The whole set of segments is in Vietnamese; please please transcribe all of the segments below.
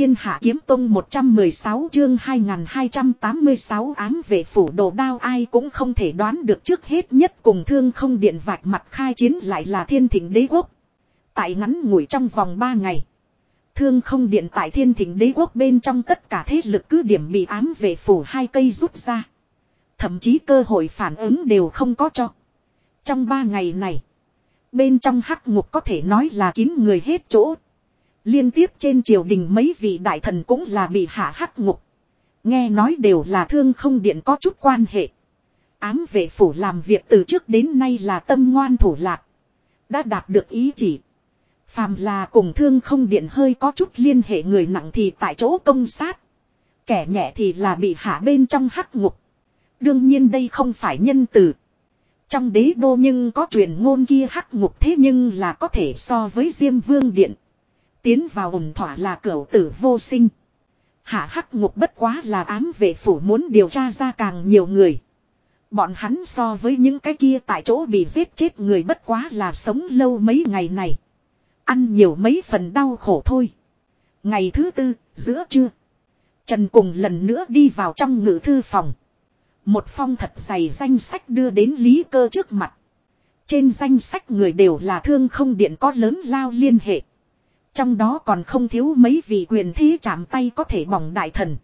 thiên hạ kiếm tông 116 chương 2286 ám về phủ đồ đao ai cũng không thể đoán được trước hết nhất cùng thương không điện vạch mặt khai chiến lại là thiên thỉnh đế quốc. Tại ngắn ngủi trong vòng 3 ngày. Thương không điện tại thiên thỉnh đế quốc bên trong tất cả thế lực cứ điểm bị ám về phủ hai cây rút ra. Thậm chí cơ hội phản ứng đều không có cho. Trong 3 ngày này. Bên trong hắc ngục có thể nói là kín người hết chỗ. Liên tiếp trên triều đình mấy vị đại thần cũng là bị hạ hắc ngục. Nghe nói đều là thương không điện có chút quan hệ. Ám vệ phủ làm việc từ trước đến nay là tâm ngoan thủ lạc. Đã đạt được ý chỉ. Phàm là cùng thương không điện hơi có chút liên hệ người nặng thì tại chỗ công sát. Kẻ nhẹ thì là bị hạ bên trong hắc ngục. Đương nhiên đây không phải nhân từ. Trong đế đô nhưng có truyền ngôn kia hắc ngục thế nhưng là có thể so với Diêm Vương Điện. Tiến vào ổn thỏa là cửu tử vô sinh. Hạ hắc ngục bất quá là ám vệ phủ muốn điều tra ra càng nhiều người. Bọn hắn so với những cái kia tại chỗ bị giết chết người bất quá là sống lâu mấy ngày này. Ăn nhiều mấy phần đau khổ thôi. Ngày thứ tư, giữa trưa. Trần cùng lần nữa đi vào trong ngự thư phòng. Một phong thật dày danh sách đưa đến Lý Cơ trước mặt. Trên danh sách người đều là thương không điện có lớn lao liên hệ. Trong đó còn không thiếu mấy vị quyền thế chạm tay có thể bỏng đại thần.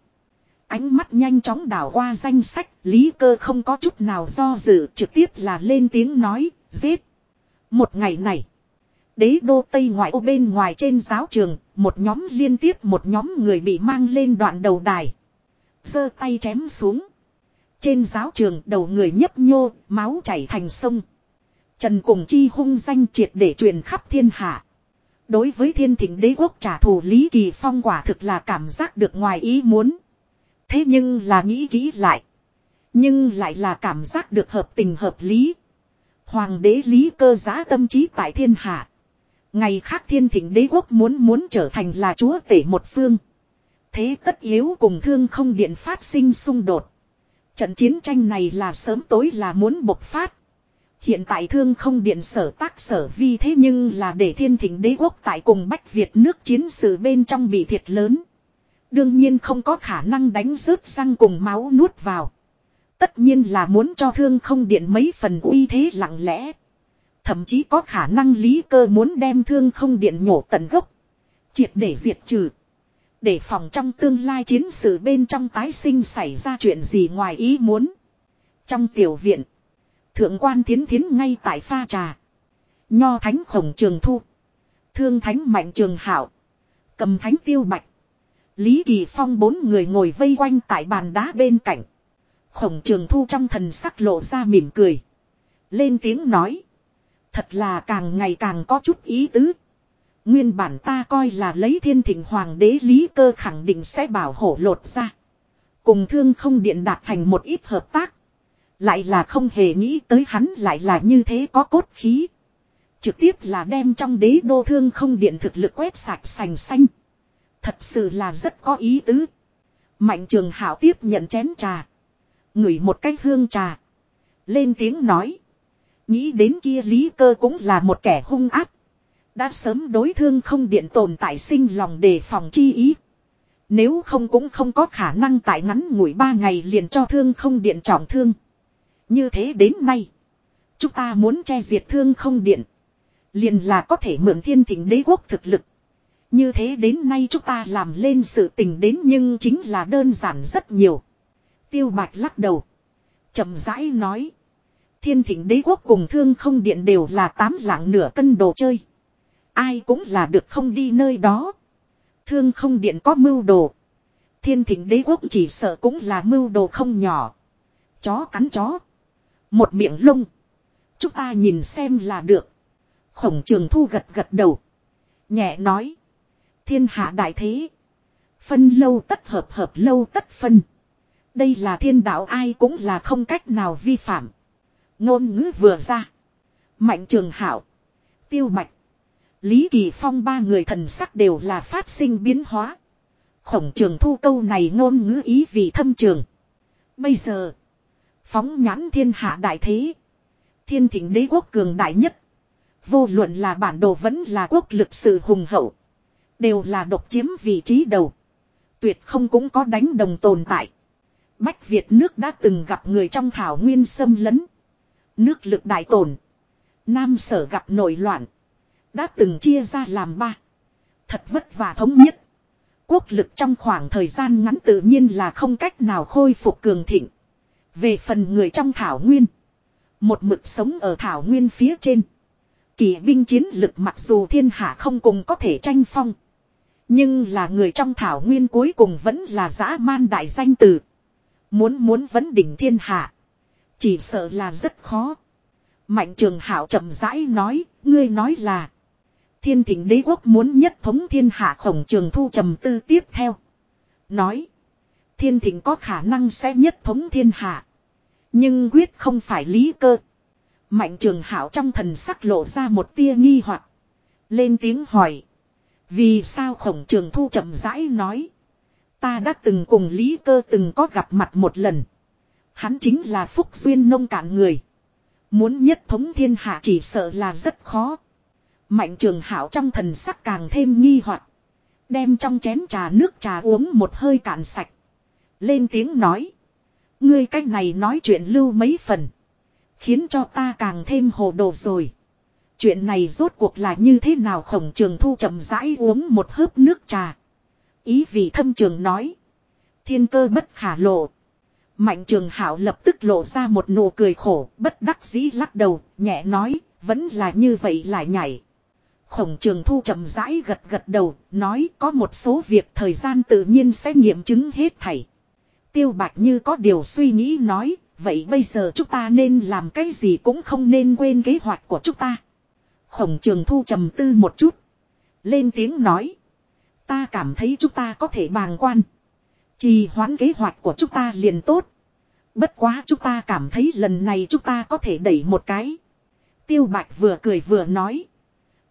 Ánh mắt nhanh chóng đảo qua danh sách, Lý Cơ không có chút nào do dự, trực tiếp là lên tiếng nói, giết. Một ngày này, đế đô Tây ngoại ô bên ngoài trên giáo trường, một nhóm liên tiếp một nhóm người bị mang lên đoạn đầu đài. giơ tay chém xuống. Trên giáo trường đầu người nhấp nhô, máu chảy thành sông. Trần cùng chi hung danh triệt để truyền khắp thiên hạ. Đối với thiên thỉnh đế quốc trả thù Lý Kỳ Phong quả thực là cảm giác được ngoài ý muốn. Thế nhưng là nghĩ kỹ lại. Nhưng lại là cảm giác được hợp tình hợp lý. Hoàng đế Lý cơ giá tâm trí tại thiên hạ. Ngày khác thiên thỉnh đế quốc muốn muốn trở thành là chúa tể một phương. Thế tất yếu cùng thương không điện phát sinh xung đột. Trận chiến tranh này là sớm tối là muốn bộc phát. Hiện tại thương không điện sở tác sở vi thế nhưng là để thiên thỉnh đế quốc tại cùng Bách Việt nước chiến sự bên trong bị thiệt lớn. Đương nhiên không có khả năng đánh rớt răng cùng máu nuốt vào. Tất nhiên là muốn cho thương không điện mấy phần uy thế lặng lẽ. Thậm chí có khả năng lý cơ muốn đem thương không điện nhổ tận gốc. Triệt để diệt trừ. Để phòng trong tương lai chiến sự bên trong tái sinh xảy ra chuyện gì ngoài ý muốn. Trong tiểu viện. Thượng quan thiến thiến ngay tại pha trà. Nho thánh khổng trường thu. Thương thánh mạnh trường hảo. Cầm thánh tiêu bạch. Lý Kỳ Phong bốn người ngồi vây quanh tại bàn đá bên cạnh. Khổng trường thu trong thần sắc lộ ra mỉm cười. Lên tiếng nói. Thật là càng ngày càng có chút ý tứ. Nguyên bản ta coi là lấy thiên thịnh hoàng đế lý cơ khẳng định sẽ bảo hộ lột ra. Cùng thương không điện đạt thành một ít hợp tác. Lại là không hề nghĩ tới hắn lại là như thế có cốt khí. Trực tiếp là đem trong đế đô thương không điện thực lực quét sạch sành xanh. Thật sự là rất có ý tứ. Mạnh trường hảo tiếp nhận chén trà. Ngửi một cái hương trà. Lên tiếng nói. Nghĩ đến kia lý cơ cũng là một kẻ hung ác. Đã sớm đối thương không điện tồn tại sinh lòng đề phòng chi ý. Nếu không cũng không có khả năng tại ngắn ngủi ba ngày liền cho thương không điện trọng thương. Như thế đến nay. Chúng ta muốn che diệt thương không điện. Liền là có thể mượn thiên thỉnh đế quốc thực lực. Như thế đến nay chúng ta làm lên sự tình đến nhưng chính là đơn giản rất nhiều. Tiêu bạch lắc đầu. chậm rãi nói. Thiên thỉnh đế quốc cùng thương không điện đều là tám lạng nửa cân đồ chơi. Ai cũng là được không đi nơi đó. Thương không điện có mưu đồ. Thiên thỉnh đế quốc chỉ sợ cũng là mưu đồ không nhỏ. Chó cắn chó. Một miệng lông. Chúng ta nhìn xem là được. Khổng trường thu gật gật đầu. Nhẹ nói. Thiên hạ đại thế. Phân lâu tất hợp hợp lâu tất phân. Đây là thiên đạo ai cũng là không cách nào vi phạm. Ngôn ngữ vừa ra. Mạnh trường hảo. Tiêu mạch. Lý Kỳ Phong ba người thần sắc đều là phát sinh biến hóa. Khổng trường thu câu này ngôn ngữ ý vì thâm trường. Bây giờ. Phóng nhãn thiên hạ đại thế. Thiên thỉnh đế quốc cường đại nhất. Vô luận là bản đồ vẫn là quốc lực sự hùng hậu. Đều là độc chiếm vị trí đầu. Tuyệt không cũng có đánh đồng tồn tại. Bách Việt nước đã từng gặp người trong thảo nguyên xâm lấn. Nước lực đại tổn. Nam sở gặp nội loạn. Đã từng chia ra làm ba. Thật vất vả thống nhất. Quốc lực trong khoảng thời gian ngắn tự nhiên là không cách nào khôi phục cường thịnh. Về phần người trong thảo nguyên. Một mực sống ở thảo nguyên phía trên. Kỳ binh chiến lực mặc dù thiên hạ không cùng có thể tranh phong. Nhưng là người trong thảo nguyên cuối cùng vẫn là dã man đại danh tử Muốn muốn vấn đỉnh thiên hạ. Chỉ sợ là rất khó. Mạnh trường hảo chậm rãi nói, ngươi nói là. Thiên thỉnh đế quốc muốn nhất thống thiên hạ khổng trường thu trầm tư tiếp theo. Nói. Thiên thỉnh có khả năng sẽ nhất thống thiên hạ. Nhưng quyết không phải lý cơ. Mạnh trường hảo trong thần sắc lộ ra một tia nghi hoặc Lên tiếng hỏi. Vì sao khổng trường thu chậm rãi nói. Ta đã từng cùng Lý Cơ từng có gặp mặt một lần. Hắn chính là Phúc Duyên nông cạn người. Muốn nhất thống thiên hạ chỉ sợ là rất khó. Mạnh trường hảo trong thần sắc càng thêm nghi hoặc Đem trong chén trà nước trà uống một hơi cạn sạch. Lên tiếng nói. Ngươi cách này nói chuyện lưu mấy phần. Khiến cho ta càng thêm hồ đồ rồi. Chuyện này rốt cuộc là như thế nào khổng trường thu chậm rãi uống một hớp nước trà. Ý vị thâm trường nói. Thiên cơ bất khả lộ. Mạnh trường hảo lập tức lộ ra một nụ cười khổ, bất đắc dĩ lắc đầu, nhẹ nói, vẫn là như vậy lại nhảy. Khổng trường thu chậm rãi gật gật đầu, nói có một số việc thời gian tự nhiên sẽ nghiệm chứng hết thảy. Tiêu bạch như có điều suy nghĩ nói, vậy bây giờ chúng ta nên làm cái gì cũng không nên quên kế hoạch của chúng ta. Khổng trường thu trầm tư một chút. Lên tiếng nói. Ta cảm thấy chúng ta có thể bàng quan. Trì hoãn kế hoạch của chúng ta liền tốt. Bất quá chúng ta cảm thấy lần này chúng ta có thể đẩy một cái. Tiêu Bạch vừa cười vừa nói.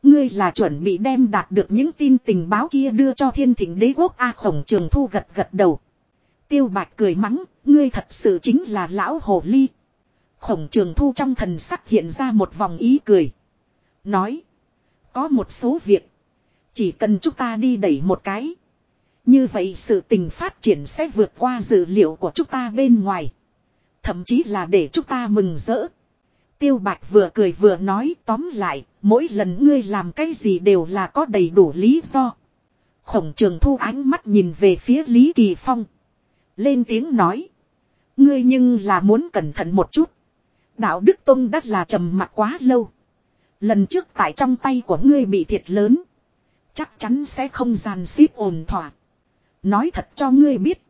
Ngươi là chuẩn bị đem đạt được những tin tình báo kia đưa cho thiên thỉnh đế quốc A khổng trường thu gật gật đầu. Tiêu Bạch cười mắng, ngươi thật sự chính là lão hồ ly. Khổng trường thu trong thần sắc hiện ra một vòng ý cười. Nói. Có một số việc. Chỉ cần chúng ta đi đẩy một cái. Như vậy sự tình phát triển sẽ vượt qua dữ liệu của chúng ta bên ngoài. Thậm chí là để chúng ta mừng rỡ. Tiêu Bạch vừa cười vừa nói tóm lại, mỗi lần ngươi làm cái gì đều là có đầy đủ lý do. Khổng trường thu ánh mắt nhìn về phía Lý Kỳ Phong. Lên tiếng nói. Ngươi nhưng là muốn cẩn thận một chút. Đạo Đức Tông đắt là trầm mặc quá lâu. Lần trước tại trong tay của ngươi bị thiệt lớn. Chắc chắn sẽ không giàn xếp ổn thỏa. Nói thật cho ngươi biết.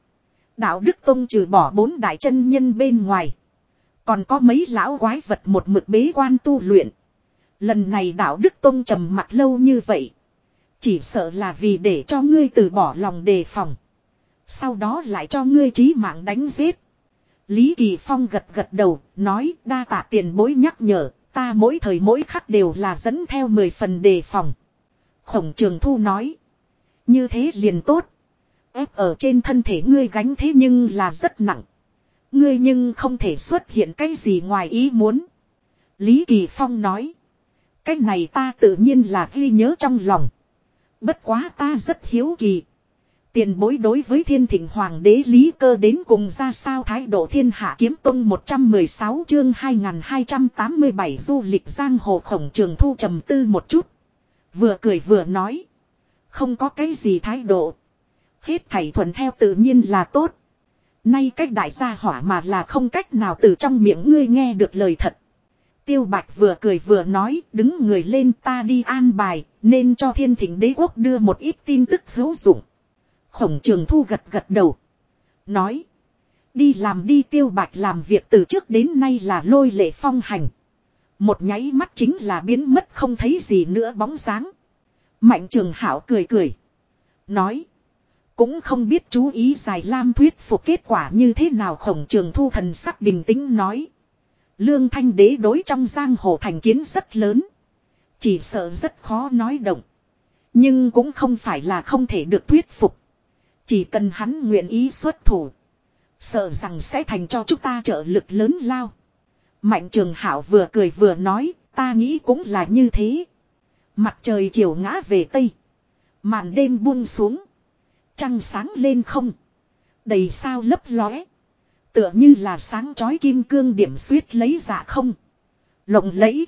Đạo Đức Tông trừ bỏ bốn đại chân nhân bên ngoài. Còn có mấy lão quái vật một mực bế quan tu luyện. Lần này đạo Đức Tông trầm mặt lâu như vậy. Chỉ sợ là vì để cho ngươi từ bỏ lòng đề phòng. Sau đó lại cho ngươi trí mạng đánh giết. Lý Kỳ Phong gật gật đầu, nói đa tạ tiền bối nhắc nhở, ta mỗi thời mỗi khắc đều là dẫn theo 10 phần đề phòng. Khổng trường thu nói. Như thế liền tốt. Ép ở trên thân thể ngươi gánh thế nhưng là rất nặng. Ngươi nhưng không thể xuất hiện cái gì ngoài ý muốn. Lý Kỳ Phong nói. Cái này ta tự nhiên là ghi nhớ trong lòng. Bất quá ta rất hiếu kỳ. Tiền bối đối với thiên thịnh hoàng đế lý cơ đến cùng ra sao thái độ thiên hạ kiếm tông 116 chương 2287 du lịch giang hồ khổng trường thu trầm tư một chút. Vừa cười vừa nói. Không có cái gì thái độ. Hết thảy thuần theo tự nhiên là tốt. Nay cách đại gia hỏa mà là không cách nào từ trong miệng ngươi nghe được lời thật. Tiêu Bạch vừa cười vừa nói, đứng người lên ta đi an bài, nên cho thiên thỉnh đế quốc đưa một ít tin tức hữu dụng. Khổng trường thu gật gật đầu. Nói. Đi làm đi tiêu bạch làm việc từ trước đến nay là lôi lệ phong hành. Một nháy mắt chính là biến mất không thấy gì nữa bóng dáng. Mạnh trường hảo cười cười. Nói. Cũng không biết chú ý giải lam thuyết phục kết quả như thế nào khổng trường thu thần sắc bình tĩnh nói. Lương thanh đế đối trong giang hồ thành kiến rất lớn. Chỉ sợ rất khó nói động. Nhưng cũng không phải là không thể được thuyết phục. Chỉ cần hắn nguyện ý xuất thủ. Sợ rằng sẽ thành cho chúng ta trợ lực lớn lao. Mạnh trường hảo vừa cười vừa nói, ta nghĩ cũng là như thế. Mặt trời chiều ngã về tây. Màn đêm buông xuống. Trăng sáng lên không. Đầy sao lấp lóe. Tựa như là sáng chói kim cương điểm suyết lấy dạ không. Lộng lẫy.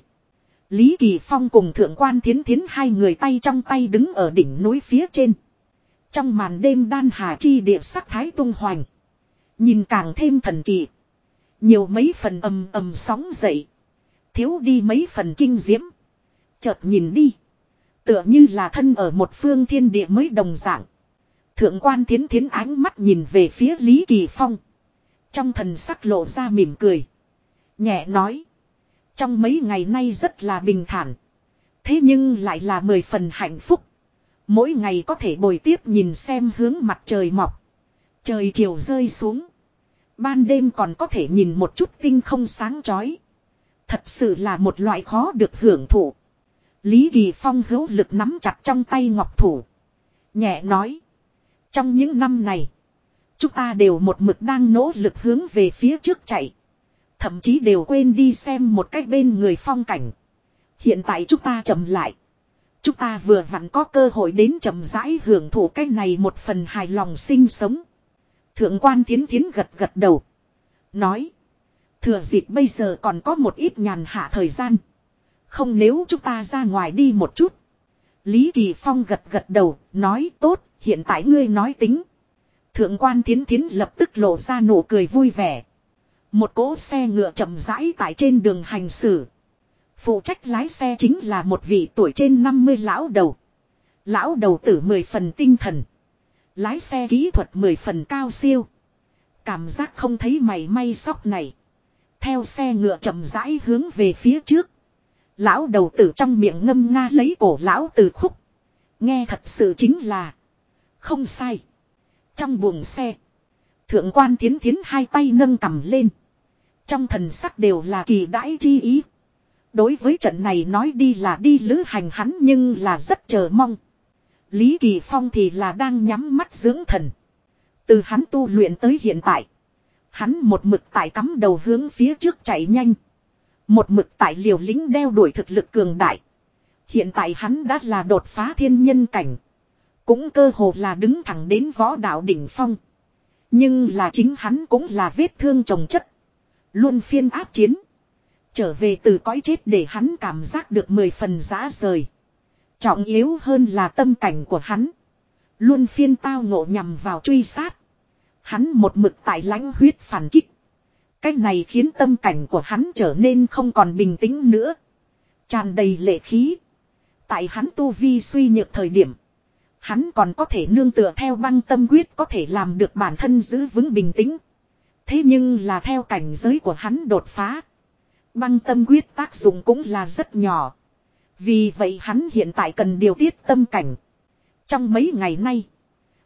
Lý Kỳ Phong cùng thượng quan thiến thiến hai người tay trong tay đứng ở đỉnh núi phía trên. Trong màn đêm đan hà chi địa sắc thái tung hoành. Nhìn càng thêm thần kỳ. Nhiều mấy phần ầm ầm sóng dậy. Thiếu đi mấy phần kinh diễm. Chợt nhìn đi. Tựa như là thân ở một phương thiên địa mới đồng dạng. Thượng quan thiến thiến ánh mắt nhìn về phía Lý Kỳ Phong. Trong thần sắc lộ ra mỉm cười. Nhẹ nói. Trong mấy ngày nay rất là bình thản. Thế nhưng lại là mười phần hạnh phúc. Mỗi ngày có thể bồi tiếp nhìn xem hướng mặt trời mọc. Trời chiều rơi xuống. Ban đêm còn có thể nhìn một chút tinh không sáng chói. Thật sự là một loại khó được hưởng thụ. Lý Kỳ Phong hữu lực nắm chặt trong tay ngọc thủ. Nhẹ nói. Trong những năm này. Chúng ta đều một mực đang nỗ lực hướng về phía trước chạy. Thậm chí đều quên đi xem một cách bên người phong cảnh. Hiện tại chúng ta chậm lại. Chúng ta vừa vặn có cơ hội đến chậm rãi hưởng thụ cái này một phần hài lòng sinh sống. Thượng quan thiến thiến gật gật đầu. Nói. Thừa dịp bây giờ còn có một ít nhàn hạ thời gian. Không nếu chúng ta ra ngoài đi một chút. Lý Kỳ Phong gật gật đầu, nói tốt, hiện tại ngươi nói tính. Thượng quan thiến thiến lập tức lộ ra nụ cười vui vẻ. Một cỗ xe ngựa chậm rãi tại trên đường hành xử. Phụ trách lái xe chính là một vị tuổi trên 50 lão đầu. Lão đầu tử 10 phần tinh thần. Lái xe kỹ thuật 10 phần cao siêu. Cảm giác không thấy mày may sóc này. Theo xe ngựa chậm rãi hướng về phía trước. Lão đầu tử trong miệng ngâm nga lấy cổ lão từ khúc. Nghe thật sự chính là. Không sai. Trong buồng xe. Thượng quan thiến thiến hai tay nâng cầm lên. Trong thần sắc đều là kỳ đãi chi ý. Đối với trận này nói đi là đi lữ hành hắn nhưng là rất chờ mong. Lý Kỳ Phong thì là đang nhắm mắt dưỡng thần. Từ hắn tu luyện tới hiện tại. Hắn một mực tại cắm đầu hướng phía trước chạy nhanh. Một mực tại liều lính đeo đuổi thực lực cường đại. Hiện tại hắn đã là đột phá thiên nhân cảnh. Cũng cơ hồ là đứng thẳng đến võ đạo đỉnh phong. Nhưng là chính hắn cũng là vết thương trồng chất. Luôn phiên áp chiến. Trở về từ cõi chết để hắn cảm giác được mười phần giá rời. Trọng yếu hơn là tâm cảnh của hắn. Luôn phiên tao ngộ nhằm vào truy sát. Hắn một mực tại lãnh huyết phản kích. Cách này khiến tâm cảnh của hắn trở nên không còn bình tĩnh nữa. Tràn đầy lệ khí. Tại hắn tu vi suy nhược thời điểm. Hắn còn có thể nương tựa theo băng tâm quyết có thể làm được bản thân giữ vững bình tĩnh. Thế nhưng là theo cảnh giới của hắn đột phá. Băng tâm quyết tác dụng cũng là rất nhỏ. Vì vậy hắn hiện tại cần điều tiết tâm cảnh. Trong mấy ngày nay.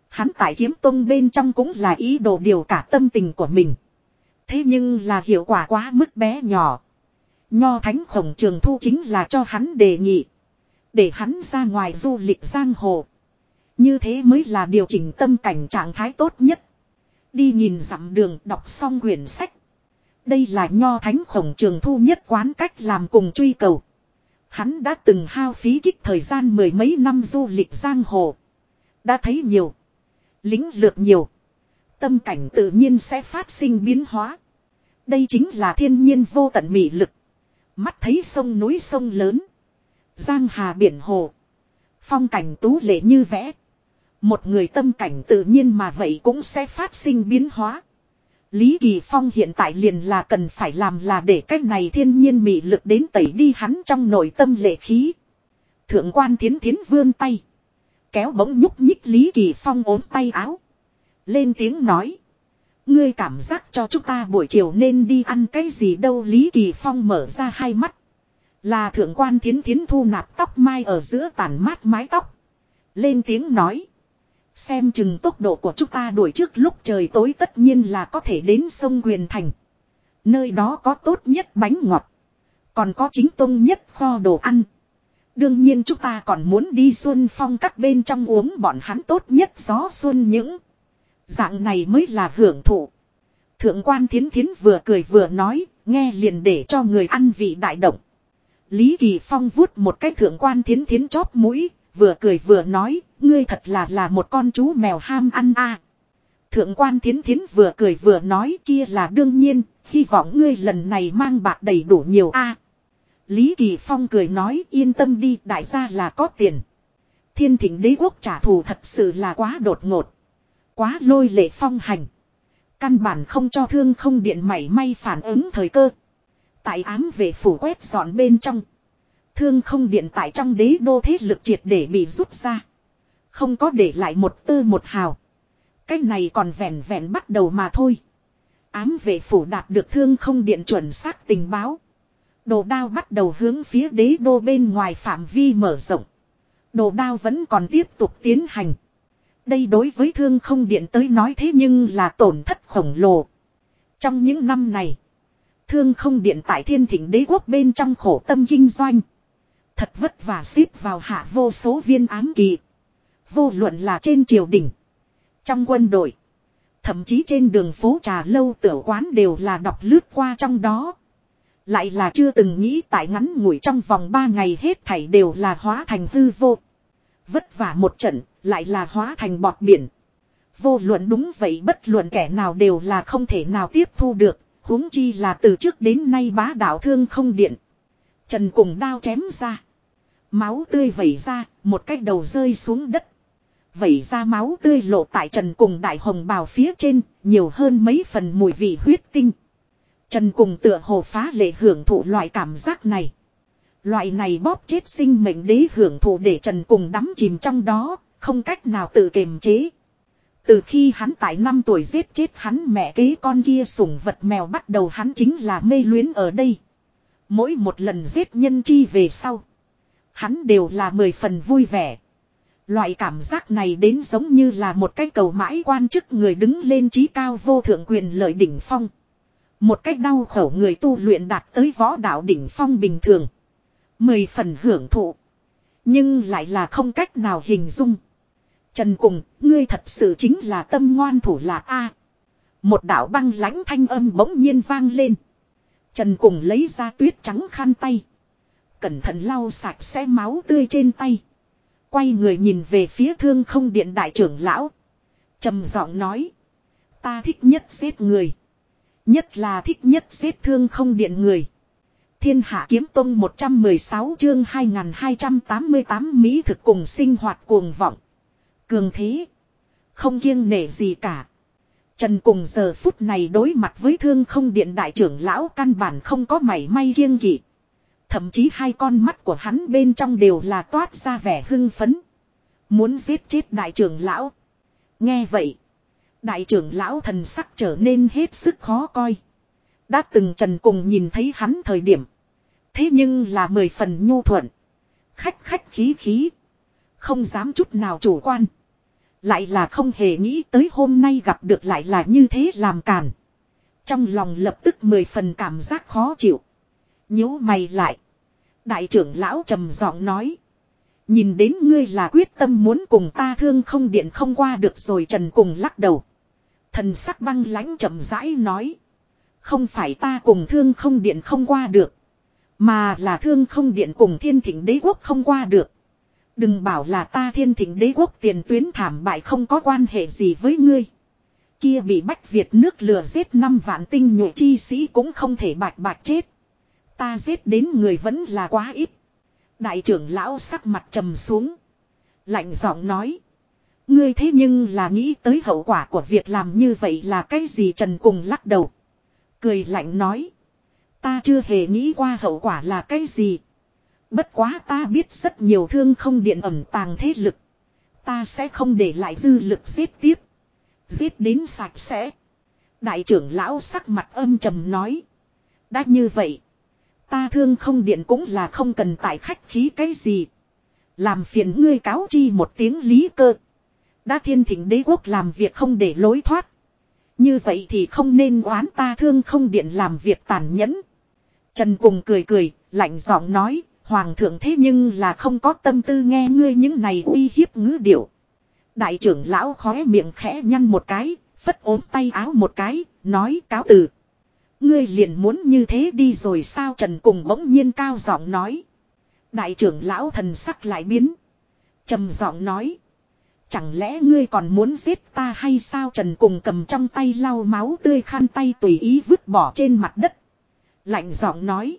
Hắn tại kiếm tông bên trong cũng là ý đồ điều cả tâm tình của mình. Thế nhưng là hiệu quả quá mức bé nhỏ. Nho thánh khổng trường thu chính là cho hắn đề nghị. Để hắn ra ngoài du lịch giang hồ. Như thế mới là điều chỉnh tâm cảnh trạng thái tốt nhất. Đi nhìn dặm đường, đọc xong quyển sách. Đây là nho thánh khổng trường thu nhất quán cách làm cùng truy cầu. Hắn đã từng hao phí kích thời gian mười mấy năm du lịch giang hồ. Đã thấy nhiều. Lính lược nhiều. Tâm cảnh tự nhiên sẽ phát sinh biến hóa. Đây chính là thiên nhiên vô tận mị lực. Mắt thấy sông núi sông lớn. Giang hà biển hồ. Phong cảnh tú lệ như vẽ. Một người tâm cảnh tự nhiên mà vậy cũng sẽ phát sinh biến hóa. Lý Kỳ Phong hiện tại liền là cần phải làm là để cách này thiên nhiên mị lực đến tẩy đi hắn trong nội tâm lệ khí. Thượng quan thiến thiến vươn tay. Kéo bỗng nhúc nhích Lý Kỳ Phong ốm tay áo. Lên tiếng nói. Ngươi cảm giác cho chúng ta buổi chiều nên đi ăn cái gì đâu Lý Kỳ Phong mở ra hai mắt. Là thượng quan thiến thiến thu nạp tóc mai ở giữa tàn mát mái tóc. Lên tiếng nói. Xem chừng tốc độ của chúng ta đuổi trước lúc trời tối tất nhiên là có thể đến sông Quyền Thành. Nơi đó có tốt nhất bánh ngọt. Còn có chính tông nhất kho đồ ăn. Đương nhiên chúng ta còn muốn đi xuân phong các bên trong uống bọn hắn tốt nhất gió xuân những. Dạng này mới là hưởng thụ. Thượng quan thiến thiến vừa cười vừa nói, nghe liền để cho người ăn vị đại động. Lý Kỳ Phong vuốt một cái thượng quan thiến thiến chóp mũi, vừa cười vừa nói, Ngươi thật là là một con chú mèo ham ăn a. Thượng quan thiến thiến vừa cười vừa nói kia là đương nhiên, hy vọng ngươi lần này mang bạc đầy đủ nhiều a. Lý Kỳ Phong cười nói yên tâm đi đại gia là có tiền. Thiên thỉnh đế quốc trả thù thật sự là quá đột ngột. Quá lôi lệ phong hành. Căn bản không cho thương không điện mảy may phản ứng thời cơ. Tại ám về phủ quét dọn bên trong. Thương không điện tại trong đế đô thế lực triệt để bị rút ra. Không có để lại một tư một hào. Cái này còn vẹn vẹn bắt đầu mà thôi. Ám vệ phủ đạt được thương không điện chuẩn xác tình báo. Đồ đao bắt đầu hướng phía đế đô bên ngoài phạm vi mở rộng. Đồ đao vẫn còn tiếp tục tiến hành. Đây đối với thương không điện tới nói thế nhưng là tổn thất khổng lồ. Trong những năm này, thương không điện tại thiên thỉnh đế quốc bên trong khổ tâm kinh doanh. Thật vất vả xếp vào hạ vô số viên ám kỳ. Vô luận là trên triều đình, trong quân đội, thậm chí trên đường phố trà lâu tiểu quán đều là đọc lướt qua trong đó. Lại là chưa từng nghĩ tại ngắn ngủi trong vòng 3 ngày hết thảy đều là hóa thành hư vô. Vất vả một trận, lại là hóa thành bọt biển. Vô luận đúng vậy bất luận kẻ nào đều là không thể nào tiếp thu được, huống chi là từ trước đến nay bá đạo thương không điện. Trần cùng đao chém ra. Máu tươi vẩy ra, một cái đầu rơi xuống đất. Vẩy ra máu tươi lộ tại trần cùng đại hồng bào phía trên, nhiều hơn mấy phần mùi vị huyết tinh. Trần cùng tựa hồ phá lệ hưởng thụ loại cảm giác này. Loại này bóp chết sinh mệnh đế hưởng thụ để Trần cùng đắm chìm trong đó, không cách nào tự kiềm chế. Từ khi hắn tại 5 tuổi giết chết hắn mẹ kế con kia sủng vật mèo bắt đầu hắn chính là mê luyến ở đây. Mỗi một lần giết nhân chi về sau. Hắn đều là mười phần vui vẻ. Loại cảm giác này đến giống như là một cái cầu mãi quan chức người đứng lên trí cao vô thượng quyền lợi đỉnh phong. Một cách đau khổ người tu luyện đạt tới võ đạo đỉnh phong bình thường. Mười phần hưởng thụ. Nhưng lại là không cách nào hình dung. Trần cùng, ngươi thật sự chính là tâm ngoan thủ là A. Một đạo băng lãnh thanh âm bỗng nhiên vang lên. Trần cùng lấy ra tuyết trắng khăn tay. Cẩn thận lau sạch xe máu tươi trên tay. Quay người nhìn về phía thương không điện đại trưởng lão. trầm giọng nói. Ta thích nhất giết người. Nhất là thích nhất giết thương không điện người. Thiên hạ kiếm tông 116 chương 2288 Mỹ thực cùng sinh hoạt cuồng vọng. Cường thế. Không kiêng nể gì cả. Trần cùng giờ phút này đối mặt với thương không điện đại trưởng lão căn bản không có mảy may kiêng kỵ. Thậm chí hai con mắt của hắn bên trong đều là toát ra vẻ hưng phấn. Muốn giết chết đại trưởng lão. Nghe vậy. Đại trưởng lão thần sắc trở nên hết sức khó coi. Đã từng trần cùng nhìn thấy hắn thời điểm. Thế nhưng là mười phần nhu thuận. Khách khách khí khí. Không dám chút nào chủ quan. Lại là không hề nghĩ tới hôm nay gặp được lại là như thế làm càn. Trong lòng lập tức mười phần cảm giác khó chịu. nhíu mày lại. Đại trưởng lão trầm giọng nói. Nhìn đến ngươi là quyết tâm muốn cùng ta thương không điện không qua được rồi trần cùng lắc đầu. Thần sắc băng lãnh chậm rãi nói. Không phải ta cùng thương không điện không qua được. Mà là thương không điện cùng thiên thỉnh đế quốc không qua được. Đừng bảo là ta thiên thỉnh đế quốc tiền tuyến thảm bại không có quan hệ gì với ngươi. Kia bị bách Việt nước lừa giết năm vạn tinh nhuệ chi sĩ cũng không thể bạch bạch chết. Ta giết đến người vẫn là quá ít. Đại trưởng lão sắc mặt trầm xuống. Lạnh giọng nói. Ngươi thế nhưng là nghĩ tới hậu quả của việc làm như vậy là cái gì Trần cùng lắc đầu. Cười lạnh nói. Ta chưa hề nghĩ qua hậu quả là cái gì. Bất quá ta biết rất nhiều thương không điện ẩm tàng thế lực. Ta sẽ không để lại dư lực giết tiếp. Giết đến sạch sẽ. Đại trưởng lão sắc mặt âm trầm nói. Đã như vậy. Ta thương không điện cũng là không cần tại khách khí cái gì. Làm phiền ngươi cáo chi một tiếng lý cơ. Đã thiên thỉnh đế quốc làm việc không để lối thoát. Như vậy thì không nên oán ta thương không điện làm việc tàn nhẫn. Trần cùng cười cười, lạnh giọng nói, hoàng thượng thế nhưng là không có tâm tư nghe ngươi những này uy hiếp ngữ điệu. Đại trưởng lão khóe miệng khẽ nhăn một cái, phất ốm tay áo một cái, nói cáo từ. Ngươi liền muốn như thế đi rồi sao Trần cùng bỗng nhiên cao giọng nói. Đại trưởng lão thần sắc lại biến. trầm giọng nói. Chẳng lẽ ngươi còn muốn giết ta hay sao Trần cùng cầm trong tay lau máu tươi khăn tay tùy ý vứt bỏ trên mặt đất. Lạnh giọng nói.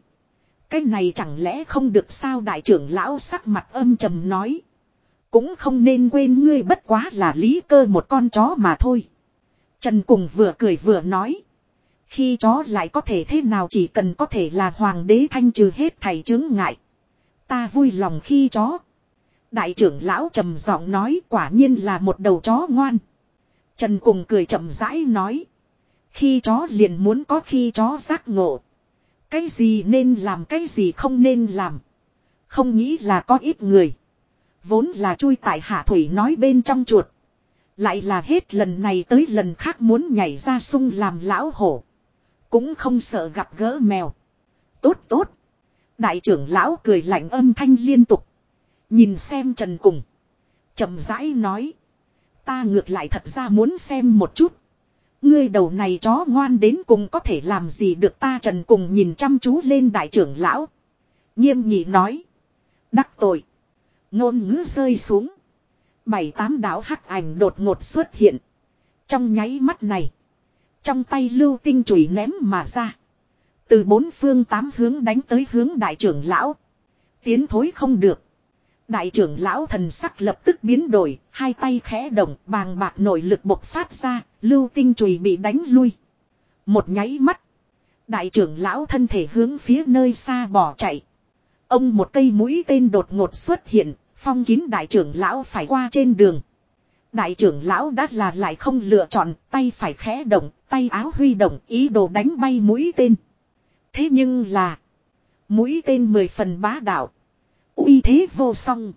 Cái này chẳng lẽ không được sao đại trưởng lão sắc mặt âm trầm nói. Cũng không nên quên ngươi bất quá là lý cơ một con chó mà thôi. Trần cùng vừa cười vừa nói. Khi chó lại có thể thế nào chỉ cần có thể là hoàng đế thanh trừ hết thầy chứng ngại. Ta vui lòng khi chó. Đại trưởng lão trầm giọng nói quả nhiên là một đầu chó ngoan. Trần cùng cười chậm rãi nói. Khi chó liền muốn có khi chó giác ngộ. Cái gì nên làm cái gì không nên làm. Không nghĩ là có ít người. Vốn là chui tại hạ thủy nói bên trong chuột. Lại là hết lần này tới lần khác muốn nhảy ra sung làm lão hổ. Cũng không sợ gặp gỡ mèo. Tốt tốt. Đại trưởng lão cười lạnh âm thanh liên tục. Nhìn xem Trần Cùng. chậm rãi nói. Ta ngược lại thật ra muốn xem một chút. Ngươi đầu này chó ngoan đến cùng có thể làm gì được ta Trần Cùng nhìn chăm chú lên đại trưởng lão. Nghiêm nhị nói. Đắc tội. Ngôn ngữ rơi xuống. Bảy tám đạo hắc ảnh đột ngột xuất hiện. Trong nháy mắt này. Trong tay lưu tinh chùy ném mà ra. Từ bốn phương tám hướng đánh tới hướng đại trưởng lão. Tiến thối không được. Đại trưởng lão thần sắc lập tức biến đổi, hai tay khẽ động, bàng bạc nội lực bộc phát ra, lưu tinh chùy bị đánh lui. Một nháy mắt, đại trưởng lão thân thể hướng phía nơi xa bỏ chạy. Ông một cây mũi tên đột ngột xuất hiện, phong kín đại trưởng lão phải qua trên đường. Đại trưởng lão đã là lại không lựa chọn, tay phải khẽ động, tay áo huy động, ý đồ đánh bay mũi tên. Thế nhưng là, mũi tên mười phần bá đạo uy thế vô song.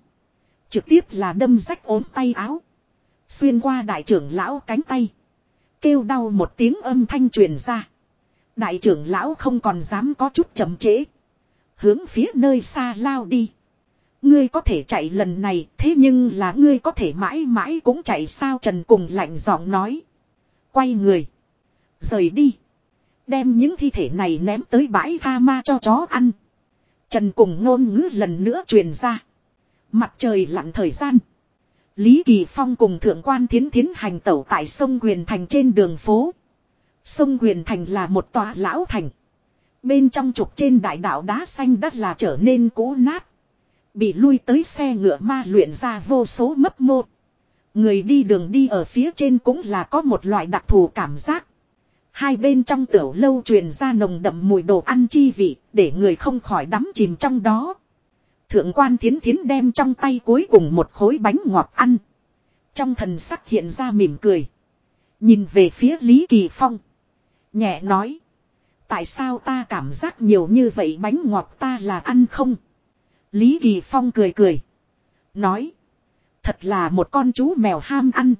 Trực tiếp là đâm rách ốm tay áo. Xuyên qua đại trưởng lão cánh tay. Kêu đau một tiếng âm thanh truyền ra. Đại trưởng lão không còn dám có chút chậm trễ. Hướng phía nơi xa lao đi. Ngươi có thể chạy lần này, thế nhưng là ngươi có thể mãi mãi cũng chạy sao Trần cùng lạnh giọng nói. Quay người. Rời đi. Đem những thi thể này ném tới bãi tha ma cho chó ăn. Trần cùng ngôn ngữ lần nữa truyền ra. Mặt trời lặn thời gian. Lý Kỳ Phong cùng thượng quan thiến thiến hành tẩu tại sông Quyền Thành trên đường phố. Sông Quyền Thành là một tòa lão thành. Bên trong trục trên đại đạo đá xanh đất là trở nên cũ nát. Bị lui tới xe ngựa ma luyện ra vô số mấp mô. Người đi đường đi ở phía trên cũng là có một loại đặc thù cảm giác. Hai bên trong tiểu lâu truyền ra nồng đậm mùi đồ ăn chi vị, để người không khỏi đắm chìm trong đó. Thượng quan thiến thiến đem trong tay cuối cùng một khối bánh ngọt ăn. Trong thần sắc hiện ra mỉm cười. Nhìn về phía Lý Kỳ Phong. Nhẹ nói. Tại sao ta cảm giác nhiều như vậy bánh ngọt ta là ăn không? Lý Kỳ Phong cười cười. Nói. Thật là một con chú mèo ham ăn.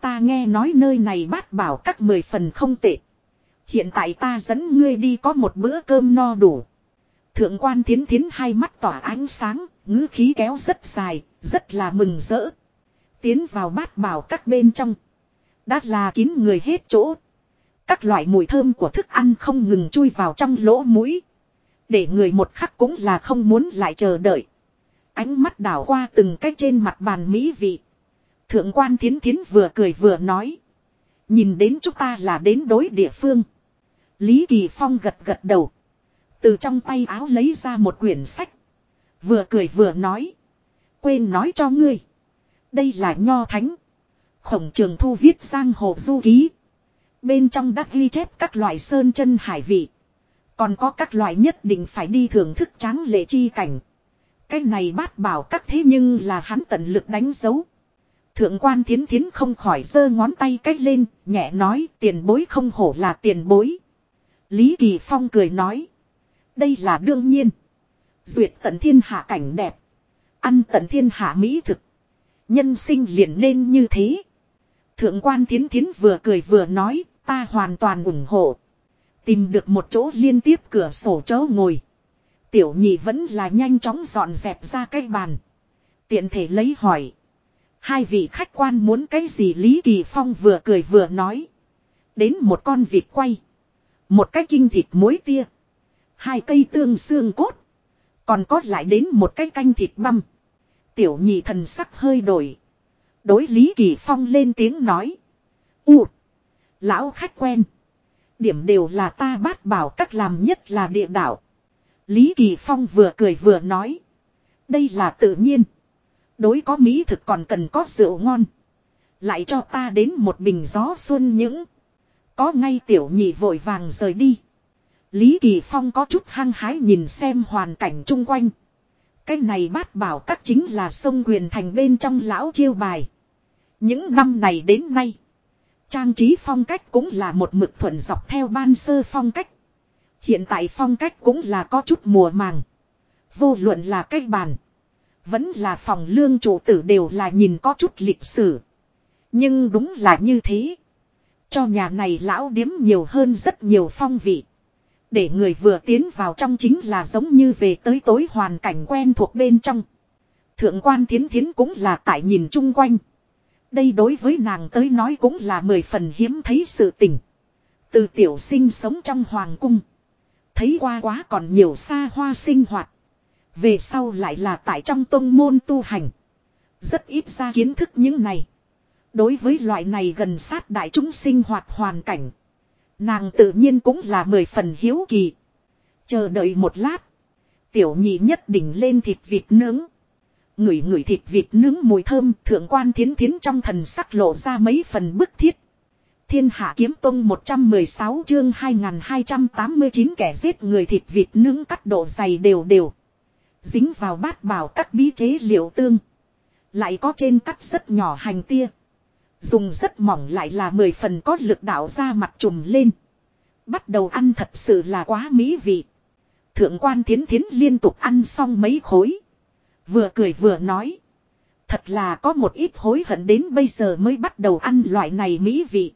Ta nghe nói nơi này bát bảo các mười phần không tệ. Hiện tại ta dẫn ngươi đi có một bữa cơm no đủ. Thượng quan thiến thiến hai mắt tỏa ánh sáng, ngữ khí kéo rất dài, rất là mừng rỡ. Tiến vào bát bảo các bên trong. Đã là kín người hết chỗ. Các loại mùi thơm của thức ăn không ngừng chui vào trong lỗ mũi. Để người một khắc cũng là không muốn lại chờ đợi. Ánh mắt đảo qua từng cái trên mặt bàn mỹ vị. Thượng quan thiến thiến vừa cười vừa nói. Nhìn đến chúng ta là đến đối địa phương. Lý Kỳ Phong gật gật đầu. Từ trong tay áo lấy ra một quyển sách. Vừa cười vừa nói. Quên nói cho ngươi. Đây là nho thánh. Khổng trường thu viết giang hồ du ký. Bên trong đã ghi chép các loại sơn chân hải vị. Còn có các loại nhất định phải đi thưởng thức tráng lệ chi cảnh. Cái này bát bảo các thế nhưng là hắn tận lực đánh dấu. Thượng quan thiến thiến không khỏi giơ ngón tay cách lên, nhẹ nói tiền bối không hổ là tiền bối. Lý Kỳ Phong cười nói. Đây là đương nhiên. Duyệt tận thiên hạ cảnh đẹp. Ăn tận thiên hạ mỹ thực. Nhân sinh liền nên như thế. Thượng quan thiến thiến vừa cười vừa nói, ta hoàn toàn ủng hộ. Tìm được một chỗ liên tiếp cửa sổ chỗ ngồi. Tiểu nhị vẫn là nhanh chóng dọn dẹp ra cái bàn. Tiện thể lấy hỏi. Hai vị khách quan muốn cái gì Lý Kỳ Phong vừa cười vừa nói. Đến một con vịt quay. Một cái kinh thịt muối tia. Hai cây tương xương cốt. Còn có lại đến một cái canh thịt băm. Tiểu nhị thần sắc hơi đổi. Đối Lý Kỳ Phong lên tiếng nói. U. Lão khách quen. Điểm đều là ta bát bảo các làm nhất là địa đạo. Lý Kỳ Phong vừa cười vừa nói. Đây là tự nhiên. Đối có mỹ thực còn cần có rượu ngon. Lại cho ta đến một bình gió xuân những. Có ngay tiểu nhị vội vàng rời đi. Lý Kỳ Phong có chút hăng hái nhìn xem hoàn cảnh chung quanh. Cái này bát bảo các chính là sông quyền thành bên trong lão chiêu bài. Những năm này đến nay. Trang trí phong cách cũng là một mực thuận dọc theo ban sơ phong cách. Hiện tại phong cách cũng là có chút mùa màng. Vô luận là cách bàn. Vẫn là phòng lương chủ tử đều là nhìn có chút lịch sử. Nhưng đúng là như thế. Cho nhà này lão điếm nhiều hơn rất nhiều phong vị. Để người vừa tiến vào trong chính là giống như về tới tối hoàn cảnh quen thuộc bên trong. Thượng quan thiến thiến cũng là tại nhìn chung quanh. Đây đối với nàng tới nói cũng là mười phần hiếm thấy sự tình. Từ tiểu sinh sống trong hoàng cung. Thấy qua quá còn nhiều xa hoa sinh hoạt. Về sau lại là tại trong tông môn tu hành. Rất ít ra kiến thức những này. Đối với loại này gần sát đại chúng sinh hoạt hoàn cảnh. Nàng tự nhiên cũng là mười phần hiếu kỳ. Chờ đợi một lát. Tiểu nhị nhất định lên thịt vịt nướng. Ngửi ngửi thịt vịt nướng mùi thơm, thượng quan thiến thiến trong thần sắc lộ ra mấy phần bức thiết. Thiên hạ kiếm tông 116 chương 2289 kẻ giết người thịt vịt nướng cắt độ dày đều đều. Dính vào bát bảo các bí chế liệu tương. Lại có trên cắt rất nhỏ hành tia. Dùng rất mỏng lại là mười phần có lực đạo ra mặt trùm lên. Bắt đầu ăn thật sự là quá mỹ vị. Thượng quan thiến thiến liên tục ăn xong mấy khối. Vừa cười vừa nói. Thật là có một ít hối hận đến bây giờ mới bắt đầu ăn loại này mỹ vị.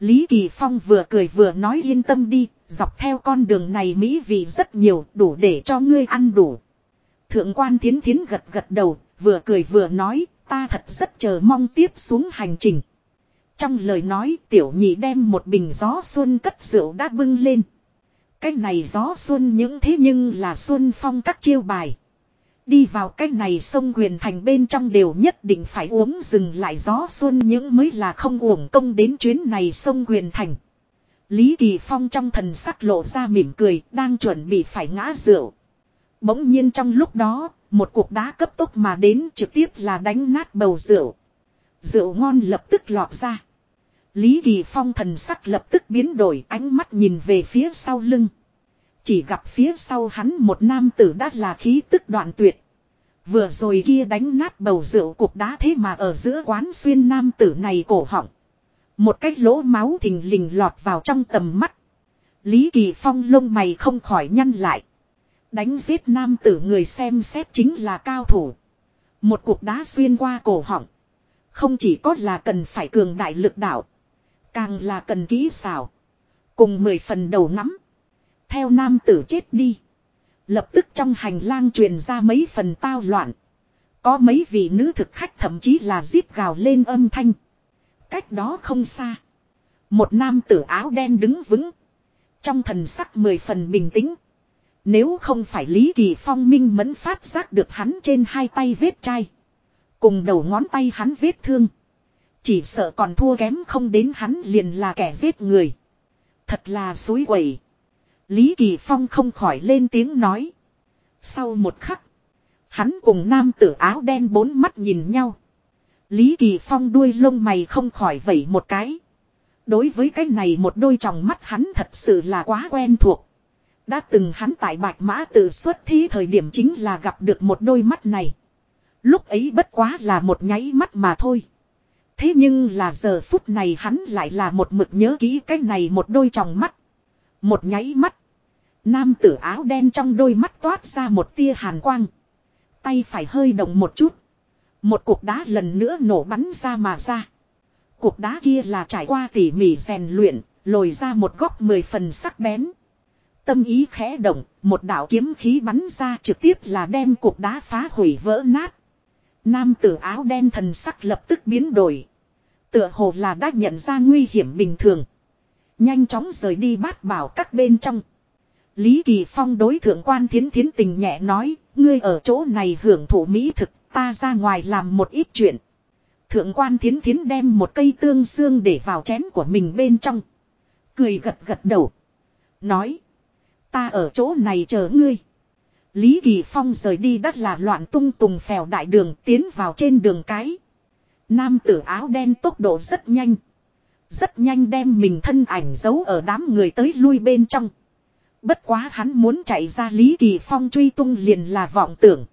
Lý Kỳ Phong vừa cười vừa nói yên tâm đi, dọc theo con đường này mỹ vị rất nhiều, đủ để cho ngươi ăn đủ. Thượng quan thiến thiến gật gật đầu, vừa cười vừa nói, ta thật rất chờ mong tiếp xuống hành trình. Trong lời nói tiểu nhị đem một bình gió xuân cất rượu đã bưng lên. Cái này gió xuân những thế nhưng là xuân phong các chiêu bài. Đi vào cái này sông quyền thành bên trong đều nhất định phải uống dừng lại gió xuân những mới là không uổng công đến chuyến này sông quyền thành. Lý Kỳ Phong trong thần sắc lộ ra mỉm cười đang chuẩn bị phải ngã rượu. Bỗng nhiên trong lúc đó, một cuộc đá cấp tốc mà đến trực tiếp là đánh nát bầu rượu. Rượu ngon lập tức lọt ra. Lý Kỳ Phong thần sắc lập tức biến đổi ánh mắt nhìn về phía sau lưng. Chỉ gặp phía sau hắn một nam tử đã là khí tức đoạn tuyệt. Vừa rồi kia đánh nát bầu rượu cục đá thế mà ở giữa quán xuyên nam tử này cổ họng. Một cái lỗ máu thình lình lọt vào trong tầm mắt. Lý Kỳ Phong lông mày không khỏi nhăn lại. Đánh giết nam tử người xem xét chính là cao thủ. Một cục đá xuyên qua cổ họng. Không chỉ có là cần phải cường đại lực đạo. Càng là cần kỹ xảo. Cùng mười phần đầu nắm. Theo nam tử chết đi. Lập tức trong hành lang truyền ra mấy phần tao loạn. Có mấy vị nữ thực khách thậm chí là giết gào lên âm thanh. Cách đó không xa. Một nam tử áo đen đứng vững. Trong thần sắc mười phần bình tĩnh. Nếu không phải Lý Kỳ Phong minh mẫn phát giác được hắn trên hai tay vết chai. Cùng đầu ngón tay hắn vết thương. Chỉ sợ còn thua kém không đến hắn liền là kẻ giết người. Thật là suối quẩy. Lý Kỳ Phong không khỏi lên tiếng nói. Sau một khắc. Hắn cùng nam tử áo đen bốn mắt nhìn nhau. Lý Kỳ Phong đuôi lông mày không khỏi vẩy một cái. Đối với cái này một đôi tròng mắt hắn thật sự là quá quen thuộc. Đã từng hắn tại bạch mã tự xuất thí thời điểm chính là gặp được một đôi mắt này. Lúc ấy bất quá là một nháy mắt mà thôi. Thế nhưng là giờ phút này hắn lại là một mực nhớ kỹ cái này một đôi tròng mắt. Một nháy mắt. Nam tử áo đen trong đôi mắt toát ra một tia hàn quang. Tay phải hơi động một chút. Một cục đá lần nữa nổ bắn ra mà ra. Cục đá kia là trải qua tỉ mỉ rèn luyện, lồi ra một góc mười phần sắc bén. Tâm ý khẽ động, một đạo kiếm khí bắn ra trực tiếp là đem cục đá phá hủy vỡ nát. Nam tử áo đen thần sắc lập tức biến đổi. Tựa hồ là đã nhận ra nguy hiểm bình thường. Nhanh chóng rời đi bát bảo các bên trong. Lý Kỳ Phong đối thượng quan thiến thiến tình nhẹ nói, ngươi ở chỗ này hưởng thụ mỹ thực, ta ra ngoài làm một ít chuyện. Thượng quan thiến thiến đem một cây tương xương để vào chén của mình bên trong. Cười gật gật đầu. Nói. Ta ở chỗ này chờ ngươi. Lý Kỳ Phong rời đi đất là loạn tung tùng phèo đại đường tiến vào trên đường cái. Nam tử áo đen tốc độ rất nhanh. Rất nhanh đem mình thân ảnh giấu ở đám người tới lui bên trong. Bất quá hắn muốn chạy ra Lý Kỳ Phong truy tung liền là vọng tưởng.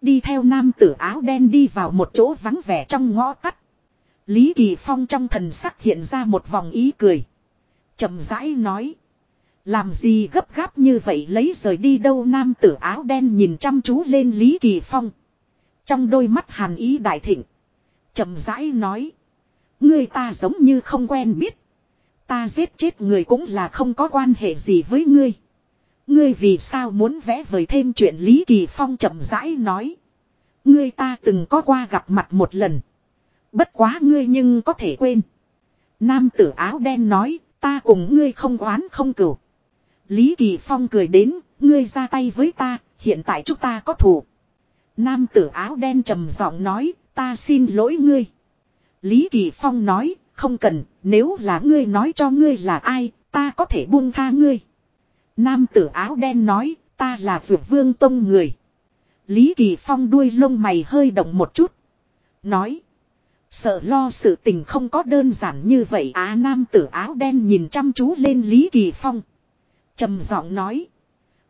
Đi theo nam tử áo đen đi vào một chỗ vắng vẻ trong ngõ tắt. Lý Kỳ Phong trong thần sắc hiện ra một vòng ý cười. chậm rãi nói. Làm gì gấp gáp như vậy lấy rời đi đâu nam tử áo đen nhìn chăm chú lên Lý Kỳ Phong. Trong đôi mắt hàn ý đại thịnh. chậm rãi nói. Người ta giống như không quen biết. Ta giết chết người cũng là không có quan hệ gì với ngươi. Ngươi vì sao muốn vẽ vời thêm chuyện Lý Kỳ Phong chậm rãi nói. Ngươi ta từng có qua gặp mặt một lần. Bất quá ngươi nhưng có thể quên. Nam tử áo đen nói, ta cùng ngươi không oán không cửu. Lý Kỳ Phong cười đến, ngươi ra tay với ta, hiện tại chúng ta có thù. Nam tử áo đen trầm giọng nói, ta xin lỗi ngươi. Lý Kỳ Phong nói, không cần, nếu là ngươi nói cho ngươi là ai, ta có thể buông tha ngươi. Nam tử áo đen nói, ta là Dược vương tông người. Lý Kỳ Phong đuôi lông mày hơi động một chút. Nói, sợ lo sự tình không có đơn giản như vậy á nam tử áo đen nhìn chăm chú lên Lý Kỳ Phong trầm giọng nói.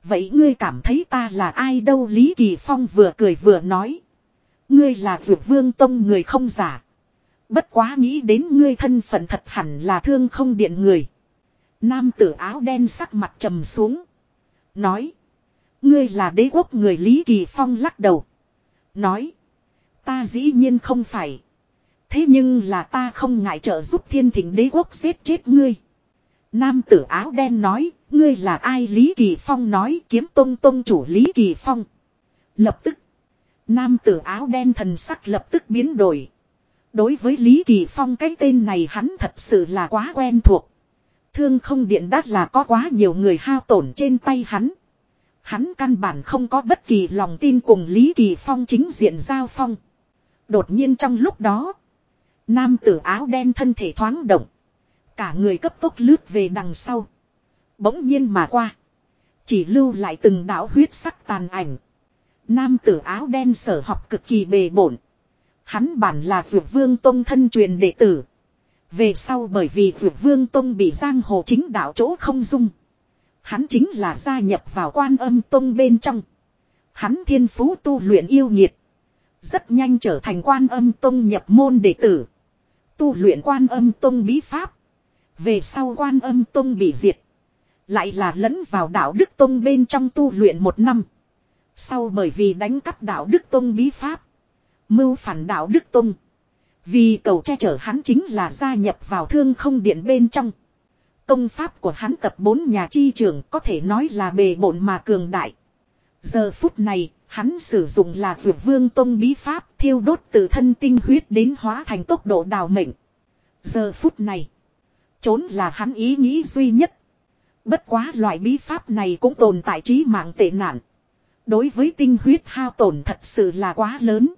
Vậy ngươi cảm thấy ta là ai đâu Lý Kỳ Phong vừa cười vừa nói. Ngươi là Dược vương tông người không giả. Bất quá nghĩ đến ngươi thân phận thật hẳn là thương không điện người. Nam tử áo đen sắc mặt trầm xuống. Nói. Ngươi là đế quốc người Lý Kỳ Phong lắc đầu. Nói. Ta dĩ nhiên không phải. Thế nhưng là ta không ngại trợ giúp thiên thỉnh đế quốc giết chết ngươi. Nam tử áo đen nói, ngươi là ai Lý Kỳ Phong nói kiếm tông tông chủ Lý Kỳ Phong. Lập tức, nam tử áo đen thần sắc lập tức biến đổi. Đối với Lý Kỳ Phong cái tên này hắn thật sự là quá quen thuộc. Thương không điện đắt là có quá nhiều người hao tổn trên tay hắn. Hắn căn bản không có bất kỳ lòng tin cùng Lý Kỳ Phong chính diện giao phong. Đột nhiên trong lúc đó, nam tử áo đen thân thể thoáng động. Cả người cấp tốc lướt về đằng sau. Bỗng nhiên mà qua. Chỉ lưu lại từng đạo huyết sắc tàn ảnh. Nam tử áo đen sở học cực kỳ bề bổn. Hắn bản là Dược Vương Tông thân truyền đệ tử. Về sau bởi vì Dược Vương Tông bị giang hồ chính đạo chỗ không dung. Hắn chính là gia nhập vào quan âm tông bên trong. Hắn thiên phú tu luyện yêu nhiệt. Rất nhanh trở thành quan âm tông nhập môn đệ tử. Tu luyện quan âm tông bí pháp. Về sau quan âm tông bị diệt. Lại là lẫn vào đạo Đức Tông bên trong tu luyện một năm. Sau bởi vì đánh cắp đạo Đức Tông bí pháp. Mưu phản đạo Đức Tông. Vì cầu che chở hắn chính là gia nhập vào thương không điện bên trong. Công pháp của hắn tập bốn nhà chi trường có thể nói là bề bộn mà cường đại. Giờ phút này, hắn sử dụng là vượt vương tông bí pháp thiêu đốt từ thân tinh huyết đến hóa thành tốc độ đào mệnh. Giờ phút này, Trốn là hắn ý nghĩ duy nhất. Bất quá loại bí pháp này cũng tồn tại trí mạng tệ nạn. Đối với tinh huyết hao tổn thật sự là quá lớn.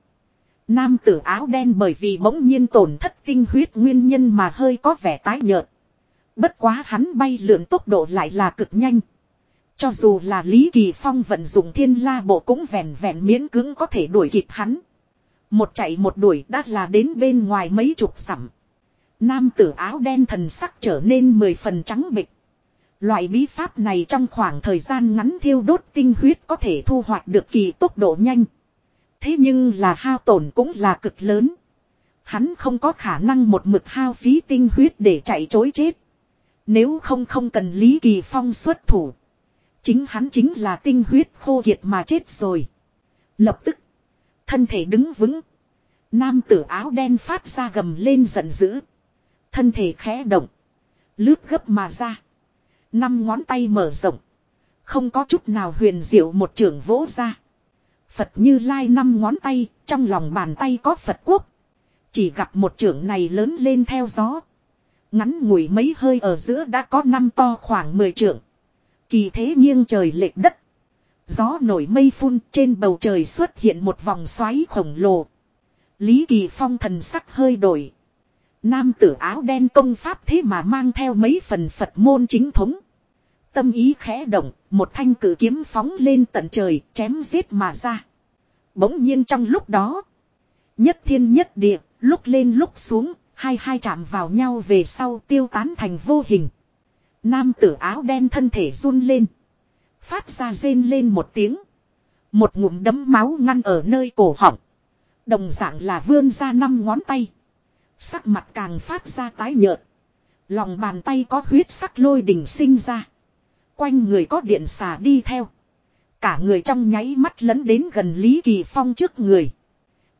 Nam tử áo đen bởi vì bỗng nhiên tổn thất tinh huyết nguyên nhân mà hơi có vẻ tái nhợt. Bất quá hắn bay lượn tốc độ lại là cực nhanh. Cho dù là Lý Kỳ Phong vận dụng thiên la bộ cũng vẹn vẹn miễn cưỡng có thể đuổi kịp hắn. Một chạy một đuổi đã là đến bên ngoài mấy chục sẵm. Nam tử áo đen thần sắc trở nên mười phần trắng bịch. Loại bí pháp này trong khoảng thời gian ngắn thiêu đốt tinh huyết có thể thu hoạch được kỳ tốc độ nhanh. Thế nhưng là hao tổn cũng là cực lớn. Hắn không có khả năng một mực hao phí tinh huyết để chạy chối chết. Nếu không không cần Lý Kỳ Phong xuất thủ. Chính hắn chính là tinh huyết khô kiệt mà chết rồi. Lập tức. Thân thể đứng vững. Nam tử áo đen phát ra gầm lên giận dữ. Thân thể khẽ động. Lướt gấp mà ra. Năm ngón tay mở rộng. Không có chút nào huyền diệu một trường vỗ ra. Phật như lai năm ngón tay, trong lòng bàn tay có Phật quốc. Chỉ gặp một trưởng này lớn lên theo gió. Ngắn ngủi mấy hơi ở giữa đã có năm to khoảng 10 trưởng. Kỳ thế nghiêng trời lệch đất. Gió nổi mây phun trên bầu trời xuất hiện một vòng xoáy khổng lồ. Lý Kỳ Phong thần sắc hơi đổi. Nam tử áo đen công pháp thế mà mang theo mấy phần Phật môn chính thống. Tâm ý khẽ động, một thanh cử kiếm phóng lên tận trời, chém giết mà ra. Bỗng nhiên trong lúc đó, nhất thiên nhất địa, lúc lên lúc xuống, hai hai chạm vào nhau về sau tiêu tán thành vô hình. Nam tử áo đen thân thể run lên. Phát ra rên lên một tiếng. Một ngụm đấm máu ngăn ở nơi cổ họng. Đồng dạng là vươn ra năm ngón tay. Sắc mặt càng phát ra tái nhợt. Lòng bàn tay có huyết sắc lôi đỉnh sinh ra. Quanh người có điện xà đi theo. Cả người trong nháy mắt lấn đến gần Lý Kỳ Phong trước người.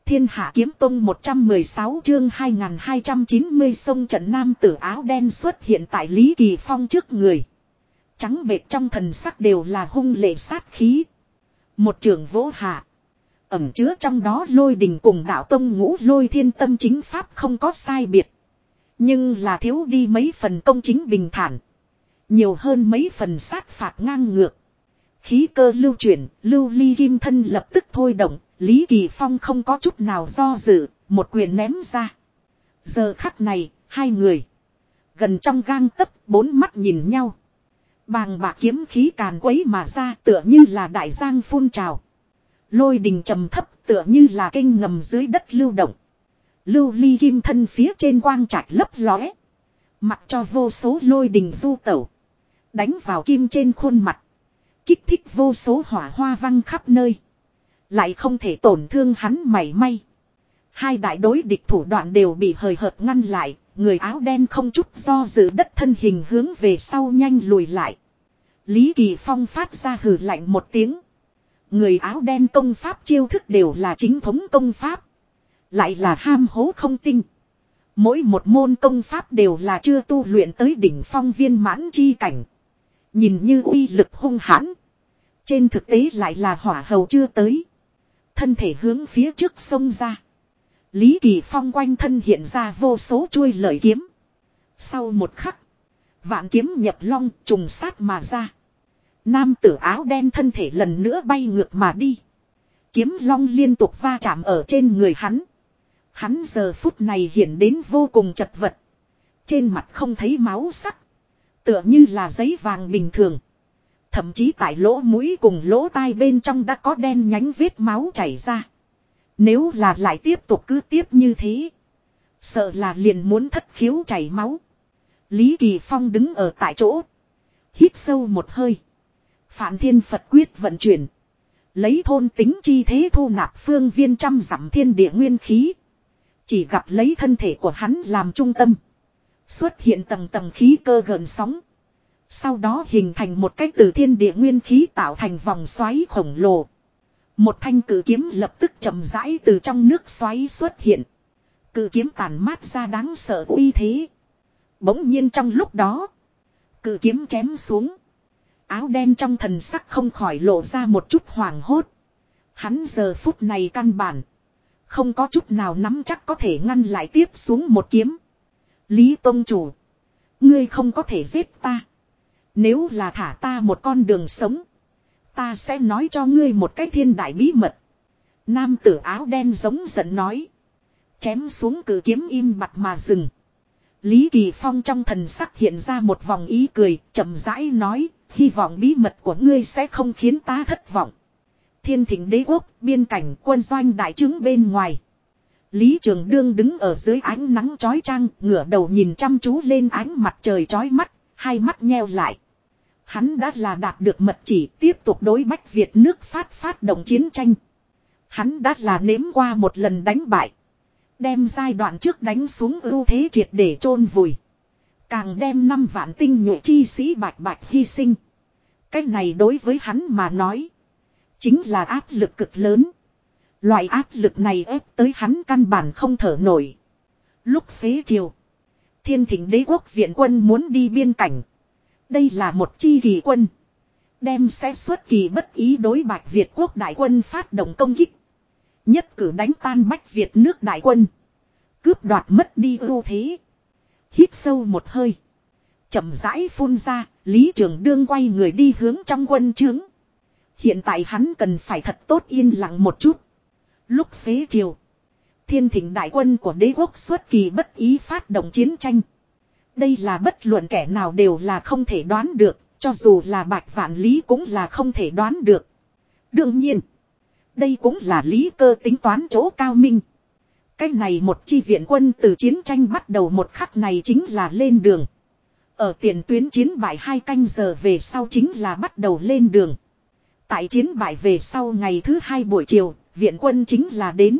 Thiên Hạ Kiếm Tông 116 chương 2290 sông trận nam tử áo đen xuất hiện tại Lý Kỳ Phong trước người. Trắng bệt trong thần sắc đều là hung lệ sát khí. Một trường vỗ hạ. Ẩm chứa trong đó lôi đình cùng đạo tông ngũ lôi thiên tâm chính pháp không có sai biệt. Nhưng là thiếu đi mấy phần công chính bình thản. Nhiều hơn mấy phần sát phạt ngang ngược. Khí cơ lưu chuyển, lưu ly kim thân lập tức thôi động, Lý Kỳ Phong không có chút nào do dự, một quyền ném ra. Giờ khắc này, hai người. Gần trong gang tấc bốn mắt nhìn nhau. Bàng bạc kiếm khí càn quấy mà ra tựa như là đại giang phun trào. Lôi đình trầm thấp tựa như là kênh ngầm dưới đất lưu động. Lưu ly kim thân phía trên quang trạch lấp lóe. Mặc cho vô số lôi đình du tẩu. Đánh vào kim trên khuôn mặt. Kích thích vô số hỏa hoa văng khắp nơi. Lại không thể tổn thương hắn mảy may. Hai đại đối địch thủ đoạn đều bị hời hợt ngăn lại. Người áo đen không chút do dự đất thân hình hướng về sau nhanh lùi lại. Lý Kỳ Phong phát ra hừ lạnh một tiếng. Người áo đen công pháp chiêu thức đều là chính thống công pháp. Lại là ham hố không tinh. Mỗi một môn công pháp đều là chưa tu luyện tới đỉnh phong viên mãn chi cảnh. Nhìn như uy lực hung hãn. Trên thực tế lại là hỏa hầu chưa tới. Thân thể hướng phía trước sông ra. Lý Kỳ Phong quanh thân hiện ra vô số chuôi lợi kiếm. Sau một khắc. Vạn kiếm nhập long trùng sát mà ra. Nam tử áo đen thân thể lần nữa bay ngược mà đi. Kiếm long liên tục va chạm ở trên người hắn. Hắn giờ phút này hiện đến vô cùng chật vật. Trên mặt không thấy máu sắc. Tựa như là giấy vàng bình thường. Thậm chí tại lỗ mũi cùng lỗ tai bên trong đã có đen nhánh vết máu chảy ra. Nếu là lại tiếp tục cứ tiếp như thế. Sợ là liền muốn thất khiếu chảy máu. Lý Kỳ Phong đứng ở tại chỗ. Hít sâu một hơi. Phản thiên Phật quyết vận chuyển. Lấy thôn tính chi thế thu nạp phương viên trăm dặm thiên địa nguyên khí. Chỉ gặp lấy thân thể của hắn làm trung tâm. Xuất hiện tầng tầng khí cơ gần sóng. Sau đó hình thành một cái từ thiên địa nguyên khí tạo thành vòng xoáy khổng lồ. Một thanh cử kiếm lập tức chậm rãi từ trong nước xoáy xuất hiện. Cử kiếm tàn mát ra đáng sợ uy thế. Bỗng nhiên trong lúc đó. Cử kiếm chém xuống. Áo đen trong thần sắc không khỏi lộ ra một chút hoàng hốt. Hắn giờ phút này căn bản. Không có chút nào nắm chắc có thể ngăn lại tiếp xuống một kiếm. Lý Tông Chủ. Ngươi không có thể giết ta. Nếu là thả ta một con đường sống. Ta sẽ nói cho ngươi một cái thiên đại bí mật. Nam tử áo đen giống giận nói. Chém xuống cử kiếm im mặt mà dừng. Lý Kỳ Phong trong thần sắc hiện ra một vòng ý cười, chậm rãi nói, hy vọng bí mật của ngươi sẽ không khiến ta thất vọng. Thiên thịnh đế quốc, biên cảnh quân doanh đại trướng bên ngoài. Lý Trường Đương đứng ở dưới ánh nắng chói chang, ngửa đầu nhìn chăm chú lên ánh mặt trời chói mắt, hai mắt nheo lại. Hắn đã là đạt được mật chỉ tiếp tục đối Bách Việt nước phát phát động chiến tranh. Hắn đã là nếm qua một lần đánh bại. Đem giai đoạn trước đánh xuống ưu thế triệt để chôn vùi. Càng đem năm vạn tinh nhuệ chi sĩ bạch bạch hy sinh. Cái này đối với hắn mà nói. Chính là áp lực cực lớn. Loại áp lực này ép tới hắn căn bản không thở nổi. Lúc xế chiều. Thiên thỉnh đế quốc viện quân muốn đi biên cảnh. Đây là một chi kỳ quân. Đem sẽ xuất kỳ bất ý đối bạch Việt quốc đại quân phát động công kích. Nhất cử đánh tan bách Việt nước đại quân. Cướp đoạt mất đi ưu thế. Hít sâu một hơi. chậm rãi phun ra, Lý Trường Đương quay người đi hướng trong quân trướng. Hiện tại hắn cần phải thật tốt yên lặng một chút. Lúc xế chiều. thiên thịnh đại quân của đế quốc xuất kỳ bất ý phát động chiến tranh. Đây là bất luận kẻ nào đều là không thể đoán được, cho dù là bạch vạn lý cũng là không thể đoán được. Đương nhiên, đây cũng là lý cơ tính toán chỗ cao minh. Cái này một chi viện quân từ chiến tranh bắt đầu một khắc này chính là lên đường. Ở tiền tuyến chiến bại hai canh giờ về sau chính là bắt đầu lên đường. Tại chiến bại về sau ngày thứ hai buổi chiều, viện quân chính là đến.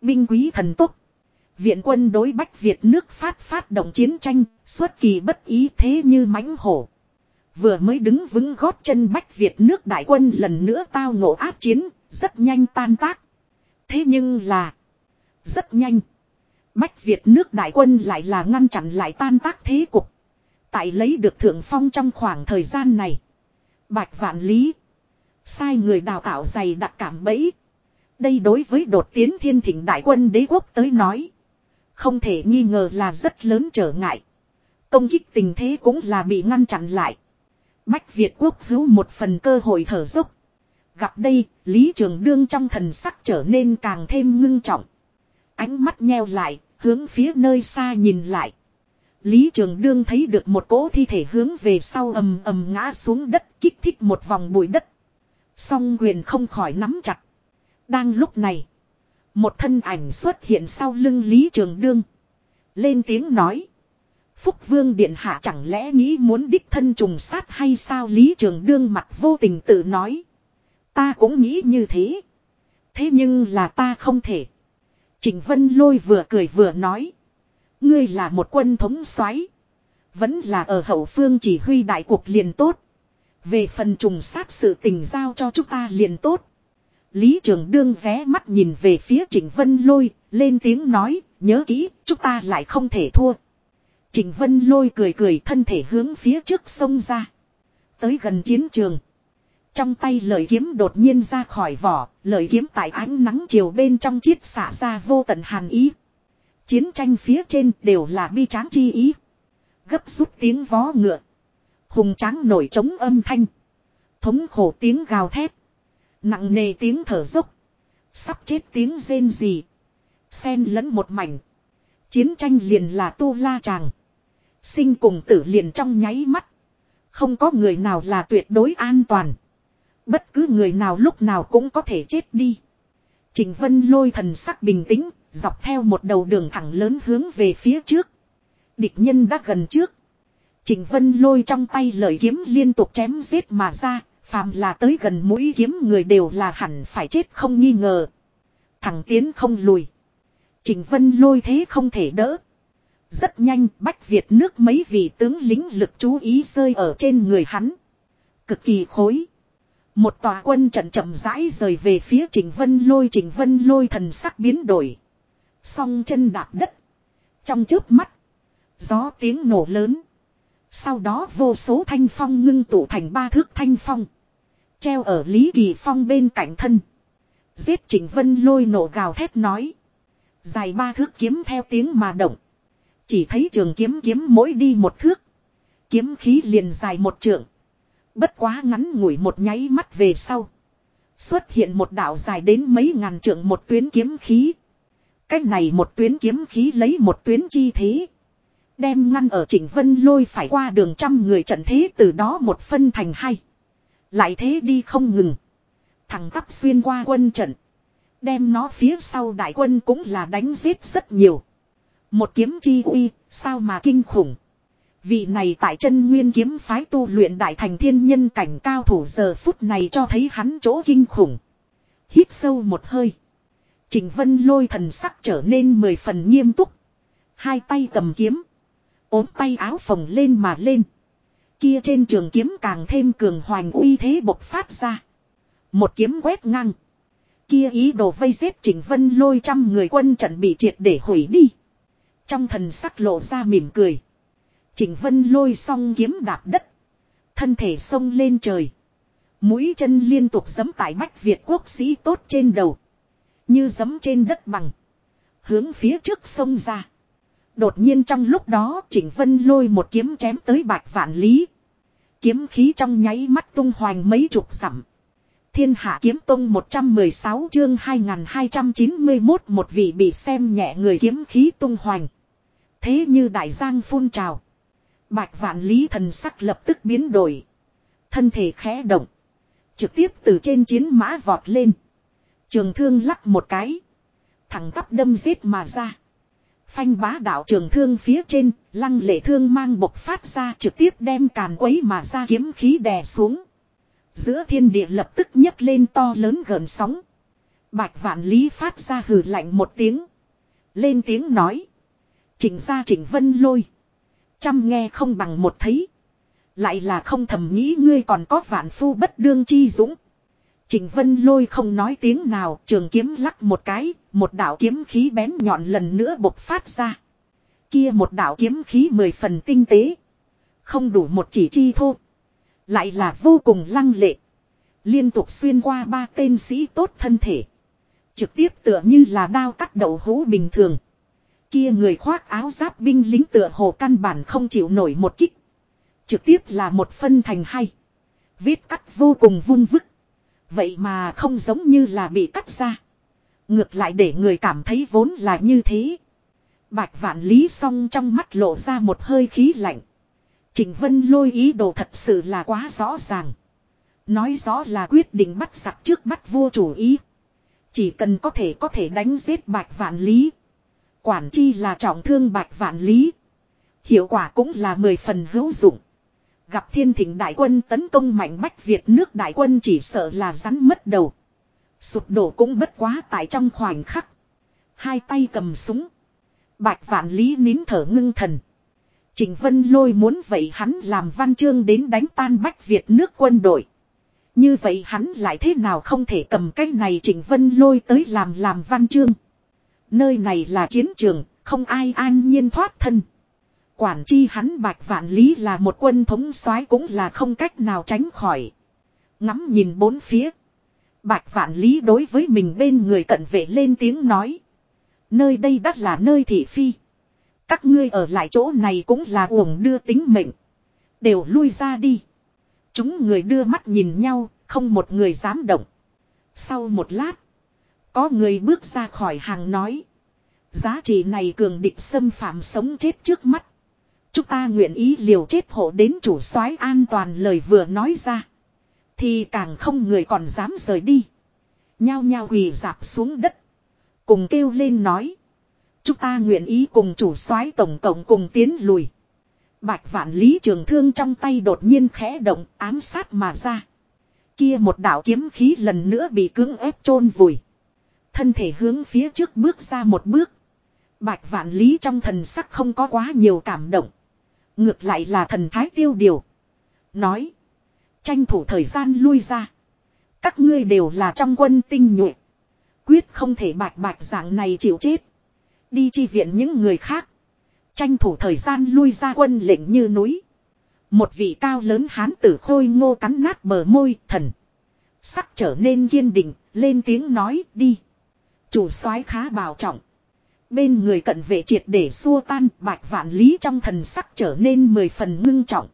Binh quý thần tốc. Viện quân đối Bách Việt nước phát phát động chiến tranh, xuất kỳ bất ý thế như mãnh hổ. Vừa mới đứng vững gót chân Bách Việt nước đại quân lần nữa tao ngộ áp chiến, rất nhanh tan tác. Thế nhưng là, rất nhanh. Bách Việt nước đại quân lại là ngăn chặn lại tan tác thế cục. Tại lấy được thượng phong trong khoảng thời gian này. Bạch Vạn Lý. Sai người đào tạo dày đặc cảm bẫy. Đây đối với đột tiến thiên thỉnh đại quân đế quốc tới nói. Không thể nghi ngờ là rất lớn trở ngại. Công kích tình thế cũng là bị ngăn chặn lại. Bách Việt quốc hữu một phần cơ hội thở dốc. Gặp đây, Lý Trường Đương trong thần sắc trở nên càng thêm ngưng trọng. Ánh mắt nheo lại, hướng phía nơi xa nhìn lại. Lý Trường Đương thấy được một cỗ thi thể hướng về sau ầm ầm ngã xuống đất kích thích một vòng bụi đất. Song quyền không khỏi nắm chặt. Đang lúc này. Một thân ảnh xuất hiện sau lưng Lý Trường Đương. Lên tiếng nói. Phúc Vương Điện Hạ chẳng lẽ nghĩ muốn đích thân trùng sát hay sao Lý Trường Đương mặt vô tình tự nói. Ta cũng nghĩ như thế. Thế nhưng là ta không thể. Trịnh Vân Lôi vừa cười vừa nói. Ngươi là một quân thống soái, Vẫn là ở hậu phương chỉ huy đại cuộc liền tốt. Về phần trùng sát sự tình giao cho chúng ta liền tốt. Lý Trường Đương ré mắt nhìn về phía Trịnh Vân Lôi, lên tiếng nói, nhớ kỹ, chúng ta lại không thể thua. Trịnh Vân Lôi cười cười thân thể hướng phía trước sông ra. Tới gần chiến trường. Trong tay lợi kiếm đột nhiên ra khỏi vỏ, lợi kiếm tại ánh nắng chiều bên trong chiết xả ra vô tận hàn ý. Chiến tranh phía trên đều là bi tráng chi ý. Gấp rút tiếng vó ngựa. Hùng tráng nổi trống âm thanh. Thống khổ tiếng gào thét. Nặng nề tiếng thở dốc. Sắp chết tiếng rên gì. Xen lẫn một mảnh. Chiến tranh liền là tu la chàng. Sinh cùng tử liền trong nháy mắt. Không có người nào là tuyệt đối an toàn. Bất cứ người nào lúc nào cũng có thể chết đi. Trình Vân lôi thần sắc bình tĩnh, dọc theo một đầu đường thẳng lớn hướng về phía trước. Địch nhân đã gần trước. Trình Vân lôi trong tay lợi kiếm liên tục chém giết mà ra, phàm là tới gần mũi kiếm người đều là hẳn phải chết không nghi ngờ. thằng tiến không lùi. Trình Vân lôi thế không thể đỡ. Rất nhanh, Bách Việt nước mấy vị tướng lính lực chú ý rơi ở trên người hắn. Cực kỳ khối. Một tòa quân trận chậm rãi rời về phía Trình Vân lôi, Trình Vân lôi thần sắc biến đổi. Song chân đạp đất. Trong chớp mắt. Gió tiếng nổ lớn. Sau đó vô số thanh phong ngưng tụ thành ba thước thanh phong. Treo ở Lý Kỳ Phong bên cạnh thân. Giết Trịnh Vân lôi nổ gào thét nói. Dài ba thước kiếm theo tiếng mà động. Chỉ thấy trường kiếm kiếm mỗi đi một thước. Kiếm khí liền dài một trượng. Bất quá ngắn ngủi một nháy mắt về sau. Xuất hiện một đạo dài đến mấy ngàn trượng một tuyến kiếm khí. Cách này một tuyến kiếm khí lấy một tuyến chi thế. Đem ngăn ở Trịnh Vân lôi phải qua đường trăm người trận thế từ đó một phân thành hai. Lại thế đi không ngừng. Thằng tắp xuyên qua quân trận. Đem nó phía sau đại quân cũng là đánh giết rất nhiều. Một kiếm chi uy, sao mà kinh khủng. Vị này tại chân nguyên kiếm phái tu luyện đại thành thiên nhân cảnh cao thủ giờ phút này cho thấy hắn chỗ kinh khủng. Hít sâu một hơi. Trình Vân lôi thần sắc trở nên mười phần nghiêm túc. Hai tay cầm kiếm. ốm tay áo phồng lên mà lên. Kia trên trường kiếm càng thêm cường hoành uy thế bộc phát ra. Một kiếm quét ngang. Kia ý đồ vây giết Trình Vân lôi trăm người quân trận bị triệt để hủy đi. Trong thần sắc lộ ra mỉm cười. Trình Vân lôi xong kiếm đạp đất. Thân thể sông lên trời. Mũi chân liên tục giấm tại bách Việt quốc sĩ tốt trên đầu. Như giấm trên đất bằng. Hướng phía trước sông ra. Đột nhiên trong lúc đó, Trịnh Vân lôi một kiếm chém tới bạch vạn lý. Kiếm khí trong nháy mắt tung hoành mấy chục sẵm. Thiên Hạ Kiếm Tông 116 chương 2291 một vị bị xem nhẹ người kiếm khí tung hoành. Thế như đại giang phun trào. Bạch vạn lý thần sắc lập tức biến đổi. Thân thể khẽ động. Trực tiếp từ trên chiến mã vọt lên. Trường thương lắc một cái. Thẳng tắp đâm giết mà ra. Phanh bá đạo trường thương phía trên, lăng lệ thương mang bộc phát ra trực tiếp đem càn quấy mà ra kiếm khí đè xuống. Giữa thiên địa lập tức nhấc lên to lớn gần sóng. Bạch vạn lý phát ra hừ lạnh một tiếng. Lên tiếng nói. Chỉnh ra chỉnh vân lôi. chăm nghe không bằng một thấy. Lại là không thầm nghĩ ngươi còn có vạn phu bất đương chi dũng. Trình Vân Lôi không nói tiếng nào, trường kiếm lắc một cái, một đạo kiếm khí bén nhọn lần nữa bộc phát ra. Kia một đạo kiếm khí mười phần tinh tế. Không đủ một chỉ chi thô. Lại là vô cùng lăng lệ. Liên tục xuyên qua ba tên sĩ tốt thân thể. Trực tiếp tựa như là đao cắt đậu hũ bình thường. Kia người khoác áo giáp binh lính tựa hồ căn bản không chịu nổi một kích. Trực tiếp là một phân thành hai. vết cắt vô cùng vung vức. Vậy mà không giống như là bị cắt ra. Ngược lại để người cảm thấy vốn là như thế. Bạch vạn lý song trong mắt lộ ra một hơi khí lạnh. trình Vân lôi ý đồ thật sự là quá rõ ràng. Nói rõ là quyết định bắt giặc trước bắt vua chủ ý. Chỉ cần có thể có thể đánh giết bạch vạn lý. Quản chi là trọng thương bạch vạn lý. Hiệu quả cũng là mười phần hữu dụng. Gặp thiên thịnh đại quân tấn công mạnh bách Việt nước đại quân chỉ sợ là rắn mất đầu. Sụp đổ cũng bất quá tại trong khoảnh khắc. Hai tay cầm súng. Bạch vạn lý nín thở ngưng thần. Trình Vân Lôi muốn vậy hắn làm văn chương đến đánh tan Bách Việt nước quân đội. Như vậy hắn lại thế nào không thể cầm cái này Trình Vân Lôi tới làm làm văn chương. Nơi này là chiến trường, không ai an nhiên thoát thân. Quản chi hắn Bạch Vạn Lý là một quân thống soái cũng là không cách nào tránh khỏi. Ngắm nhìn bốn phía. Bạch Vạn Lý đối với mình bên người cận vệ lên tiếng nói. Nơi đây đắt là nơi thị phi. Các ngươi ở lại chỗ này cũng là uổng đưa tính mệnh. Đều lui ra đi. Chúng người đưa mắt nhìn nhau, không một người dám động. Sau một lát, có người bước ra khỏi hàng nói. Giá trị này cường địch xâm phạm sống chết trước mắt. Chúng ta nguyện ý liều chết hộ đến chủ soái an toàn lời vừa nói ra. Thì càng không người còn dám rời đi. Nhao nhao quỳ dạp xuống đất. Cùng kêu lên nói. Chúng ta nguyện ý cùng chủ soái tổng cộng cùng tiến lùi. Bạch vạn lý trường thương trong tay đột nhiên khẽ động, ám sát mà ra. Kia một đạo kiếm khí lần nữa bị cưỡng ép chôn vùi. Thân thể hướng phía trước bước ra một bước. Bạch vạn lý trong thần sắc không có quá nhiều cảm động. Ngược lại là thần thái tiêu điều. Nói. Tranh thủ thời gian lui ra. Các ngươi đều là trong quân tinh nhuệ. Quyết không thể bạch bạch dạng này chịu chết. Đi chi viện những người khác. Tranh thủ thời gian lui ra quân lệnh như núi. Một vị cao lớn hán tử khôi ngô cắn nát bờ môi thần. Sắc trở nên kiên định, lên tiếng nói đi. Chủ soái khá bảo trọng. Bên người cận vệ triệt để xua tan bạch vạn lý trong thần sắc trở nên mười phần ngưng trọng.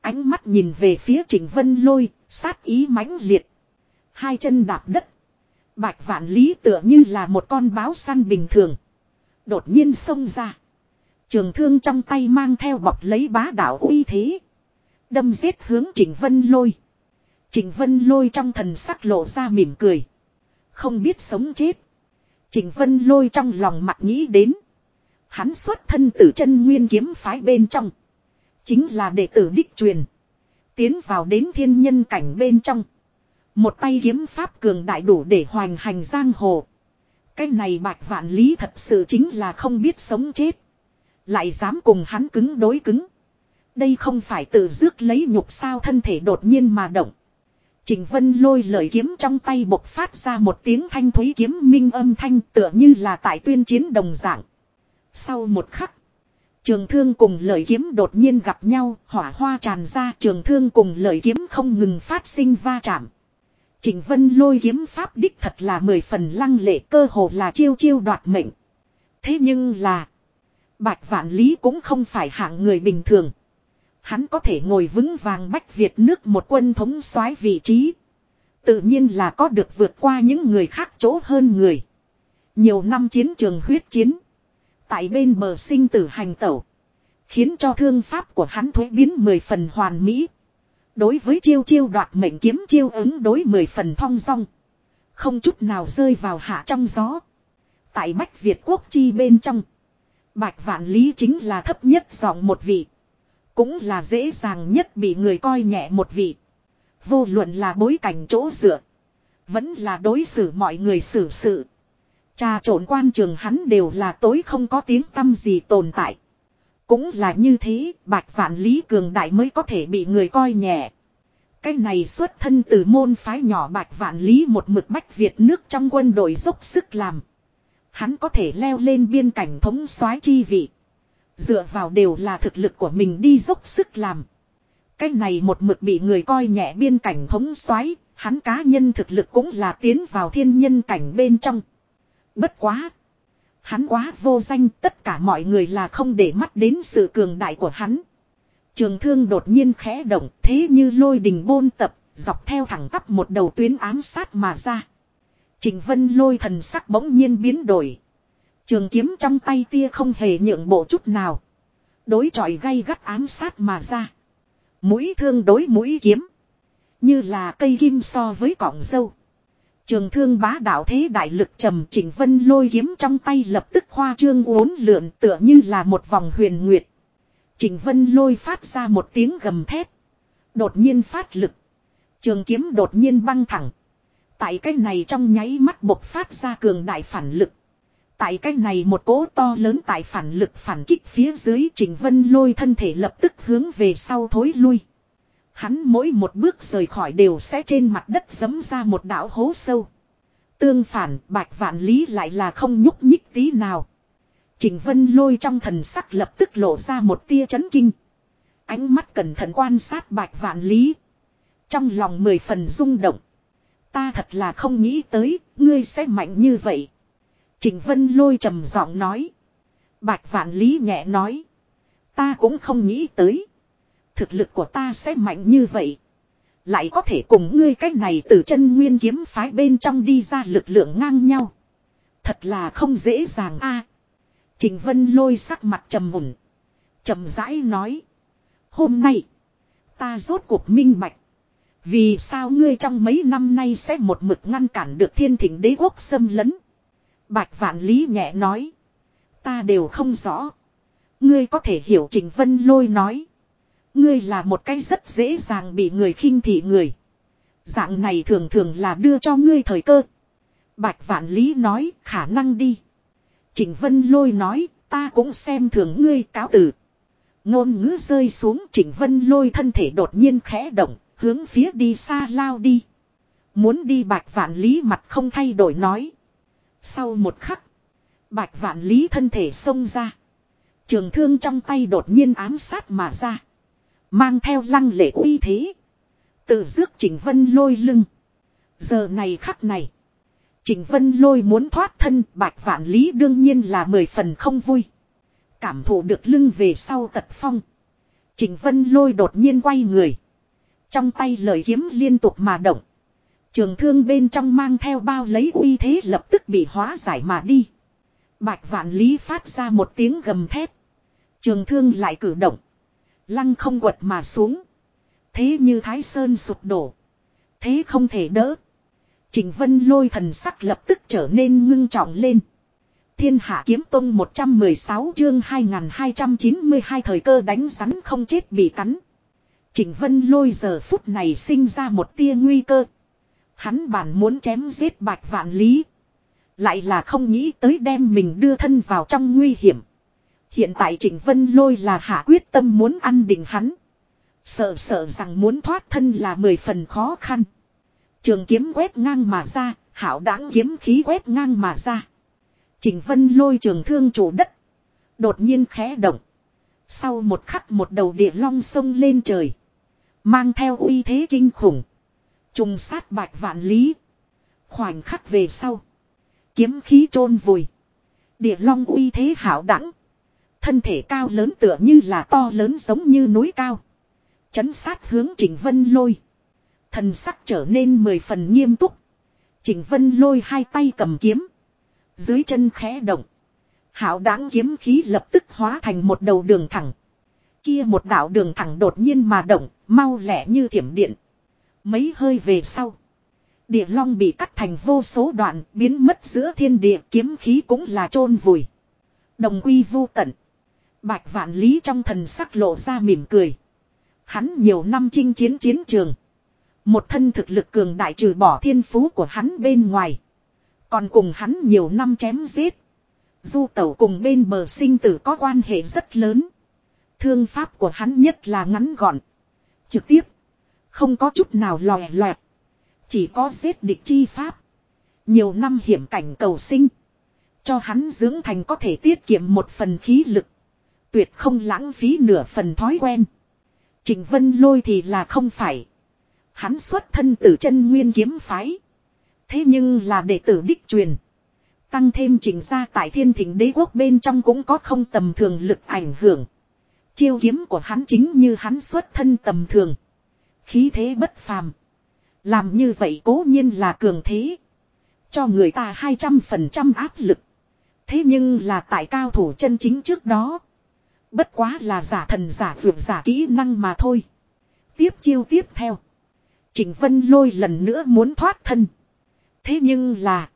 Ánh mắt nhìn về phía Trình Vân Lôi, sát ý mãnh liệt. Hai chân đạp đất. Bạch vạn lý tựa như là một con báo săn bình thường. Đột nhiên xông ra. Trường thương trong tay mang theo bọc lấy bá đạo uy thế. Đâm giết hướng Trình Vân Lôi. Trình Vân Lôi trong thần sắc lộ ra mỉm cười. Không biết sống chết. Trịnh Vân Lôi trong lòng mặt nghĩ đến. Hắn xuất thân từ chân nguyên kiếm phái bên trong. Chính là đệ tử đích truyền. Tiến vào đến thiên nhân cảnh bên trong. Một tay kiếm pháp cường đại đủ để hoành hành giang hồ. Cái này bạch vạn lý thật sự chính là không biết sống chết. Lại dám cùng hắn cứng đối cứng. Đây không phải tự dước lấy nhục sao thân thể đột nhiên mà động. Trình Vân lôi lời kiếm trong tay bộc phát ra một tiếng thanh thúy kiếm minh âm thanh tựa như là tại tuyên chiến đồng dạng. Sau một khắc, trường thương cùng lời kiếm đột nhiên gặp nhau, hỏa hoa tràn ra trường thương cùng lời kiếm không ngừng phát sinh va chạm. Trình Vân lôi kiếm pháp đích thật là mười phần lăng lệ cơ hồ là chiêu chiêu đoạt mệnh. Thế nhưng là, Bạch Vạn Lý cũng không phải hạng người bình thường. Hắn có thể ngồi vững vàng bách Việt nước một quân thống soái vị trí. Tự nhiên là có được vượt qua những người khác chỗ hơn người. Nhiều năm chiến trường huyết chiến. Tại bên bờ sinh tử hành tẩu. Khiến cho thương pháp của hắn thuế biến mười phần hoàn mỹ. Đối với chiêu chiêu đoạt mệnh kiếm chiêu ứng đối mười phần thong dong. Không chút nào rơi vào hạ trong gió. Tại Bách Việt quốc chi bên trong. Bạch vạn lý chính là thấp nhất giọng một vị. Cũng là dễ dàng nhất bị người coi nhẹ một vị. Vô luận là bối cảnh chỗ dựa. Vẫn là đối xử mọi người xử sự. Trà trộn quan trường hắn đều là tối không có tiếng tâm gì tồn tại. Cũng là như thế, bạch vạn lý cường đại mới có thể bị người coi nhẹ. Cái này xuất thân từ môn phái nhỏ bạch vạn lý một mực bách Việt nước trong quân đội dốc sức làm. Hắn có thể leo lên biên cảnh thống soái chi vị. Dựa vào đều là thực lực của mình đi dốc sức làm. Cái này một mực bị người coi nhẹ biên cảnh thống xoáy hắn cá nhân thực lực cũng là tiến vào thiên nhân cảnh bên trong. Bất quá. Hắn quá vô danh tất cả mọi người là không để mắt đến sự cường đại của hắn. Trường thương đột nhiên khẽ động thế như lôi đình bôn tập, dọc theo thẳng tắp một đầu tuyến ám sát mà ra. Trình vân lôi thần sắc bỗng nhiên biến đổi. Trường kiếm trong tay tia không hề nhượng bộ chút nào. Đối chọi gay gắt ám sát mà ra. Mũi thương đối mũi kiếm. Như là cây kim so với cọng dâu. Trường thương bá đạo thế đại lực trầm chỉnh vân lôi kiếm trong tay lập tức khoa trương uốn lượn tựa như là một vòng huyền nguyệt. Trình vân lôi phát ra một tiếng gầm thét. Đột nhiên phát lực. Trường kiếm đột nhiên băng thẳng. Tại cái này trong nháy mắt bộc phát ra cường đại phản lực. Tại cái này một cỗ to lớn tại phản lực phản kích phía dưới Trình Vân lôi thân thể lập tức hướng về sau thối lui. Hắn mỗi một bước rời khỏi đều sẽ trên mặt đất giấm ra một đảo hố sâu. Tương phản bạch vạn lý lại là không nhúc nhích tí nào. Trình Vân lôi trong thần sắc lập tức lộ ra một tia chấn kinh. Ánh mắt cẩn thận quan sát bạch vạn lý. Trong lòng mười phần rung động. Ta thật là không nghĩ tới, ngươi sẽ mạnh như vậy. Trình Vân lôi trầm giọng nói. Bạch vạn lý nhẹ nói. Ta cũng không nghĩ tới. Thực lực của ta sẽ mạnh như vậy. Lại có thể cùng ngươi cách này từ chân nguyên kiếm phái bên trong đi ra lực lượng ngang nhau. Thật là không dễ dàng a. Trình Vân lôi sắc mặt trầm mùn. trầm rãi nói. Hôm nay. Ta rốt cuộc minh bạch. Vì sao ngươi trong mấy năm nay sẽ một mực ngăn cản được thiên thỉnh đế quốc xâm lấn. Bạch vạn lý nhẹ nói. Ta đều không rõ. Ngươi có thể hiểu Trình Vân lôi nói. Ngươi là một cái rất dễ dàng bị người khinh thị người. Dạng này thường thường là đưa cho ngươi thời cơ. Bạch Vạn Lý nói, khả năng đi. Trình Vân Lôi nói, ta cũng xem thường ngươi cáo từ. Ngôn ngữ rơi xuống, Trình Vân Lôi thân thể đột nhiên khẽ động, hướng phía đi xa lao đi. Muốn đi Bạch Vạn Lý mặt không thay đổi nói. Sau một khắc. Bạch Vạn Lý thân thể xông ra. Trường thương trong tay đột nhiên ám sát mà ra. Mang theo lăng lệ uy thế. Tự rước Trình Vân lôi lưng. Giờ này khắc này. Trình Vân lôi muốn thoát thân, bạch vạn lý đương nhiên là mười phần không vui. Cảm thụ được lưng về sau tật phong. Trình Vân lôi đột nhiên quay người. Trong tay lời kiếm liên tục mà động. Trường thương bên trong mang theo bao lấy uy thế lập tức bị hóa giải mà đi. Bạch vạn lý phát ra một tiếng gầm thép. Trường thương lại cử động. Lăng không quật mà xuống. Thế như Thái Sơn sụp đổ. Thế không thể đỡ. Trình Vân lôi thần sắc lập tức trở nên ngưng trọng lên. Thiên hạ kiếm tông 116 chương 2292 thời cơ đánh rắn không chết bị cắn. Trình Vân lôi giờ phút này sinh ra một tia nguy cơ. Hắn bản muốn chém giết bạch vạn lý. Lại là không nghĩ tới đem mình đưa thân vào trong nguy hiểm. Hiện tại Trịnh Vân Lôi là hạ quyết tâm muốn ăn định hắn. Sợ sợ rằng muốn thoát thân là mười phần khó khăn. Trường kiếm quét ngang mà ra, hảo đáng kiếm khí quét ngang mà ra. Trịnh Vân Lôi trường thương chủ đất. Đột nhiên khẽ động. Sau một khắc một đầu địa long sông lên trời. Mang theo uy thế kinh khủng. Trùng sát bạch vạn lý. Khoảnh khắc về sau. Kiếm khí chôn vùi. Địa long uy thế hảo đẳng. Thân thể cao lớn tựa như là to lớn giống như núi cao. Chấn sát hướng Trịnh Vân lôi. Thần sắc trở nên mười phần nghiêm túc. Trịnh Vân lôi hai tay cầm kiếm. Dưới chân khẽ động. Hảo đáng kiếm khí lập tức hóa thành một đầu đường thẳng. Kia một đạo đường thẳng đột nhiên mà động, mau lẹ như thiểm điện. Mấy hơi về sau. Địa long bị cắt thành vô số đoạn, biến mất giữa thiên địa kiếm khí cũng là chôn vùi. Đồng quy vô tận. Bạch vạn lý trong thần sắc lộ ra mỉm cười. Hắn nhiều năm chinh chiến chiến trường. Một thân thực lực cường đại trừ bỏ thiên phú của hắn bên ngoài. Còn cùng hắn nhiều năm chém giết. Du tẩu cùng bên bờ sinh tử có quan hệ rất lớn. Thương pháp của hắn nhất là ngắn gọn. Trực tiếp. Không có chút nào lòe loẹt. Chỉ có giết địch chi pháp. Nhiều năm hiểm cảnh cầu sinh. Cho hắn dưỡng thành có thể tiết kiệm một phần khí lực. Tuyệt không lãng phí nửa phần thói quen. Trịnh Vân Lôi thì là không phải. Hắn xuất thân từ chân nguyên kiếm phái. Thế nhưng là đệ tử đích truyền. Tăng thêm trình ra tại thiên thỉnh đế quốc bên trong cũng có không tầm thường lực ảnh hưởng. Chiêu kiếm của hắn chính như hắn xuất thân tầm thường. Khí thế bất phàm. Làm như vậy cố nhiên là cường thế. Cho người ta 200% áp lực. Thế nhưng là tại cao thủ chân chính trước đó. Bất quá là giả thần giả vượt giả kỹ năng mà thôi. Tiếp chiêu tiếp theo. Trịnh Vân lôi lần nữa muốn thoát thân. Thế nhưng là.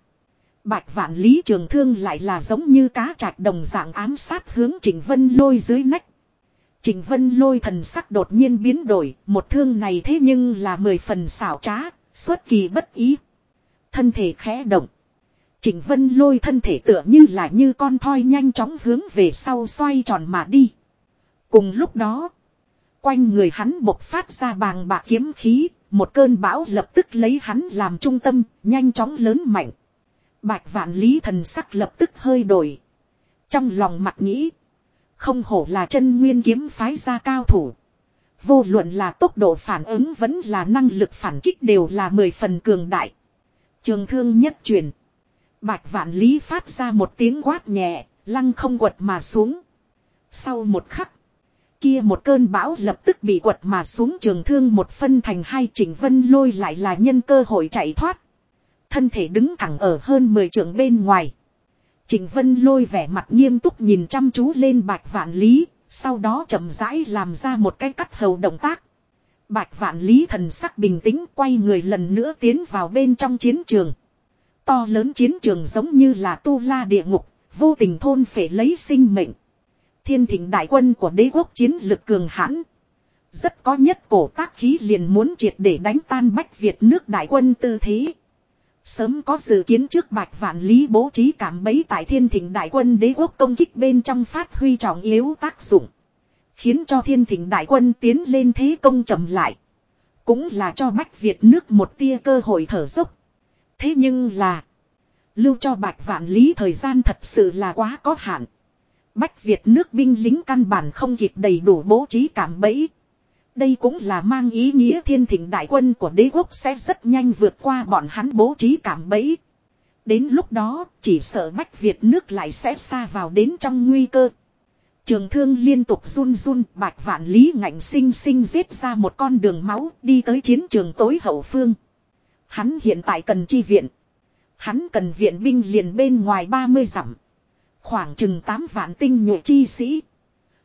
Bạch vạn lý trường thương lại là giống như cá trạch đồng dạng ám sát hướng Trịnh Vân lôi dưới nách. Trình Vân lôi thần sắc đột nhiên biến đổi, một thương này thế nhưng là mười phần xảo trá, xuất kỳ bất ý. Thân thể khẽ động. Trình Vân lôi thân thể tựa như là như con thoi nhanh chóng hướng về sau xoay tròn mà đi. Cùng lúc đó, quanh người hắn bộc phát ra bàng bạc kiếm khí, một cơn bão lập tức lấy hắn làm trung tâm, nhanh chóng lớn mạnh. Bạch vạn lý thần sắc lập tức hơi đổi. Trong lòng mặt nghĩ, không hổ là chân nguyên kiếm phái ra cao thủ. Vô luận là tốc độ phản ứng vẫn là năng lực phản kích đều là mười phần cường đại. Trường thương nhất truyền. Bạch vạn lý phát ra một tiếng quát nhẹ, lăng không quật mà xuống. Sau một khắc, kia một cơn bão lập tức bị quật mà xuống trường thương một phân thành hai chỉnh vân lôi lại là nhân cơ hội chạy thoát. Thân thể đứng thẳng ở hơn 10 trường bên ngoài. Trịnh Vân lôi vẻ mặt nghiêm túc nhìn chăm chú lên bạch vạn lý, sau đó chậm rãi làm ra một cái cắt hầu động tác. Bạch vạn lý thần sắc bình tĩnh quay người lần nữa tiến vào bên trong chiến trường. To lớn chiến trường giống như là tu la địa ngục, vô tình thôn phệ lấy sinh mệnh. Thiên thịnh đại quân của đế quốc chiến lực cường hãn. Rất có nhất cổ tác khí liền muốn triệt để đánh tan Bách Việt nước đại quân tư thế. Sớm có dự kiến trước bạch vạn lý bố trí cảm bấy tại thiên thịnh đại quân đế quốc công kích bên trong phát huy trọng yếu tác dụng. Khiến cho thiên thịnh đại quân tiến lên thế công chậm lại. Cũng là cho Bách Việt nước một tia cơ hội thở dốc. Thế nhưng là. Lưu cho bạch vạn lý thời gian thật sự là quá có hạn. Bách Việt nước binh lính căn bản không kịp đầy đủ bố trí cảm bẫy. Đây cũng là mang ý nghĩa thiên thịnh đại quân của đế quốc sẽ rất nhanh vượt qua bọn hắn bố trí cảm bẫy. Đến lúc đó, chỉ sợ Bách Việt nước lại sẽ xa vào đến trong nguy cơ. Trường thương liên tục run run, bạch vạn lý ngạnh sinh sinh giết ra một con đường máu đi tới chiến trường tối hậu phương. Hắn hiện tại cần chi viện. Hắn cần viện binh liền bên ngoài 30 dặm. Khoảng chừng 8 vạn tinh nhuệ chi sĩ.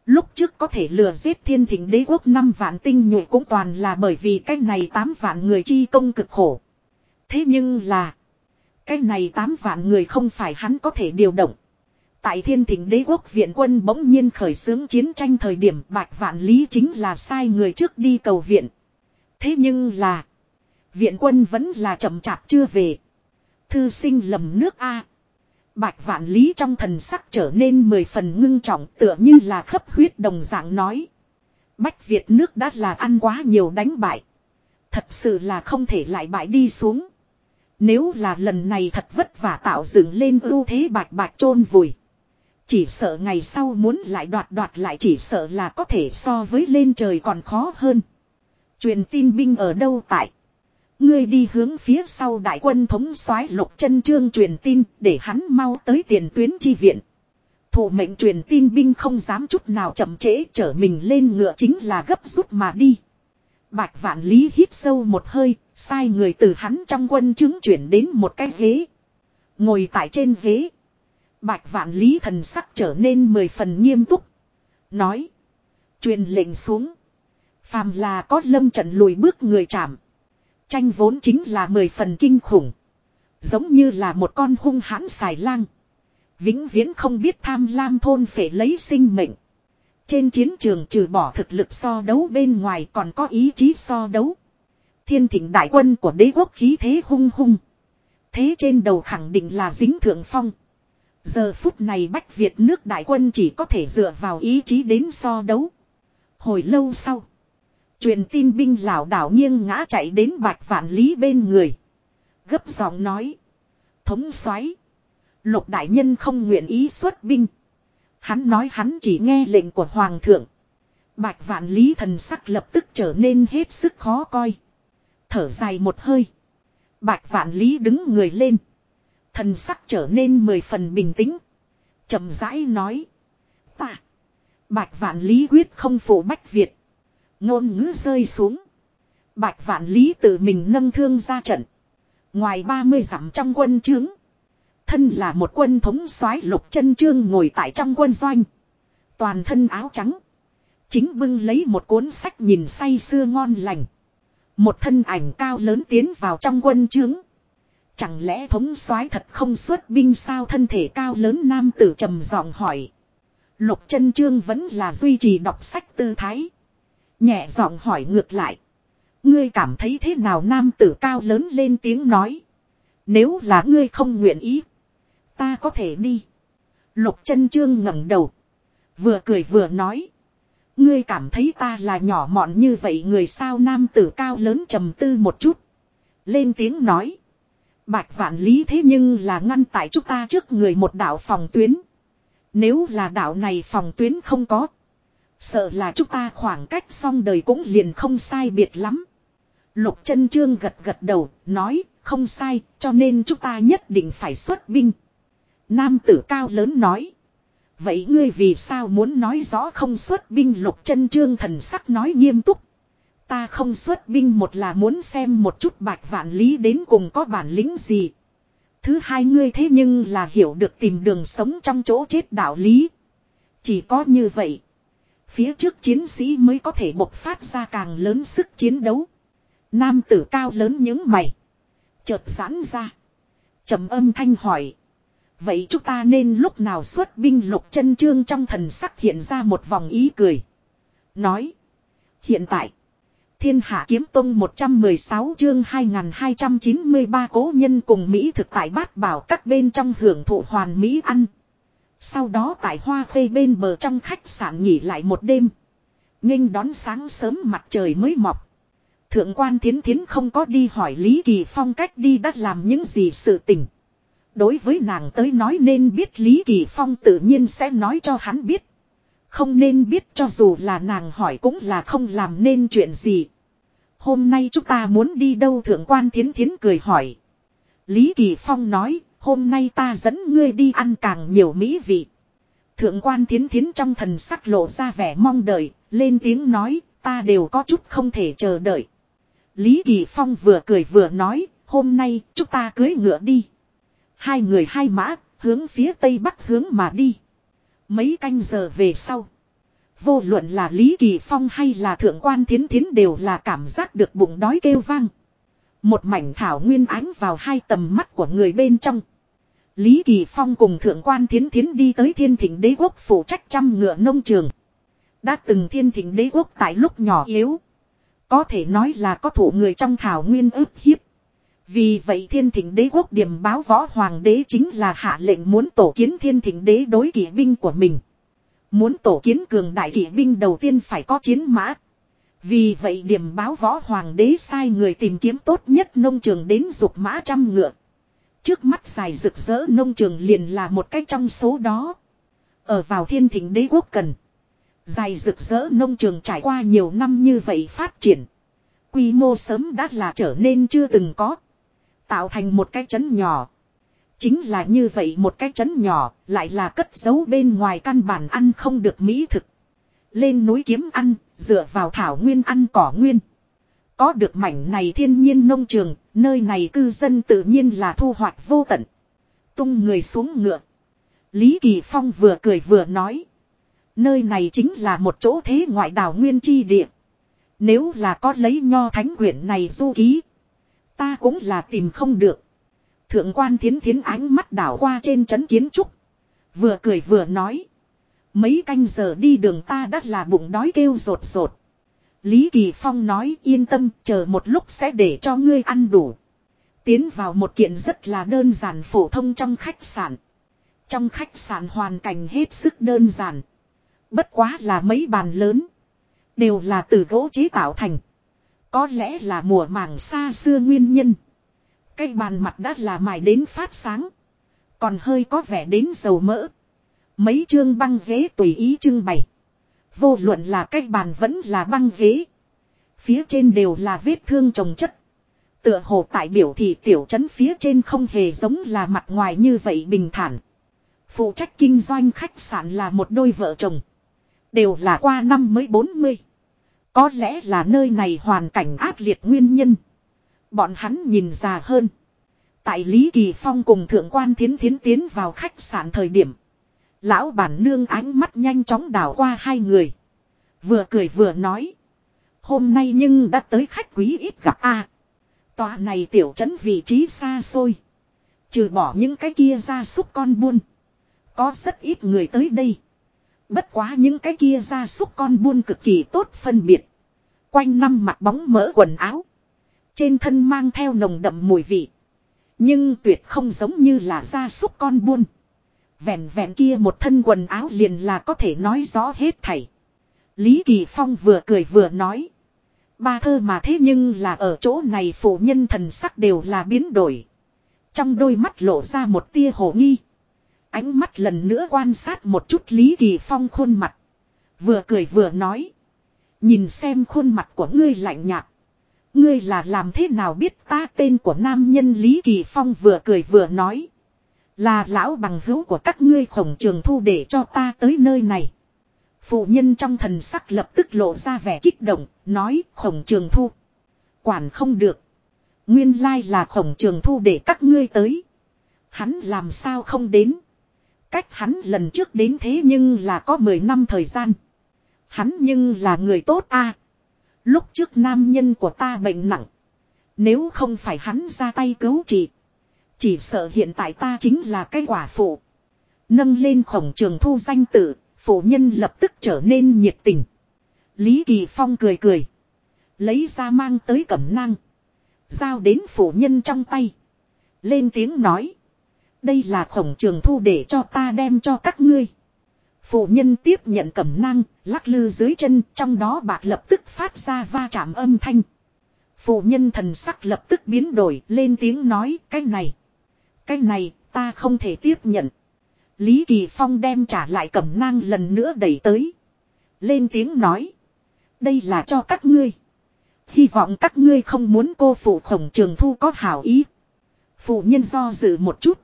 Lúc trước có thể lừa giết thiên thỉnh đế quốc 5 vạn tinh nhuệ cũng toàn là bởi vì cái này 8 vạn người chi công cực khổ. Thế nhưng là. Cái này 8 vạn người không phải hắn có thể điều động. Tại thiên thỉnh đế quốc viện quân bỗng nhiên khởi xướng chiến tranh thời điểm, bạch vạn lý chính là sai người trước đi cầu viện. Thế nhưng là. Viện quân vẫn là chậm chạp chưa về. Thư sinh lầm nước A. Bạch vạn lý trong thần sắc trở nên mười phần ngưng trọng tựa như là khấp huyết đồng dạng nói. Bách Việt nước đã là ăn quá nhiều đánh bại. Thật sự là không thể lại bại đi xuống. Nếu là lần này thật vất vả tạo dựng lên ưu thế bạch bạch chôn vùi. Chỉ sợ ngày sau muốn lại đoạt đoạt lại chỉ sợ là có thể so với lên trời còn khó hơn. Truyền tin binh ở đâu tại. Ngươi đi hướng phía sau đại quân thống soái lục chân trương truyền tin để hắn mau tới tiền tuyến chi viện. Thủ mệnh truyền tin binh không dám chút nào chậm trễ trở mình lên ngựa chính là gấp rút mà đi. Bạch vạn lý hít sâu một hơi, sai người từ hắn trong quân chứng chuyển đến một cái ghế. Ngồi tại trên ghế. Bạch vạn lý thần sắc trở nên mười phần nghiêm túc. Nói. Truyền lệnh xuống. Phàm là có lâm trận lùi bước người chạm. Tranh vốn chính là mười phần kinh khủng. Giống như là một con hung hãn xài lang. Vĩnh viễn không biết tham lam thôn phải lấy sinh mệnh. Trên chiến trường trừ bỏ thực lực so đấu bên ngoài còn có ý chí so đấu. Thiên thịnh đại quân của đế quốc khí thế hung hung. Thế trên đầu khẳng định là dính thượng phong. Giờ phút này Bách Việt nước đại quân chỉ có thể dựa vào ý chí đến so đấu. Hồi lâu sau. Truyền tin binh lảo đảo nghiêng ngã chạy đến bạch vạn lý bên người. Gấp giọng nói. Thống soái Lục đại nhân không nguyện ý xuất binh. Hắn nói hắn chỉ nghe lệnh của hoàng thượng. Bạch vạn lý thần sắc lập tức trở nên hết sức khó coi. Thở dài một hơi. Bạch vạn lý đứng người lên. Thần sắc trở nên mười phần bình tĩnh. chậm rãi nói. Ta. Bạch vạn lý quyết không phụ bách Việt. Ngôn ngữ rơi xuống. Bạch vạn lý tự mình nâng thương ra trận. Ngoài 30 dặm trong quân trướng. Thân là một quân thống soái lục chân trương ngồi tại trong quân doanh. Toàn thân áo trắng. Chính bưng lấy một cuốn sách nhìn say sưa ngon lành. Một thân ảnh cao lớn tiến vào trong quân trướng. Chẳng lẽ thống soái thật không xuất binh sao thân thể cao lớn nam tử trầm giọng hỏi. Lục chân trương vẫn là duy trì đọc sách tư thái. Nhẹ giọng hỏi ngược lại. Ngươi cảm thấy thế nào nam tử cao lớn lên tiếng nói. Nếu là ngươi không nguyện ý. Ta có thể đi. Lục chân trương ngẩng đầu. Vừa cười vừa nói. Ngươi cảm thấy ta là nhỏ mọn như vậy người sao nam tử cao lớn trầm tư một chút. Lên tiếng nói. Bạch vạn lý thế nhưng là ngăn tại chúng ta trước người một đạo phòng tuyến. Nếu là đạo này phòng tuyến không có. Sợ là chúng ta khoảng cách xong đời cũng liền không sai biệt lắm. Lục chân trương gật gật đầu, nói, không sai, cho nên chúng ta nhất định phải xuất binh. Nam tử cao lớn nói. Vậy ngươi vì sao muốn nói rõ không xuất binh lục chân trương thần sắc nói nghiêm túc. Ta không xuất binh một là muốn xem một chút bạch vạn lý đến cùng có bản lĩnh gì. Thứ hai ngươi thế nhưng là hiểu được tìm đường sống trong chỗ chết đạo lý. Chỉ có như vậy. Phía trước chiến sĩ mới có thể bộc phát ra càng lớn sức chiến đấu. Nam tử cao lớn những mày. Chợt giãn ra. trầm âm thanh hỏi. Vậy chúng ta nên lúc nào xuất binh lục chân trương trong thần sắc hiện ra một vòng ý cười. Nói. Hiện tại. Thiên hạ kiếm tông 116 chương 2293 cố nhân cùng Mỹ thực tại bát bảo các bên trong hưởng thụ hoàn Mỹ ăn. Sau đó tại hoa khê bên bờ trong khách sạn nghỉ lại một đêm. nghênh đón sáng sớm mặt trời mới mọc. Thượng quan thiến thiến không có đi hỏi Lý Kỳ Phong cách đi đã làm những gì sự tình. Đối với nàng tới nói nên biết Lý Kỳ Phong tự nhiên sẽ nói cho hắn biết. Không nên biết cho dù là nàng hỏi cũng là không làm nên chuyện gì. Hôm nay chúng ta muốn đi đâu thượng quan thiến thiến cười hỏi. Lý Kỳ Phong nói, hôm nay ta dẫn ngươi đi ăn càng nhiều mỹ vị. Thượng quan thiến thiến trong thần sắc lộ ra vẻ mong đợi, lên tiếng nói, ta đều có chút không thể chờ đợi. Lý Kỳ Phong vừa cười vừa nói, hôm nay chúng ta cưới ngựa đi. Hai người hai mã, hướng phía tây bắc hướng mà đi. Mấy canh giờ về sau. Vô luận là Lý Kỳ Phong hay là Thượng quan Thiến Thiến đều là cảm giác được bụng đói kêu vang. Một mảnh thảo nguyên ánh vào hai tầm mắt của người bên trong. Lý Kỳ Phong cùng Thượng quan Thiến Thiến đi tới thiên thỉnh đế quốc phụ trách trăm ngựa nông trường. Đã từng thiên thỉnh đế quốc tại lúc nhỏ yếu. Có thể nói là có thủ người trong thảo nguyên ức hiếp. Vì vậy thiên thỉnh đế quốc điểm báo võ hoàng đế chính là hạ lệnh muốn tổ kiến thiên thỉnh đế đối kỵ binh của mình. Muốn tổ kiến cường đại kỵ binh đầu tiên phải có chiến mã. Vì vậy điểm báo võ hoàng đế sai người tìm kiếm tốt nhất nông trường đến dục mã trăm ngựa. Trước mắt dài rực rỡ nông trường liền là một cách trong số đó. Ở vào thiên thỉnh đế quốc cần. Dài rực rỡ nông trường trải qua nhiều năm như vậy phát triển. Quy mô sớm đã là trở nên chưa từng có. Tạo thành một cái chấn nhỏ. Chính là như vậy một cái chấn nhỏ, lại là cất giấu bên ngoài căn bản ăn không được mỹ thực. Lên núi kiếm ăn, dựa vào thảo nguyên ăn cỏ nguyên. Có được mảnh này thiên nhiên nông trường, nơi này cư dân tự nhiên là thu hoạch vô tận. Tung người xuống ngựa. Lý Kỳ Phong vừa cười vừa nói. Nơi này chính là một chỗ thế ngoại đảo nguyên chi địa. Nếu là có lấy nho thánh quyển này du ký. Ta cũng là tìm không được. Thượng quan thiến thiến ánh mắt đảo qua trên trấn kiến trúc. Vừa cười vừa nói. Mấy canh giờ đi đường ta đã là bụng đói kêu rột rột. Lý Kỳ Phong nói yên tâm, chờ một lúc sẽ để cho ngươi ăn đủ. Tiến vào một kiện rất là đơn giản phổ thông trong khách sạn. Trong khách sạn hoàn cảnh hết sức đơn giản. Bất quá là mấy bàn lớn. Đều là từ gỗ chế tạo thành. Có lẽ là mùa màng xa xưa nguyên nhân. Cây bàn mặt đã là mài đến phát sáng. Còn hơi có vẻ đến dầu mỡ. Mấy chương băng ghế tùy ý trưng bày. Vô luận là cách bàn vẫn là băng ghế. Phía trên đều là vết thương trồng chất. Tựa hồ tại biểu thị tiểu trấn phía trên không hề giống là mặt ngoài như vậy bình thản. Phụ trách kinh doanh khách sạn là một đôi vợ chồng. Đều là qua năm mới 40. Có lẽ là nơi này hoàn cảnh ác liệt nguyên nhân. Bọn hắn nhìn già hơn. Tại Lý Kỳ Phong cùng thượng quan thiến thiến tiến vào khách sạn thời điểm. Lão bản nương ánh mắt nhanh chóng đảo qua hai người. Vừa cười vừa nói. Hôm nay nhưng đã tới khách quý ít gặp a. Tòa này tiểu trấn vị trí xa xôi. Trừ bỏ những cái kia ra súc con buôn. Có rất ít người tới đây. Bất quá những cái kia ra súc con buôn cực kỳ tốt phân biệt. Quanh năm mặc bóng mỡ quần áo. Trên thân mang theo nồng đậm mùi vị. Nhưng tuyệt không giống như là gia súc con buôn. Vẹn vẹn kia một thân quần áo liền là có thể nói rõ hết thảy. Lý Kỳ Phong vừa cười vừa nói. Ba thơ mà thế nhưng là ở chỗ này phụ nhân thần sắc đều là biến đổi. Trong đôi mắt lộ ra một tia hồ nghi. Ánh mắt lần nữa quan sát một chút Lý Kỳ Phong khuôn mặt. Vừa cười vừa nói. Nhìn xem khuôn mặt của ngươi lạnh nhạt. Ngươi là làm thế nào biết ta tên của nam nhân Lý Kỳ Phong vừa cười vừa nói. Là lão bằng hữu của các ngươi khổng trường thu để cho ta tới nơi này. Phụ nhân trong thần sắc lập tức lộ ra vẻ kích động, nói khổng trường thu. Quản không được. Nguyên lai là khổng trường thu để các ngươi tới. Hắn làm sao không đến. Cách hắn lần trước đến thế nhưng là có 10 năm thời gian. Hắn nhưng là người tốt a. Lúc trước nam nhân của ta bệnh nặng. Nếu không phải hắn ra tay cứu trị. Chỉ sợ hiện tại ta chính là cái quả phụ. Nâng lên khổng trường thu danh tự, phụ nhân lập tức trở nên nhiệt tình. Lý Kỳ Phong cười cười. Lấy ra mang tới cẩm nang. Giao đến phụ nhân trong tay. Lên tiếng nói. Đây là khổng trường thu để cho ta đem cho các ngươi. Phụ nhân tiếp nhận cẩm nang, lắc lư dưới chân, trong đó bạc lập tức phát ra va chạm âm thanh. Phụ nhân thần sắc lập tức biến đổi, lên tiếng nói, cái này. Cái này, ta không thể tiếp nhận. Lý Kỳ Phong đem trả lại cẩm nang lần nữa đẩy tới. Lên tiếng nói. Đây là cho các ngươi. Hy vọng các ngươi không muốn cô phụ khổng trường thu có hảo ý. Phụ nhân do dự một chút.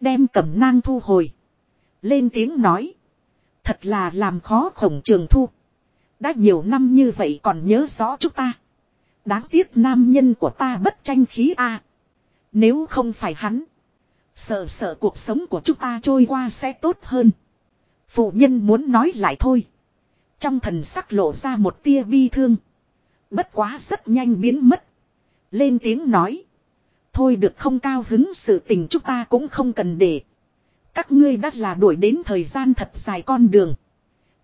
Đem cẩm nang thu hồi. Lên tiếng nói. Thật là làm khó khổng trường thu. Đã nhiều năm như vậy còn nhớ rõ chúng ta. Đáng tiếc nam nhân của ta bất tranh khí a. Nếu không phải hắn. Sợ sợ cuộc sống của chúng ta trôi qua sẽ tốt hơn. Phụ nhân muốn nói lại thôi. Trong thần sắc lộ ra một tia bi thương. Bất quá rất nhanh biến mất. Lên tiếng nói. Thôi được không cao hứng sự tình chúng ta cũng không cần để. Các ngươi đã là đuổi đến thời gian thật dài con đường.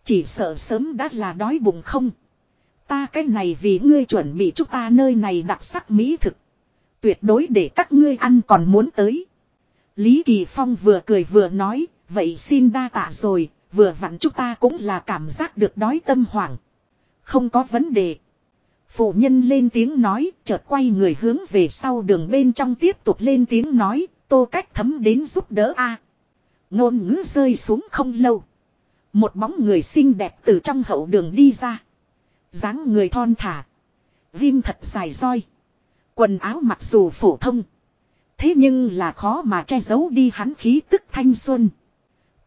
Chỉ sợ sớm đã là đói bụng không. Ta cái này vì ngươi chuẩn bị chúng ta nơi này đặc sắc mỹ thực. Tuyệt đối để các ngươi ăn còn muốn tới. Lý Kỳ Phong vừa cười vừa nói, vậy xin đa tạ rồi, vừa vặn chúng ta cũng là cảm giác được đói tâm hoảng. Không có vấn đề. Phụ nhân lên tiếng nói, chợt quay người hướng về sau đường bên trong tiếp tục lên tiếng nói, tô cách thấm đến giúp đỡ a. Ngôn ngữ rơi xuống không lâu. Một bóng người xinh đẹp từ trong hậu đường đi ra. dáng người thon thả. Vim thật dài roi. Quần áo mặc dù phổ thông. Thế nhưng là khó mà che giấu đi hắn khí tức thanh xuân.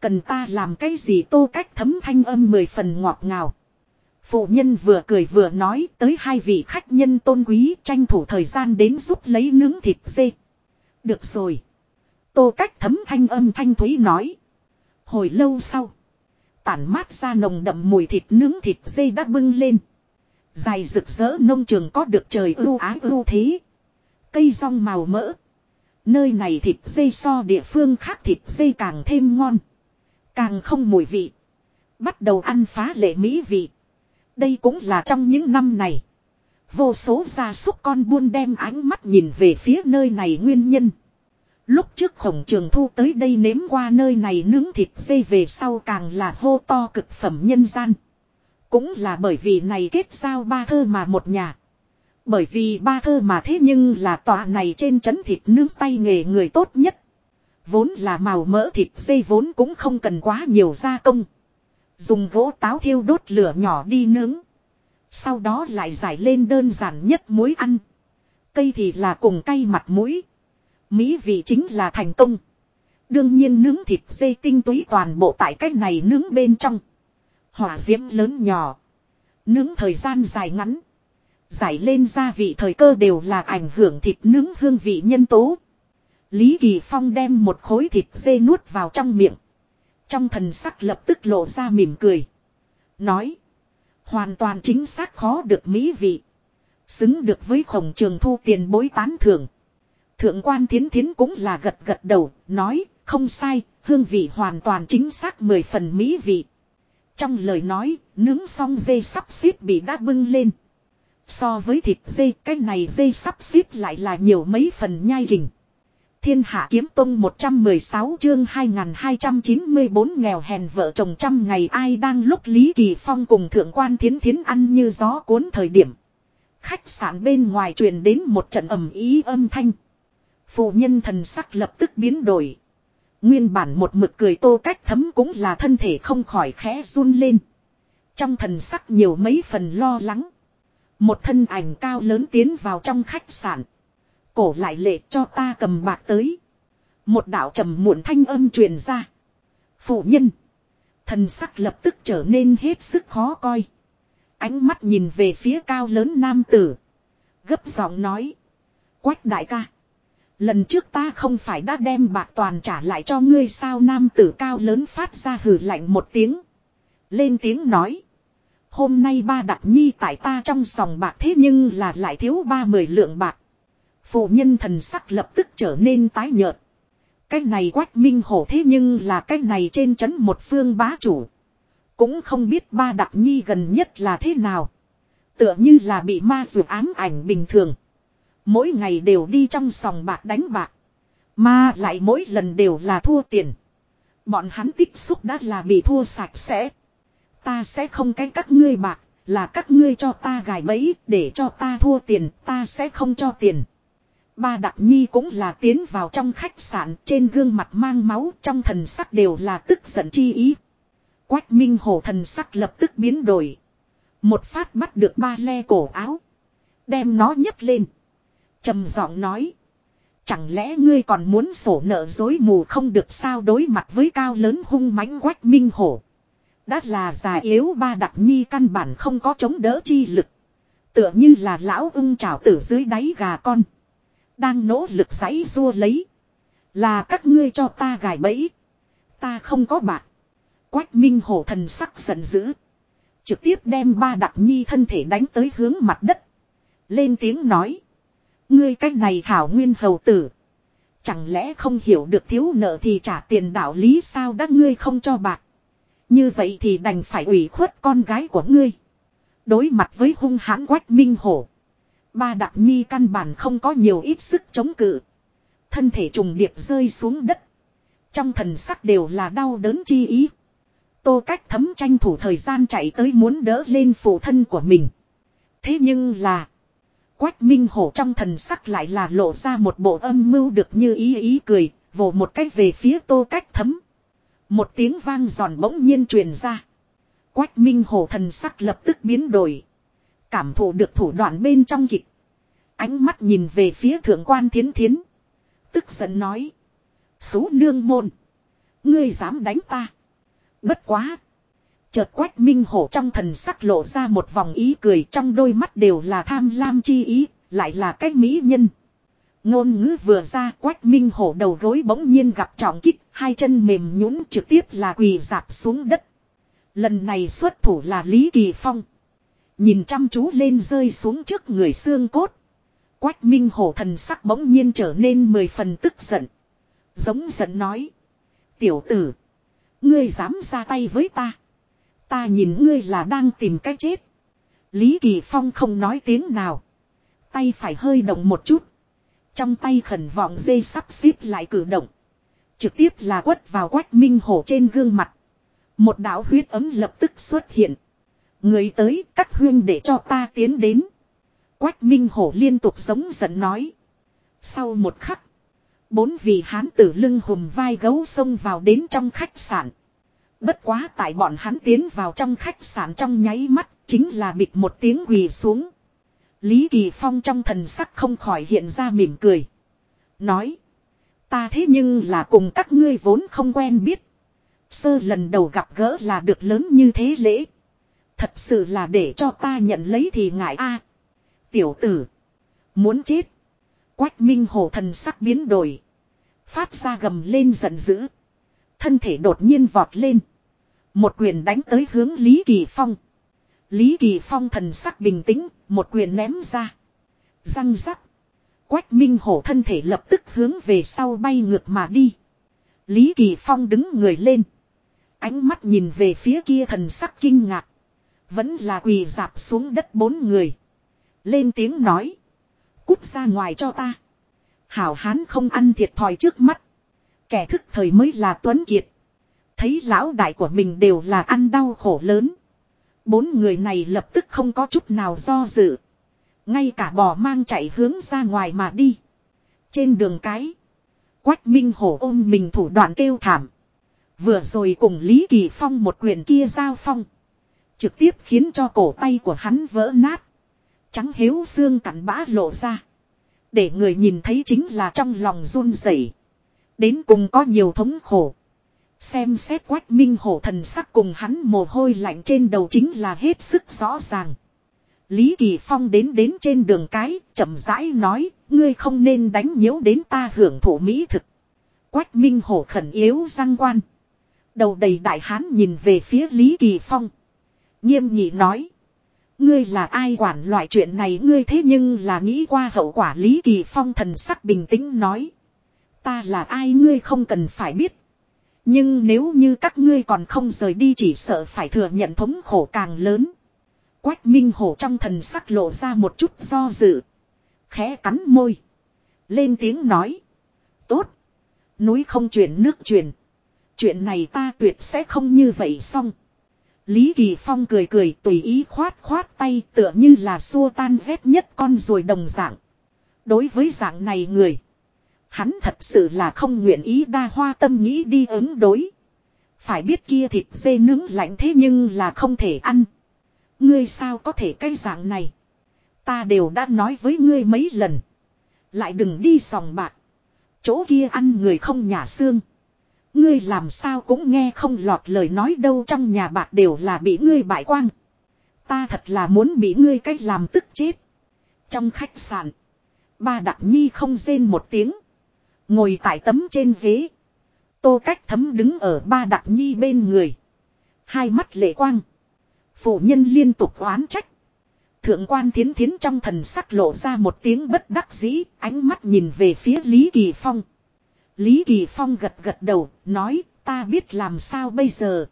Cần ta làm cái gì tô cách thấm thanh âm mười phần ngọt ngào. Phụ nhân vừa cười vừa nói tới hai vị khách nhân tôn quý tranh thủ thời gian đến giúp lấy nướng thịt dê. Được rồi. Tô cách thấm thanh âm thanh thúy nói. Hồi lâu sau. Tản mát ra nồng đậm mùi thịt nướng thịt dê đã bưng lên. Dài rực rỡ nông trường có được trời ưu ái ưu thế. Cây rong màu mỡ. Nơi này thịt dây so địa phương khác thịt dây càng thêm ngon. Càng không mùi vị. Bắt đầu ăn phá lệ mỹ vị. Đây cũng là trong những năm này. Vô số gia súc con buôn đem ánh mắt nhìn về phía nơi này nguyên nhân. Lúc trước khổng trường thu tới đây nếm qua nơi này nướng thịt dây về sau càng là hô to cực phẩm nhân gian. Cũng là bởi vì này kết giao ba thơ mà một nhà. Bởi vì ba thơ mà thế nhưng là tòa này trên chấn thịt nướng tay nghề người tốt nhất. Vốn là màu mỡ thịt dây vốn cũng không cần quá nhiều gia công. Dùng gỗ táo thiêu đốt lửa nhỏ đi nướng. Sau đó lại giải lên đơn giản nhất muối ăn. Cây thì là cùng cây mặt mũi. Mỹ vị chính là thành công. Đương nhiên nướng thịt dây tinh túy toàn bộ tại cách này nướng bên trong. Hỏa diễm lớn nhỏ. Nướng thời gian dài ngắn. Giải lên gia vị thời cơ đều là ảnh hưởng thịt nướng hương vị nhân tố. Lý Kỳ Phong đem một khối thịt dê nuốt vào trong miệng. Trong thần sắc lập tức lộ ra mỉm cười. Nói. Hoàn toàn chính xác khó được mỹ vị. Xứng được với khổng trường thu tiền bối tán thưởng. Thượng quan thiến thiến cũng là gật gật đầu, nói, không sai, hương vị hoàn toàn chính xác mười phần mỹ vị. Trong lời nói, nướng xong dê sắp xếp bị đã bưng lên. So với thịt dê, cái này dê sắp xếp lại là nhiều mấy phần nhai hình. Thiên hạ kiếm tông 116 chương 2294 nghèo hèn vợ chồng trăm ngày ai đang lúc Lý Kỳ Phong cùng thượng quan thiến thiến ăn như gió cuốn thời điểm. Khách sạn bên ngoài truyền đến một trận ầm ý âm thanh. Phụ nhân thần sắc lập tức biến đổi. Nguyên bản một mực cười tô cách thấm cũng là thân thể không khỏi khẽ run lên. Trong thần sắc nhiều mấy phần lo lắng. Một thân ảnh cao lớn tiến vào trong khách sạn. Cổ lại lệ cho ta cầm bạc tới. Một đạo trầm muộn thanh âm truyền ra. Phụ nhân. Thần sắc lập tức trở nên hết sức khó coi. Ánh mắt nhìn về phía cao lớn nam tử. Gấp giọng nói. Quách đại ca. Lần trước ta không phải đã đem bạc toàn trả lại cho ngươi sao nam tử cao lớn phát ra hử lạnh một tiếng. Lên tiếng nói. Hôm nay ba đặc nhi tại ta trong sòng bạc thế nhưng là lại thiếu ba mười lượng bạc. Phụ nhân thần sắc lập tức trở nên tái nhợt. Cái này quách minh hổ thế nhưng là cái này trên chấn một phương bá chủ. Cũng không biết ba đặc nhi gần nhất là thế nào. Tựa như là bị ma dược ám ảnh bình thường. Mỗi ngày đều đi trong sòng bạc đánh bạc. Mà lại mỗi lần đều là thua tiền. Bọn hắn tích xúc đã là bị thua sạch sẽ. Ta sẽ không cái các ngươi bạc, là các ngươi cho ta gài bẫy để cho ta thua tiền, ta sẽ không cho tiền. Ba đặc nhi cũng là tiến vào trong khách sạn trên gương mặt mang máu trong thần sắc đều là tức giận chi ý. Quách minh hổ thần sắc lập tức biến đổi. Một phát bắt được ba le cổ áo. Đem nó nhấc lên trầm giọng nói. Chẳng lẽ ngươi còn muốn sổ nợ dối mù không được sao đối mặt với cao lớn hung mãnh quách minh hổ. Đã là già yếu ba đặc nhi căn bản không có chống đỡ chi lực. Tựa như là lão ưng trào tử dưới đáy gà con. Đang nỗ lực giấy rua lấy. Là các ngươi cho ta gài bẫy. Ta không có bạc. Quách minh hổ thần sắc giận dữ. Trực tiếp đem ba đặc nhi thân thể đánh tới hướng mặt đất. Lên tiếng nói. Ngươi cách này thảo nguyên hầu tử. Chẳng lẽ không hiểu được thiếu nợ thì trả tiền đạo lý sao đã ngươi không cho bạc. Như vậy thì đành phải ủy khuất con gái của ngươi. Đối mặt với hung hãn quách minh hổ. Ba đặc nhi căn bản không có nhiều ít sức chống cự. Thân thể trùng điệp rơi xuống đất. Trong thần sắc đều là đau đớn chi ý. Tô cách thấm tranh thủ thời gian chạy tới muốn đỡ lên phụ thân của mình. Thế nhưng là. Quách Minh Hổ trong thần sắc lại là lộ ra một bộ âm mưu được như ý ý cười, vồ một cách về phía tô cách thấm. Một tiếng vang giòn bỗng nhiên truyền ra. Quách Minh hồ thần sắc lập tức biến đổi. Cảm thụ được thủ đoạn bên trong kịch. Ánh mắt nhìn về phía thượng quan thiến thiến. Tức giận nói. Xú nương môn. Ngươi dám đánh ta. Bất quá. Chợt quách minh hổ trong thần sắc lộ ra một vòng ý cười trong đôi mắt đều là tham lam chi ý, lại là cách mỹ nhân. Ngôn ngữ vừa ra quách minh hổ đầu gối bỗng nhiên gặp trọng kích, hai chân mềm nhũn trực tiếp là quỳ dạp xuống đất. Lần này xuất thủ là Lý Kỳ Phong. Nhìn chăm chú lên rơi xuống trước người xương cốt. Quách minh hổ thần sắc bỗng nhiên trở nên mười phần tức giận. Giống giận nói. Tiểu tử. Ngươi dám ra tay với ta. Ta nhìn ngươi là đang tìm cách chết. Lý Kỳ Phong không nói tiếng nào. Tay phải hơi động một chút. Trong tay khẩn vọng dây sắp xếp lại cử động. Trực tiếp là quất vào quách minh hổ trên gương mặt. Một đạo huyết ấm lập tức xuất hiện. Người tới cắt huyên để cho ta tiến đến. Quách minh hổ liên tục giống giận nói. Sau một khắc. Bốn vị hán tử lưng hùm vai gấu xông vào đến trong khách sạn. Bất quá tại bọn hắn tiến vào trong khách sạn trong nháy mắt, chính là bịt một tiếng quỳ xuống. Lý Kỳ Phong trong thần sắc không khỏi hiện ra mỉm cười. Nói. Ta thế nhưng là cùng các ngươi vốn không quen biết. Sơ lần đầu gặp gỡ là được lớn như thế lễ. Thật sự là để cho ta nhận lấy thì ngại a Tiểu tử. Muốn chết. Quách Minh Hổ thần sắc biến đổi. Phát ra gầm lên giận dữ. Thân thể đột nhiên vọt lên. Một quyền đánh tới hướng Lý Kỳ Phong. Lý Kỳ Phong thần sắc bình tĩnh, một quyền ném ra. Răng rắc. Quách Minh Hổ thân thể lập tức hướng về sau bay ngược mà đi. Lý Kỳ Phong đứng người lên. Ánh mắt nhìn về phía kia thần sắc kinh ngạc. Vẫn là quỳ dạp xuống đất bốn người. Lên tiếng nói. Cút ra ngoài cho ta. Hảo hán không ăn thiệt thòi trước mắt. Kẻ thức thời mới là Tuấn Kiệt. Thấy lão đại của mình đều là ăn đau khổ lớn. Bốn người này lập tức không có chút nào do dự. Ngay cả bò mang chạy hướng ra ngoài mà đi. Trên đường cái. Quách Minh Hổ ôm mình thủ đoạn kêu thảm. Vừa rồi cùng Lý Kỳ Phong một quyền kia giao phong. Trực tiếp khiến cho cổ tay của hắn vỡ nát. Trắng hếu xương cặn bã lộ ra. Để người nhìn thấy chính là trong lòng run rẩy. Đến cùng có nhiều thống khổ. Xem xét quách minh hổ thần sắc cùng hắn mồ hôi lạnh trên đầu chính là hết sức rõ ràng. Lý Kỳ Phong đến đến trên đường cái, chậm rãi nói, ngươi không nên đánh nhiễu đến ta hưởng thụ mỹ thực. Quách minh hổ khẩn yếu răng quan. Đầu đầy đại hán nhìn về phía Lý Kỳ Phong. Nghiêm nhị nói. Ngươi là ai quản loại chuyện này ngươi thế nhưng là nghĩ qua hậu quả Lý Kỳ Phong thần sắc bình tĩnh nói. Ta là ai ngươi không cần phải biết. Nhưng nếu như các ngươi còn không rời đi chỉ sợ phải thừa nhận thống khổ càng lớn. Quách Minh Hổ trong thần sắc lộ ra một chút do dự. Khẽ cắn môi. Lên tiếng nói. Tốt. Núi không chuyển nước chuyển. Chuyện này ta tuyệt sẽ không như vậy xong. Lý Kỳ Phong cười cười tùy ý khoát khoát tay tựa như là xua tan ghét nhất con rồi đồng dạng. Đối với dạng này người. Hắn thật sự là không nguyện ý đa hoa tâm nghĩ đi ứng đối. Phải biết kia thịt dê nướng lạnh thế nhưng là không thể ăn. Ngươi sao có thể cái dạng này. Ta đều đã nói với ngươi mấy lần. Lại đừng đi sòng bạc. Chỗ kia ăn người không nhả xương. Ngươi làm sao cũng nghe không lọt lời nói đâu trong nhà bạc đều là bị ngươi bại quang. Ta thật là muốn bị ngươi cách làm tức chết. Trong khách sạn. Ba đặc nhi không rên một tiếng. Ngồi tại tấm trên ghế. Tô cách thấm đứng ở ba đặc nhi bên người. Hai mắt lệ quang. Phụ nhân liên tục oán trách. Thượng quan thiến thiến trong thần sắc lộ ra một tiếng bất đắc dĩ, ánh mắt nhìn về phía Lý Kỳ Phong. Lý Kỳ Phong gật gật đầu, nói, ta biết làm sao bây giờ.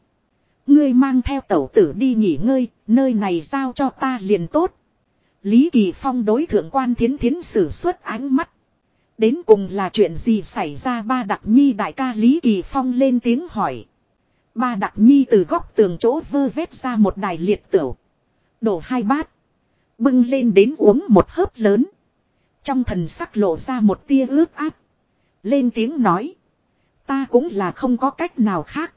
Ngươi mang theo tẩu tử đi nghỉ ngơi, nơi này giao cho ta liền tốt. Lý Kỳ Phong đối thượng quan thiến thiến sử xuất ánh mắt. Đến cùng là chuyện gì xảy ra ba đặc nhi đại ca Lý Kỳ Phong lên tiếng hỏi. Ba đặc nhi từ góc tường chỗ vơ vét ra một đài liệt tửu. Đổ hai bát. Bưng lên đến uống một hớp lớn. Trong thần sắc lộ ra một tia ướp áp. Lên tiếng nói. Ta cũng là không có cách nào khác.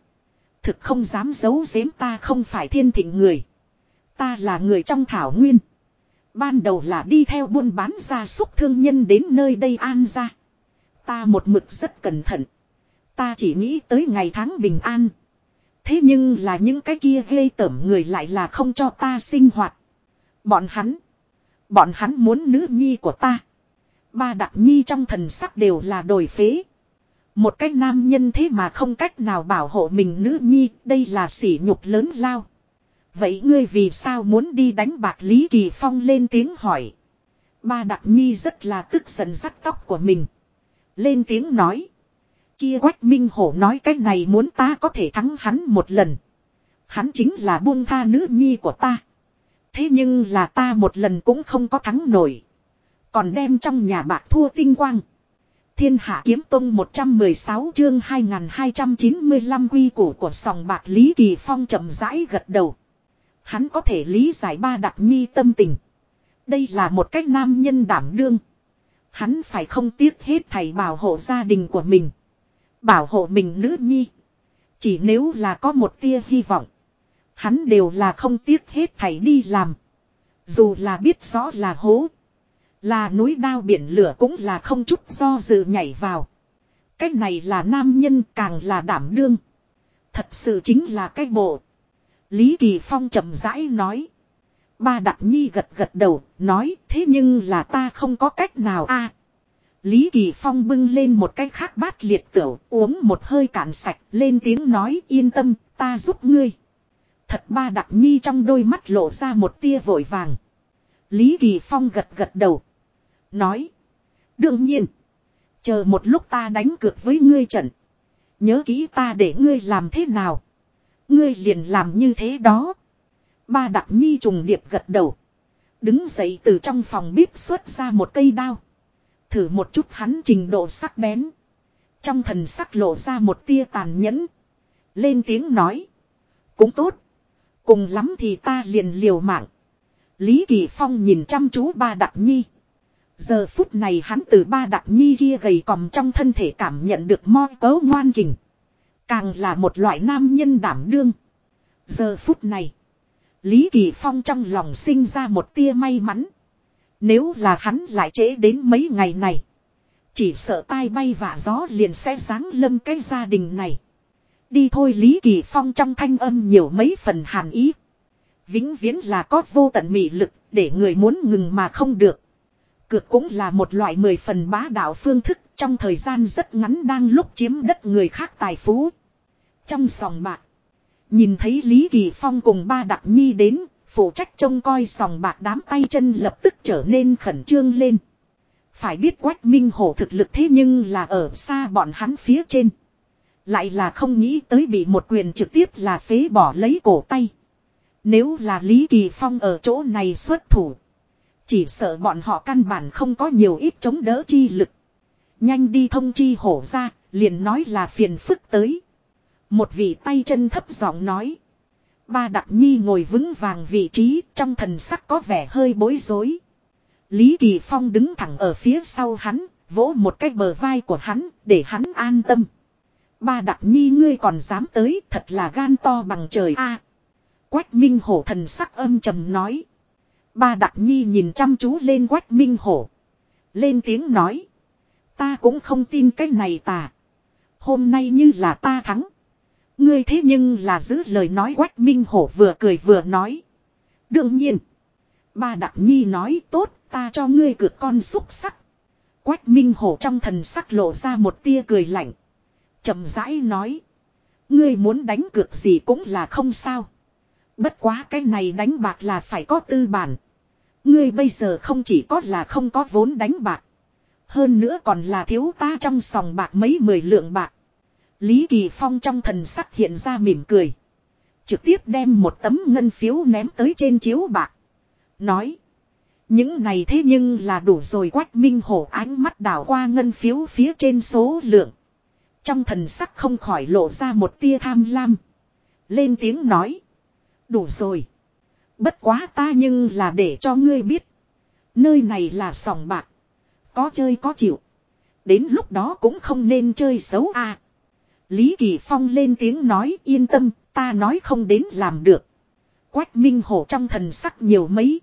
Thực không dám giấu giếm ta không phải thiên thịnh người. Ta là người trong thảo nguyên. Ban đầu là đi theo buôn bán gia súc thương nhân đến nơi đây an ra. Ta một mực rất cẩn thận. Ta chỉ nghĩ tới ngày tháng bình an. Thế nhưng là những cái kia ghê tởm người lại là không cho ta sinh hoạt. Bọn hắn. Bọn hắn muốn nữ nhi của ta. Ba đặc nhi trong thần sắc đều là đổi phế. Một cái nam nhân thế mà không cách nào bảo hộ mình nữ nhi, đây là sỉ nhục lớn lao. Vậy ngươi vì sao muốn đi đánh bạc Lý Kỳ Phong lên tiếng hỏi. Ba đặc nhi rất là tức giận rắt tóc của mình. Lên tiếng nói. Kia quách minh hổ nói cái này muốn ta có thể thắng hắn một lần. Hắn chính là buông tha nữ nhi của ta. Thế nhưng là ta một lần cũng không có thắng nổi. Còn đem trong nhà bạc thua tinh quang. Thiên hạ kiếm tông 116 chương 2295 quy củ của sòng bạc Lý Kỳ Phong chậm rãi gật đầu. Hắn có thể lý giải ba đặc nhi tâm tình. Đây là một cách nam nhân đảm đương. Hắn phải không tiếc hết thầy bảo hộ gia đình của mình. Bảo hộ mình nữ nhi. Chỉ nếu là có một tia hy vọng. Hắn đều là không tiếc hết thầy đi làm. Dù là biết rõ là hố. Là núi đao biển lửa cũng là không chút do dự nhảy vào. Cái này là nam nhân càng là đảm đương. Thật sự chính là cái bộ. Lý Kỳ Phong chậm rãi nói. Ba Đặc Nhi gật gật đầu, nói thế nhưng là ta không có cách nào a. Lý Kỳ Phong bưng lên một cái khác bát liệt tửu, uống một hơi cạn sạch, lên tiếng nói yên tâm, ta giúp ngươi. Thật ba Đặc Nhi trong đôi mắt lộ ra một tia vội vàng. Lý Kỳ Phong gật gật đầu. Nói. Đương nhiên. Chờ một lúc ta đánh cược với ngươi trận. Nhớ kỹ ta để ngươi làm thế nào. Ngươi liền làm như thế đó. Ba đặc nhi trùng điệp gật đầu. Đứng dậy từ trong phòng bếp xuất ra một cây đao. Thử một chút hắn trình độ sắc bén. Trong thần sắc lộ ra một tia tàn nhẫn. Lên tiếng nói. Cũng tốt. Cùng lắm thì ta liền liều mạng. Lý Kỳ Phong nhìn chăm chú ba đặc nhi. Giờ phút này hắn từ ba đặc nhi kia gầy còm trong thân thể cảm nhận được mo cớ ngoan kình. Càng là một loại nam nhân đảm đương. Giờ phút này. Lý Kỳ Phong trong lòng sinh ra một tia may mắn. Nếu là hắn lại trễ đến mấy ngày này. Chỉ sợ tai bay vạ gió liền sẽ sáng lâm cái gia đình này. Đi thôi Lý Kỳ Phong trong thanh âm nhiều mấy phần hàn ý. Vĩnh viễn là có vô tận mị lực để người muốn ngừng mà không được. Cược cũng là một loại mười phần bá đạo phương thức trong thời gian rất ngắn đang lúc chiếm đất người khác tài phú. Trong sòng bạc. Nhìn thấy Lý Kỳ Phong cùng ba đặc nhi đến, phụ trách trông coi sòng bạc đám tay chân lập tức trở nên khẩn trương lên. Phải biết quách minh hổ thực lực thế nhưng là ở xa bọn hắn phía trên. Lại là không nghĩ tới bị một quyền trực tiếp là phế bỏ lấy cổ tay. Nếu là Lý Kỳ Phong ở chỗ này xuất thủ. Chỉ sợ bọn họ căn bản không có nhiều ít chống đỡ chi lực. Nhanh đi thông chi hổ ra, liền nói là phiền phức tới. Một vị tay chân thấp giọng nói. Ba đặc nhi ngồi vững vàng vị trí trong thần sắc có vẻ hơi bối rối. Lý Kỳ Phong đứng thẳng ở phía sau hắn, vỗ một cái bờ vai của hắn, để hắn an tâm. Ba đặc nhi ngươi còn dám tới, thật là gan to bằng trời a. Quách Minh Hổ thần sắc âm trầm nói. Ba đặc nhi nhìn chăm chú lên Quách Minh Hổ. Lên tiếng nói. Ta cũng không tin cái này tà. Hôm nay như là ta thắng. Ngươi thế nhưng là giữ lời nói quách minh hổ vừa cười vừa nói. Đương nhiên. Ba đặc nhi nói tốt, ta cho ngươi cược con xúc sắc. Quách minh hổ trong thần sắc lộ ra một tia cười lạnh. chậm rãi nói. Ngươi muốn đánh cược gì cũng là không sao. Bất quá cái này đánh bạc là phải có tư bản. Ngươi bây giờ không chỉ có là không có vốn đánh bạc. Hơn nữa còn là thiếu ta trong sòng bạc mấy mười lượng bạc. Lý Kỳ Phong trong thần sắc hiện ra mỉm cười. Trực tiếp đem một tấm ngân phiếu ném tới trên chiếu bạc. Nói. Những này thế nhưng là đủ rồi quách minh hổ ánh mắt đảo qua ngân phiếu phía trên số lượng. Trong thần sắc không khỏi lộ ra một tia tham lam. Lên tiếng nói. Đủ rồi. Bất quá ta nhưng là để cho ngươi biết. Nơi này là sòng bạc. Có chơi có chịu. Đến lúc đó cũng không nên chơi xấu a. Lý Kỳ Phong lên tiếng nói yên tâm, ta nói không đến làm được. Quách Minh Hổ trong thần sắc nhiều mấy.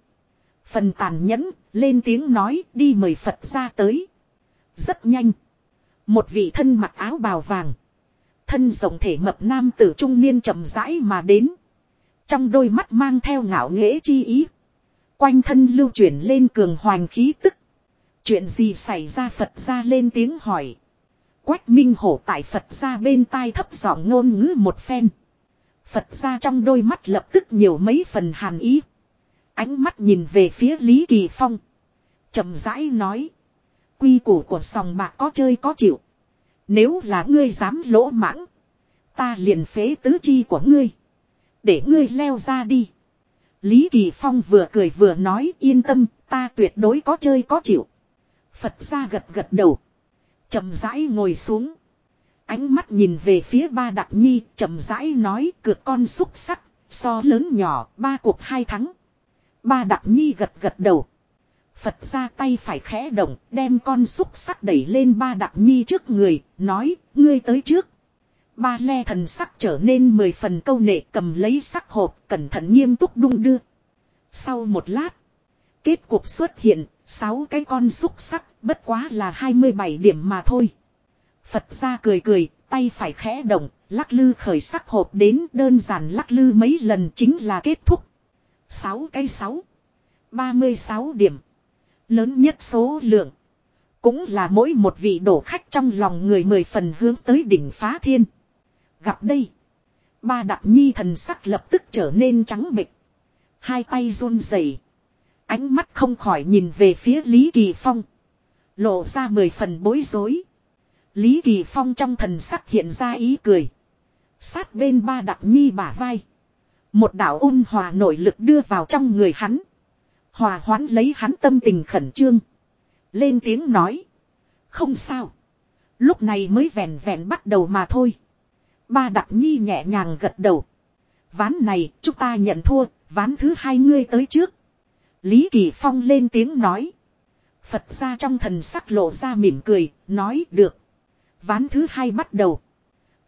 Phần tàn nhẫn, lên tiếng nói đi mời Phật ra tới. Rất nhanh. Một vị thân mặc áo bào vàng. Thân rộng thể mập nam tử trung niên chậm rãi mà đến. Trong đôi mắt mang theo ngạo nghễ chi ý. Quanh thân lưu chuyển lên cường hoành khí tức. Chuyện gì xảy ra Phật ra lên tiếng hỏi. Quách Minh Hổ tại Phật ra bên tai thấp giọng ngôn ngữ một phen. Phật ra trong đôi mắt lập tức nhiều mấy phần hàn ý. Ánh mắt nhìn về phía Lý Kỳ Phong. chậm rãi nói. Quy củ của sòng bạc có chơi có chịu. Nếu là ngươi dám lỗ mãng. Ta liền phế tứ chi của ngươi. Để ngươi leo ra đi. Lý Kỳ Phong vừa cười vừa nói, yên tâm, ta tuyệt đối có chơi có chịu. Phật ra gật gật đầu. chậm rãi ngồi xuống. Ánh mắt nhìn về phía ba đặc nhi chậm rãi nói cược con xúc sắc. So lớn nhỏ ba cuộc hai thắng. Ba đặc nhi gật gật đầu. Phật ra tay phải khẽ động, đem con xúc sắc đẩy lên ba đặc nhi trước người, nói, ngươi tới trước. Ba le thần sắc trở nên mười phần câu nệ cầm lấy sắc hộp, cẩn thận nghiêm túc đung đưa. Sau một lát, kết cuộc xuất hiện, sáu cái con xúc sắc, bất quá là 27 điểm mà thôi. Phật ra cười cười, tay phải khẽ động, lắc lư khởi sắc hộp đến đơn giản lắc lư mấy lần chính là kết thúc. sáu cái sáu 36 điểm. Lớn nhất số lượng. Cũng là mỗi một vị đổ khách trong lòng người mười phần hướng tới đỉnh phá thiên. Gặp đây. Ba đặc nhi thần sắc lập tức trở nên trắng bịch. Hai tay run rẩy, Ánh mắt không khỏi nhìn về phía Lý Kỳ Phong. Lộ ra mười phần bối rối. Lý Kỳ Phong trong thần sắc hiện ra ý cười. Sát bên ba đặc nhi bả vai. Một đạo ôn hòa nội lực đưa vào trong người hắn. Hòa hoãn lấy hắn tâm tình khẩn trương. Lên tiếng nói. Không sao. Lúc này mới vẹn vẹn bắt đầu mà thôi. Ba đặc nhi nhẹ nhàng gật đầu. Ván này, chúng ta nhận thua. Ván thứ hai ngươi tới trước. Lý Kỳ Phong lên tiếng nói. Phật ra trong thần sắc lộ ra mỉm cười. Nói, được. Ván thứ hai bắt đầu.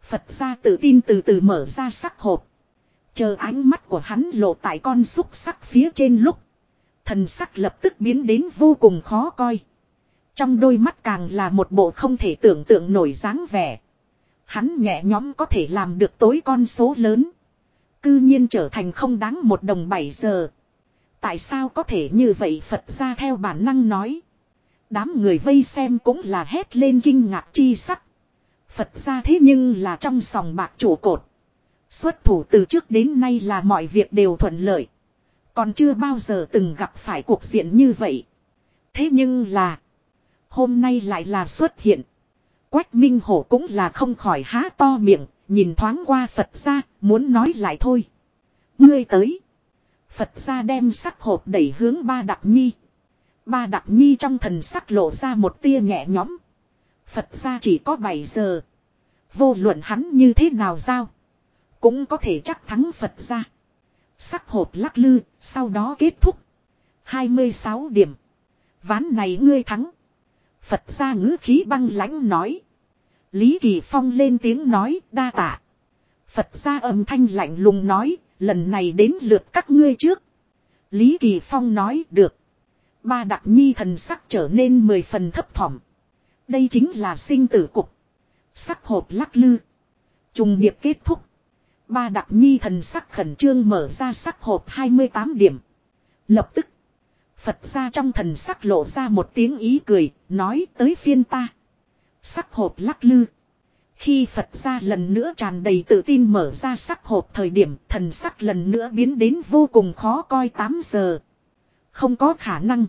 Phật ra tự tin từ từ mở ra sắc hộp. Chờ ánh mắt của hắn lộ tại con xúc sắc phía trên lúc. Thần sắc lập tức biến đến vô cùng khó coi. Trong đôi mắt càng là một bộ không thể tưởng tượng nổi dáng vẻ. Hắn nhẹ nhõm có thể làm được tối con số lớn. Cư nhiên trở thành không đáng một đồng bảy giờ. Tại sao có thể như vậy Phật ra theo bản năng nói. Đám người vây xem cũng là hét lên kinh ngạc chi sắc. Phật ra thế nhưng là trong sòng bạc chủ cột. Xuất thủ từ trước đến nay là mọi việc đều thuận lợi. Còn chưa bao giờ từng gặp phải cuộc diện như vậy. Thế nhưng là. Hôm nay lại là xuất hiện. Quách Minh Hổ cũng là không khỏi há to miệng. Nhìn thoáng qua Phật ra. Muốn nói lại thôi. Ngươi tới. Phật ra đem sắc hộp đẩy hướng ba đặc nhi. Ba đặc nhi trong thần sắc lộ ra một tia nhẹ nhõm. Phật ra chỉ có 7 giờ. Vô luận hắn như thế nào sao Cũng có thể chắc thắng Phật ra. Sắc hộp lắc lư, sau đó kết thúc. 26 điểm. Ván này ngươi thắng. Phật ra ngữ khí băng lãnh nói. Lý Kỳ Phong lên tiếng nói đa tạ. Phật ra âm thanh lạnh lùng nói, lần này đến lượt các ngươi trước. Lý Kỳ Phong nói được. Ba đặc nhi thần sắc trở nên mười phần thấp thỏm. Đây chính là sinh tử cục. Sắc hộp lắc lư. Trùng điệp kết thúc. Ba đặc nhi thần sắc khẩn trương mở ra sắc hộp 28 điểm. Lập tức. Phật ra trong thần sắc lộ ra một tiếng ý cười, nói tới phiên ta. Sắc hộp lắc lư. Khi Phật ra lần nữa tràn đầy tự tin mở ra sắc hộp thời điểm thần sắc lần nữa biến đến vô cùng khó coi 8 giờ. Không có khả năng.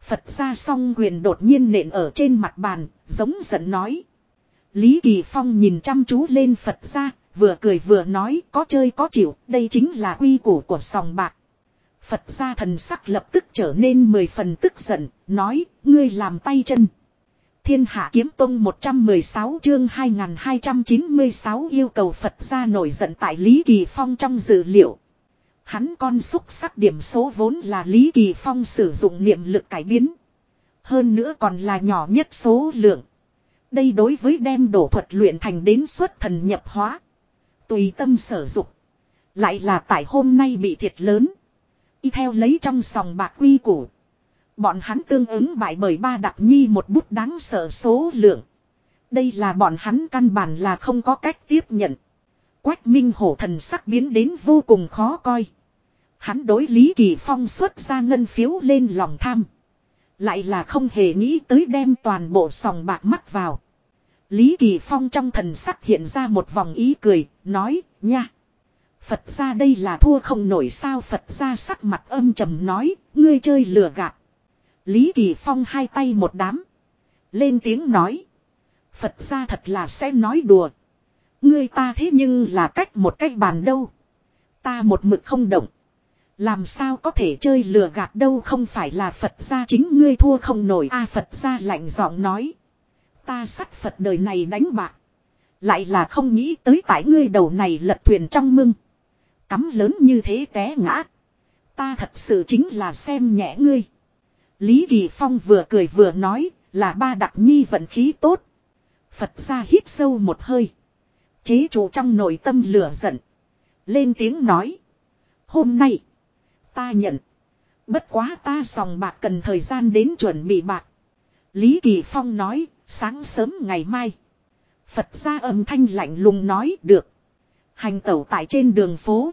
Phật ra song quyền đột nhiên nện ở trên mặt bàn, giống giận nói. Lý Kỳ Phong nhìn chăm chú lên Phật ra, vừa cười vừa nói có chơi có chịu, đây chính là quy củ của sòng bạc. Phật ra thần sắc lập tức trở nên mười phần tức giận, nói, ngươi làm tay chân. Thiên hạ kiếm tông 116 chương 2296 yêu cầu Phật ra nổi giận tại Lý Kỳ Phong trong dự liệu. Hắn con xúc sắc điểm số vốn là Lý Kỳ Phong sử dụng niệm lực cải biến. Hơn nữa còn là nhỏ nhất số lượng. Đây đối với đem đổ thuật luyện thành đến xuất thần nhập hóa. Tùy tâm sở dục. Lại là tại hôm nay bị thiệt lớn. Y theo lấy trong sòng bạc quy củ. Bọn hắn tương ứng bại bởi ba đặc nhi một bút đáng sợ số lượng. Đây là bọn hắn căn bản là không có cách tiếp nhận. Quách Minh Hổ thần sắc biến đến vô cùng khó coi. Hắn đối Lý Kỳ Phong xuất ra ngân phiếu lên lòng tham. Lại là không hề nghĩ tới đem toàn bộ sòng bạc mắc vào. Lý Kỳ Phong trong thần sắc hiện ra một vòng ý cười, nói, nha. Phật ra đây là thua không nổi sao Phật ra sắc mặt âm trầm nói, ngươi chơi lừa gạt. Lý Kỳ Phong hai tay một đám. Lên tiếng nói. Phật ra thật là sẽ nói đùa. Ngươi ta thế nhưng là cách một cách bàn đâu. Ta một mực không động. Làm sao có thể chơi lừa gạt đâu không phải là Phật gia chính ngươi thua không nổi a Phật gia lạnh giọng nói. Ta sắt Phật đời này đánh bạc. Lại là không nghĩ tới tại ngươi đầu này lật thuyền trong mưng. Cắm lớn như thế té ngã. Ta thật sự chính là xem nhẹ ngươi. Lý Kỳ Phong vừa cười vừa nói là ba đặc nhi vận khí tốt. Phật gia hít sâu một hơi. Chế chủ trong nội tâm lửa giận. Lên tiếng nói. Hôm nay. Ta nhận. Bất quá ta sòng bạc cần thời gian đến chuẩn bị bạc. Lý Kỳ Phong nói. Sáng sớm ngày mai. Phật gia âm thanh lạnh lùng nói, được. Hành tẩu tại trên đường phố.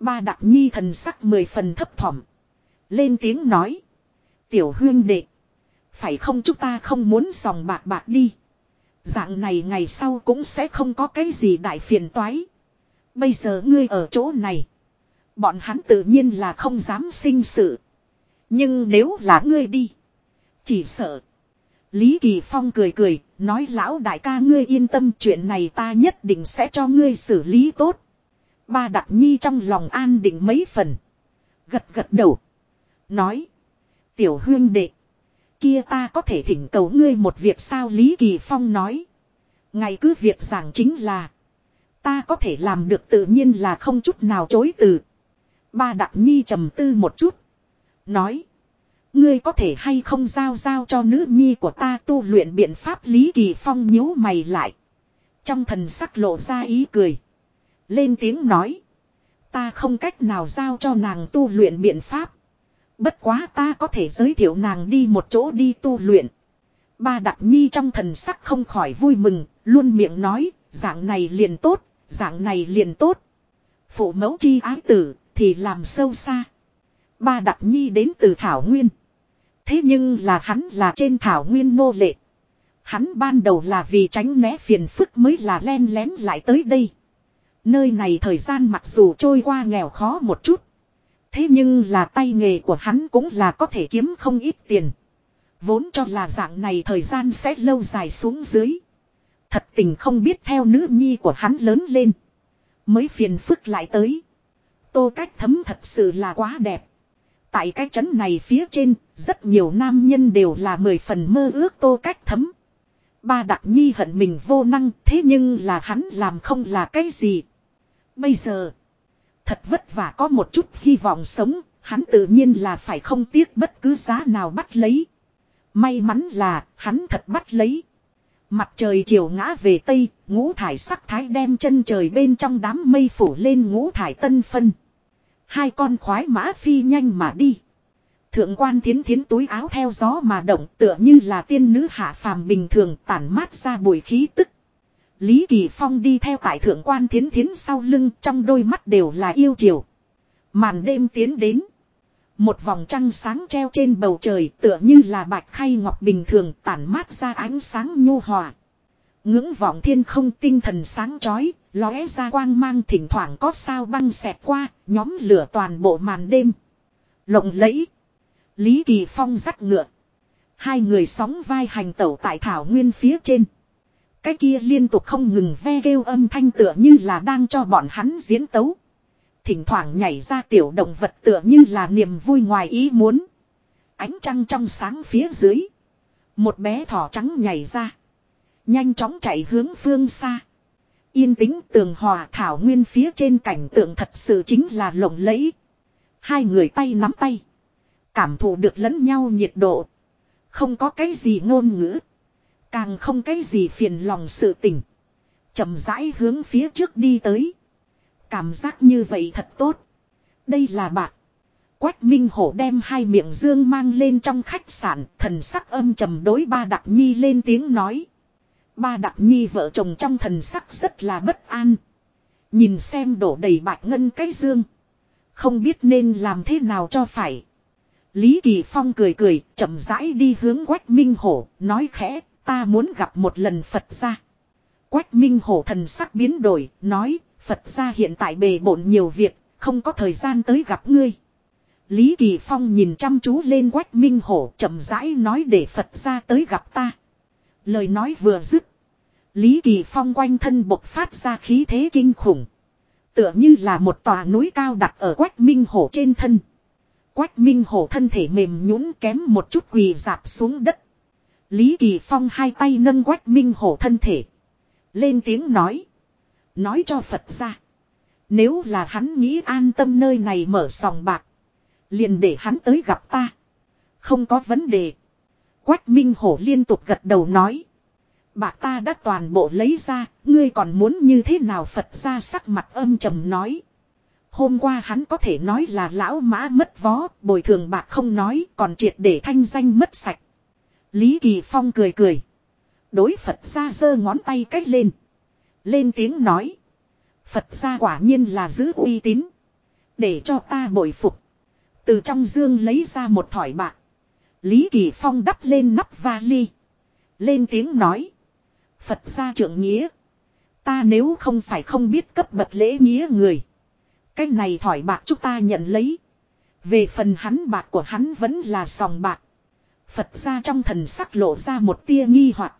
Ba đặc nhi thần sắc mười phần thấp thỏm. Lên tiếng nói. Tiểu huyên đệ. Phải không chúng ta không muốn sòng bạc bạc đi. Dạng này ngày sau cũng sẽ không có cái gì đại phiền toái. Bây giờ ngươi ở chỗ này. Bọn hắn tự nhiên là không dám sinh sự. Nhưng nếu là ngươi đi. Chỉ sợ. Lý Kỳ Phong cười cười, nói lão đại ca ngươi yên tâm chuyện này ta nhất định sẽ cho ngươi xử lý tốt. Ba đặc nhi trong lòng an định mấy phần. Gật gật đầu. Nói. Tiểu huyên đệ. Kia ta có thể thỉnh cầu ngươi một việc sao Lý Kỳ Phong nói. Ngày cứ việc giảng chính là. Ta có thể làm được tự nhiên là không chút nào chối từ. Ba Đặng nhi trầm tư một chút. Nói. Ngươi có thể hay không giao giao cho nữ nhi của ta tu luyện biện pháp Lý Kỳ Phong nhíu mày lại. Trong thần sắc lộ ra ý cười. Lên tiếng nói. Ta không cách nào giao cho nàng tu luyện biện pháp. Bất quá ta có thể giới thiệu nàng đi một chỗ đi tu luyện. Ba đặc nhi trong thần sắc không khỏi vui mừng, luôn miệng nói, dạng này liền tốt, dạng này liền tốt. Phụ mẫu chi ái tử, thì làm sâu xa. Ba đặc nhi đến từ Thảo Nguyên. Thế nhưng là hắn là trên Thảo Nguyên nô lệ. Hắn ban đầu là vì tránh né phiền phức mới là len lén lại tới đây. Nơi này thời gian mặc dù trôi qua nghèo khó một chút. Thế nhưng là tay nghề của hắn cũng là có thể kiếm không ít tiền. Vốn cho là dạng này thời gian sẽ lâu dài xuống dưới. Thật tình không biết theo nữ nhi của hắn lớn lên. Mới phiền phức lại tới. Tô cách thấm thật sự là quá đẹp. Tại cái trấn này phía trên, rất nhiều nam nhân đều là mười phần mơ ước tô cách thấm. Ba đặc nhi hận mình vô năng, thế nhưng là hắn làm không là cái gì. Bây giờ, thật vất vả có một chút hy vọng sống, hắn tự nhiên là phải không tiếc bất cứ giá nào bắt lấy. May mắn là, hắn thật bắt lấy. Mặt trời chiều ngã về tây, ngũ thải sắc thái đem chân trời bên trong đám mây phủ lên ngũ thải tân phân. Hai con khoái mã phi nhanh mà đi. Thượng quan thiến thiến túi áo theo gió mà động tựa như là tiên nữ hạ phàm bình thường tản mát ra bụi khí tức. Lý Kỳ Phong đi theo tại thượng quan thiến thiến sau lưng trong đôi mắt đều là yêu chiều. Màn đêm tiến đến. Một vòng trăng sáng treo trên bầu trời tựa như là bạch khay ngọc bình thường tản mát ra ánh sáng nhu hòa. Ngưỡng vọng thiên không tinh thần sáng chói, lóe ra quang mang thỉnh thoảng có sao băng xẹt qua, nhóm lửa toàn bộ màn đêm. Lộng lẫy. Lý Kỳ Phong dắt ngựa. Hai người sóng vai hành tẩu tại thảo nguyên phía trên. Cái kia liên tục không ngừng ve kêu âm thanh tựa như là đang cho bọn hắn diễn tấu. Thỉnh thoảng nhảy ra tiểu động vật tựa như là niềm vui ngoài ý muốn. Ánh trăng trong sáng phía dưới. Một bé thỏ trắng nhảy ra. Nhanh chóng chạy hướng phương xa. Yên tĩnh tường hòa thảo nguyên phía trên cảnh tượng thật sự chính là lộng lẫy. Hai người tay nắm tay. Cảm thụ được lẫn nhau nhiệt độ. Không có cái gì ngôn ngữ. Càng không cái gì phiền lòng sự tình. chậm rãi hướng phía trước đi tới. Cảm giác như vậy thật tốt. Đây là bạc. Quách Minh Hổ đem hai miệng dương mang lên trong khách sạn, thần sắc âm trầm đối ba đặc nhi lên tiếng nói. Ba đặc nhi vợ chồng trong thần sắc rất là bất an. Nhìn xem đổ đầy bạc ngân cái dương. Không biết nên làm thế nào cho phải. Lý Kỳ Phong cười cười, chậm rãi đi hướng Quách Minh Hổ, nói khẽ, ta muốn gặp một lần Phật gia. Quách Minh Hổ thần sắc biến đổi, nói, Phật gia hiện tại bề bộn nhiều việc, không có thời gian tới gặp ngươi. Lý Kỳ Phong nhìn chăm chú lên Quách Minh Hổ chậm rãi nói để Phật gia tới gặp ta. Lời nói vừa dứt. Lý Kỳ Phong quanh thân bộc phát ra khí thế kinh khủng. Tựa như là một tòa núi cao đặt ở Quách Minh Hổ trên thân. Quách Minh Hổ thân thể mềm nhũn kém một chút quỳ dạp xuống đất. Lý Kỳ Phong hai tay nâng Quách Minh Hổ thân thể. Lên tiếng nói. Nói cho Phật ra. Nếu là hắn nghĩ an tâm nơi này mở sòng bạc. Liền để hắn tới gặp ta. Không có vấn đề. Quách Minh Hổ liên tục gật đầu nói. Bạc ta đã toàn bộ lấy ra, ngươi còn muốn như thế nào Phật ra sắc mặt âm trầm nói. Hôm qua hắn có thể nói là lão mã mất vó, bồi thường bạc không nói, còn triệt để thanh danh mất sạch. Lý Kỳ Phong cười cười. Đối Phật ra giơ ngón tay cách lên. Lên tiếng nói. Phật ra quả nhiên là giữ uy tín. Để cho ta bội phục. Từ trong dương lấy ra một thỏi bạc. Lý Kỳ Phong đắp lên nắp vali. Lên tiếng nói. Phật gia trưởng nghĩa. Ta nếu không phải không biết cấp bậc lễ nghĩa người. Cái này thỏi bạc chúng ta nhận lấy. Về phần hắn bạc của hắn vẫn là sòng bạc. Phật gia trong thần sắc lộ ra một tia nghi hoặc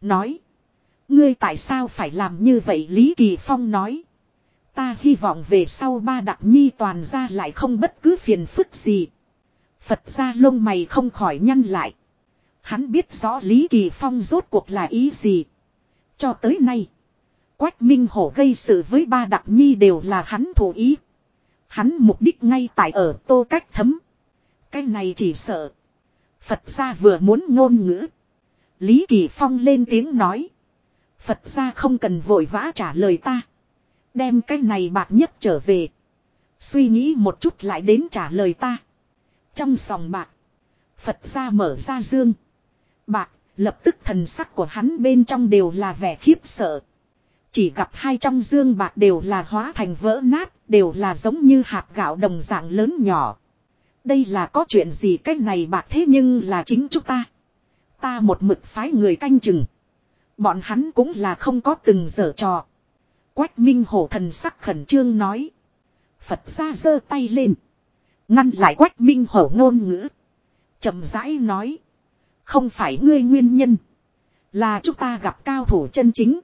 Nói. Ngươi tại sao phải làm như vậy Lý Kỳ Phong nói. Ta hy vọng về sau ba đặc nhi toàn ra lại không bất cứ phiền phức gì. Phật gia lông mày không khỏi nhăn lại. Hắn biết rõ Lý Kỳ Phong rốt cuộc là ý gì. Cho tới nay. Quách Minh Hổ gây sự với ba đặc nhi đều là hắn thủ ý. Hắn mục đích ngay tại ở tô cách thấm. Cái này chỉ sợ. Phật gia vừa muốn ngôn ngữ. Lý Kỳ Phong lên tiếng nói. Phật gia không cần vội vã trả lời ta. Đem cái này bạc nhất trở về. Suy nghĩ một chút lại đến trả lời ta. Trong sòng bạc. Phật gia mở ra dương. Bạc, lập tức thần sắc của hắn bên trong đều là vẻ khiếp sợ. Chỉ gặp hai trong dương bạc đều là hóa thành vỡ nát, đều là giống như hạt gạo đồng dạng lớn nhỏ. Đây là có chuyện gì cách này bạc thế nhưng là chính chúng ta. Ta một mực phái người canh chừng. Bọn hắn cũng là không có từng dở trò. Quách Minh Hổ thần sắc khẩn trương nói. Phật ra giơ tay lên. Ngăn lại Quách Minh Hổ ngôn ngữ. chậm rãi nói. Không phải ngươi nguyên nhân. Là chúng ta gặp cao thủ chân chính.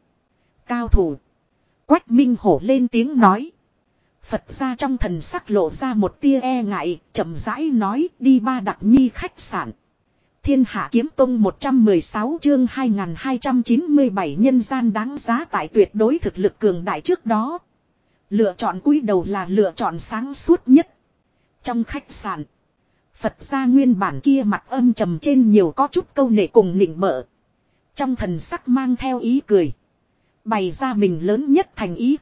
Cao thủ. Quách Minh Hổ lên tiếng nói. Phật ra trong thần sắc lộ ra một tia e ngại, chậm rãi nói đi ba đặc nhi khách sạn. Thiên Hạ Kiếm Tông 116 chương 2297 nhân gian đáng giá tại tuyệt đối thực lực cường đại trước đó. Lựa chọn cúi đầu là lựa chọn sáng suốt nhất. Trong khách sạn, Phật gia nguyên bản kia mặt âm trầm trên nhiều có chút câu nệ cùng nịnh bợ. Trong thần sắc mang theo ý cười. Bày ra mình lớn nhất thành ý.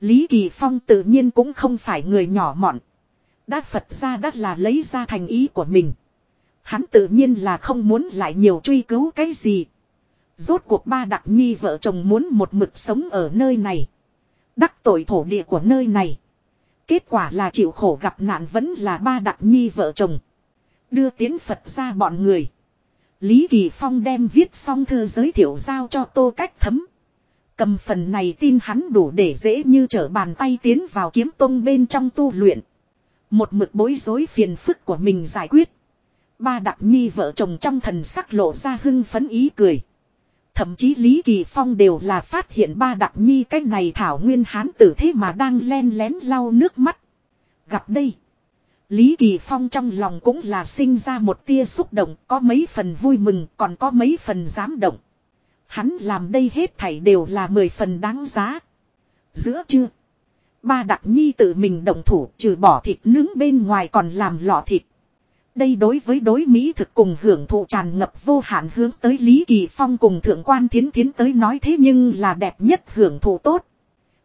Lý Kỳ Phong tự nhiên cũng không phải người nhỏ mọn. Đã Phật gia đắt là lấy ra thành ý của mình. Hắn tự nhiên là không muốn lại nhiều truy cứu cái gì. Rốt cuộc ba đặc nhi vợ chồng muốn một mực sống ở nơi này. Đắc tội thổ địa của nơi này. Kết quả là chịu khổ gặp nạn vẫn là ba đặc nhi vợ chồng. Đưa tiến Phật ra bọn người. Lý Kỳ Phong đem viết xong thư giới thiệu giao cho tô cách thấm. Cầm phần này tin hắn đủ để dễ như trở bàn tay tiến vào kiếm tông bên trong tu luyện. Một mực bối rối phiền phức của mình giải quyết. Ba đặc nhi vợ chồng trong thần sắc lộ ra hưng phấn ý cười. Thậm chí Lý Kỳ Phong đều là phát hiện ba đặc nhi cái này thảo nguyên hán tử thế mà đang len lén lau nước mắt. Gặp đây. Lý Kỳ Phong trong lòng cũng là sinh ra một tia xúc động, có mấy phần vui mừng, còn có mấy phần dám động. Hắn làm đây hết thảy đều là mười phần đáng giá. Giữa chưa? Ba đặc nhi tự mình động thủ trừ bỏ thịt nướng bên ngoài còn làm lọ thịt. Đây đối với đối Mỹ thực cùng hưởng thụ tràn ngập vô hạn hướng tới Lý Kỳ Phong cùng thượng quan thiến thiến tới nói thế nhưng là đẹp nhất hưởng thụ tốt.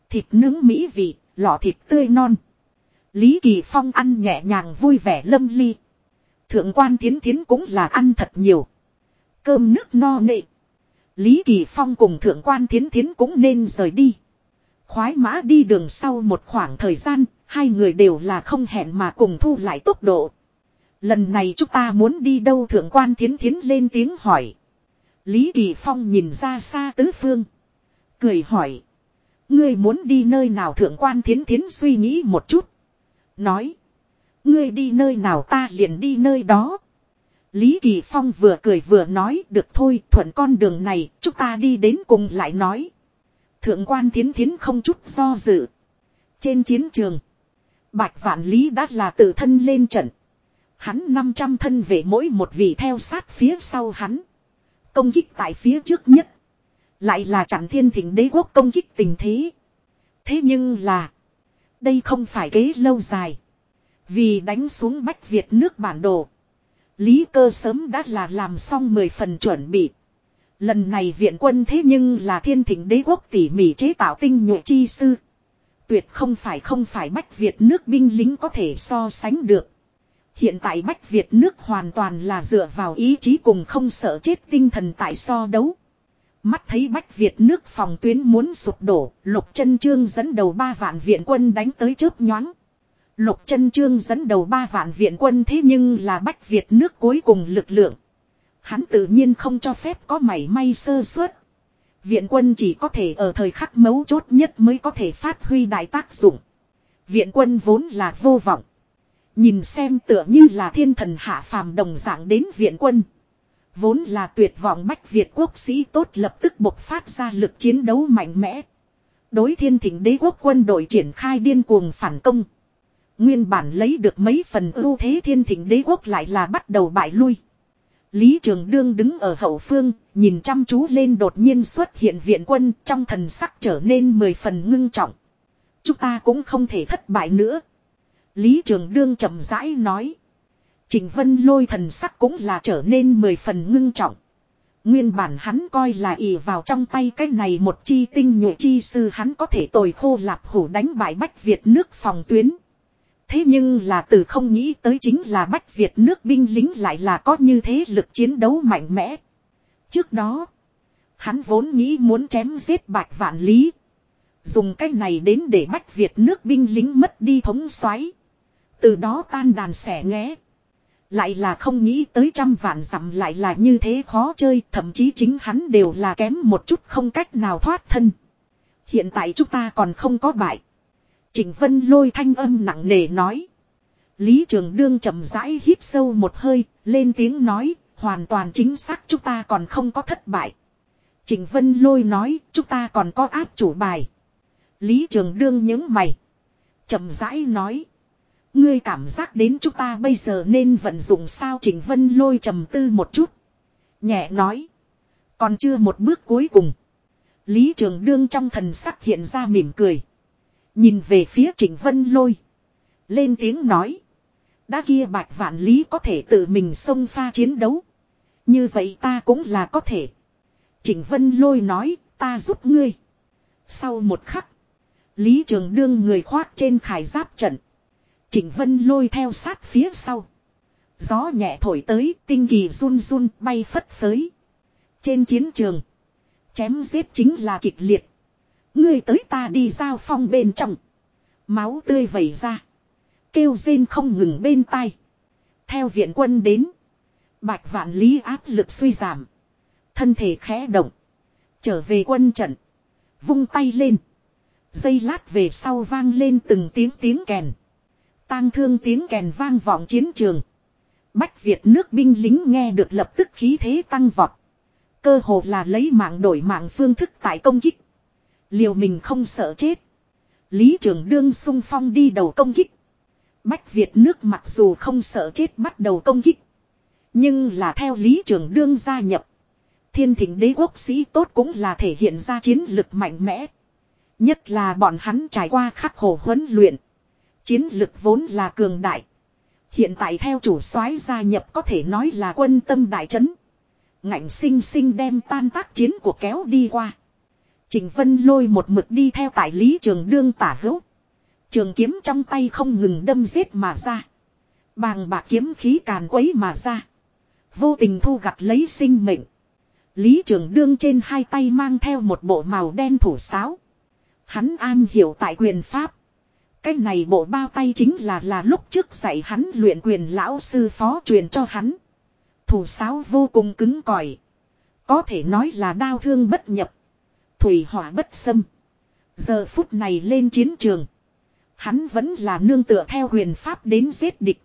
Thịt nướng Mỹ vị, lọ thịt tươi non. Lý Kỳ Phong ăn nhẹ nhàng vui vẻ lâm ly. Thượng quan thiến thiến cũng là ăn thật nhiều. Cơm nước no nệ. Lý Kỳ Phong cùng thượng quan thiến thiến cũng nên rời đi. Khoái mã đi đường sau một khoảng thời gian, hai người đều là không hẹn mà cùng thu lại tốc độ. Lần này chúng ta muốn đi đâu thượng quan thiến thiến lên tiếng hỏi. Lý Kỳ Phong nhìn ra xa tứ phương. Cười hỏi. Ngươi muốn đi nơi nào thượng quan thiến thiến suy nghĩ một chút. Nói. Ngươi đi nơi nào ta liền đi nơi đó. Lý Kỳ Phong vừa cười vừa nói, được thôi, thuận con đường này, chúng ta đi đến cùng lại nói. Thượng quan thiến thiến không chút do dự. Trên chiến trường. Bạch vạn lý đã là tự thân lên trận. Hắn 500 thân về mỗi một vị theo sát phía sau hắn. Công kích tại phía trước nhất. Lại là chặn thiên thỉnh đế quốc công kích tình thế. Thế nhưng là. Đây không phải kế lâu dài. Vì đánh xuống Bách Việt nước bản đồ. Lý cơ sớm đã là làm xong 10 phần chuẩn bị. Lần này viện quân thế nhưng là thiên thỉnh đế quốc tỉ mỉ chế tạo tinh nhuệ chi sư. Tuyệt không phải không phải Bách Việt nước binh lính có thể so sánh được. Hiện tại Bách Việt nước hoàn toàn là dựa vào ý chí cùng không sợ chết tinh thần tại so đấu. Mắt thấy Bách Việt nước phòng tuyến muốn sụp đổ, Lục chân Trương dẫn đầu ba vạn viện quân đánh tới chớp nhoáng. Lục chân Trương dẫn đầu ba vạn viện quân thế nhưng là Bách Việt nước cuối cùng lực lượng. Hắn tự nhiên không cho phép có mảy may sơ suất. Viện quân chỉ có thể ở thời khắc mấu chốt nhất mới có thể phát huy đại tác dụng. Viện quân vốn là vô vọng. Nhìn xem tựa như là thiên thần hạ phàm đồng dạng đến viện quân. Vốn là tuyệt vọng bách Việt quốc sĩ tốt lập tức bộc phát ra lực chiến đấu mạnh mẽ. Đối thiên thỉnh đế quốc quân đội triển khai điên cuồng phản công. Nguyên bản lấy được mấy phần ưu thế thiên thỉnh đế quốc lại là bắt đầu bại lui. Lý Trường Đương đứng ở hậu phương, nhìn chăm chú lên đột nhiên xuất hiện viện quân trong thần sắc trở nên mười phần ngưng trọng. Chúng ta cũng không thể thất bại nữa. Lý Trường Đương chậm rãi nói. Trình Vân lôi thần sắc cũng là trở nên mười phần ngưng trọng. Nguyên bản hắn coi là ỷ vào trong tay cái này một chi tinh nhuệ chi sư hắn có thể tồi khô lạp hủ đánh bại Bách Việt nước phòng tuyến. Thế nhưng là từ không nghĩ tới chính là Bách Việt nước binh lính lại là có như thế lực chiến đấu mạnh mẽ. Trước đó, hắn vốn nghĩ muốn chém giết bạch vạn lý. Dùng cái này đến để Bách Việt nước binh lính mất đi thống xoáy. Từ đó tan đàn xẻ nghé. Lại là không nghĩ tới trăm vạn dặm lại là như thế khó chơi, thậm chí chính hắn đều là kém một chút không cách nào thoát thân. Hiện tại chúng ta còn không có bại. Trịnh Vân lôi thanh âm nặng nề nói. Lý Trường Đương chậm rãi hít sâu một hơi, lên tiếng nói, hoàn toàn chính xác chúng ta còn không có thất bại. Trịnh Vân lôi nói, chúng ta còn có áp chủ bài. Lý Trường Đương những mày. chậm rãi nói. Ngươi cảm giác đến chúng ta bây giờ nên vận dụng sao Trịnh Vân lôi trầm tư một chút. Nhẹ nói. Còn chưa một bước cuối cùng. Lý Trường Đương trong thần sắc hiện ra mỉm cười. Nhìn về phía Trịnh Vân lôi. Lên tiếng nói. Đã kia bạch vạn lý có thể tự mình xông pha chiến đấu. Như vậy ta cũng là có thể. Trịnh Vân lôi nói ta giúp ngươi. Sau một khắc. Lý Trường Đương người khoác trên khải giáp trận. Trịnh Vân lôi theo sát phía sau. Gió nhẹ thổi tới, tinh kỳ run run bay phất phới. Trên chiến trường, chém giết chính là kịch liệt. Ngươi tới ta đi giao phong bên trong. Máu tươi vẩy ra. Kêu rên không ngừng bên tai. Theo viện quân đến. Bạch vạn lý áp lực suy giảm. Thân thể khẽ động. Trở về quân trận. Vung tay lên. Dây lát về sau vang lên từng tiếng tiếng kèn tang thương tiếng kèn vang vọng chiến trường. Bách Việt nước binh lính nghe được lập tức khí thế tăng vọt. Cơ hồ là lấy mạng đổi mạng phương thức tại công kích. Liều mình không sợ chết. Lý Trường Đương sung phong đi đầu công kích. Bách Việt nước mặc dù không sợ chết bắt đầu công kích. Nhưng là theo Lý Trường Đương gia nhập. Thiên thỉnh đế quốc sĩ tốt cũng là thể hiện ra chiến lực mạnh mẽ. Nhất là bọn hắn trải qua khắc khổ huấn luyện. Chiến lực vốn là cường đại. Hiện tại theo chủ soái gia nhập có thể nói là quân tâm đại trấn. Ngạnh sinh sinh đem tan tác chiến của kéo đi qua. Trình Vân lôi một mực đi theo tại lý trường đương tả hữu. Trường kiếm trong tay không ngừng đâm giết mà ra. Bàng bạc kiếm khí càn quấy mà ra. Vô tình thu gặt lấy sinh mệnh. Lý Trường Đương trên hai tay mang theo một bộ màu đen thủ sáo. Hắn an hiểu tại quyền pháp. Cái này bộ bao tay chính là là lúc trước dạy hắn luyện quyền lão sư phó truyền cho hắn. Thủ sáo vô cùng cứng cỏi. Có thể nói là đau thương bất nhập. Thủy hỏa bất xâm. Giờ phút này lên chiến trường. Hắn vẫn là nương tựa theo huyền pháp đến giết địch.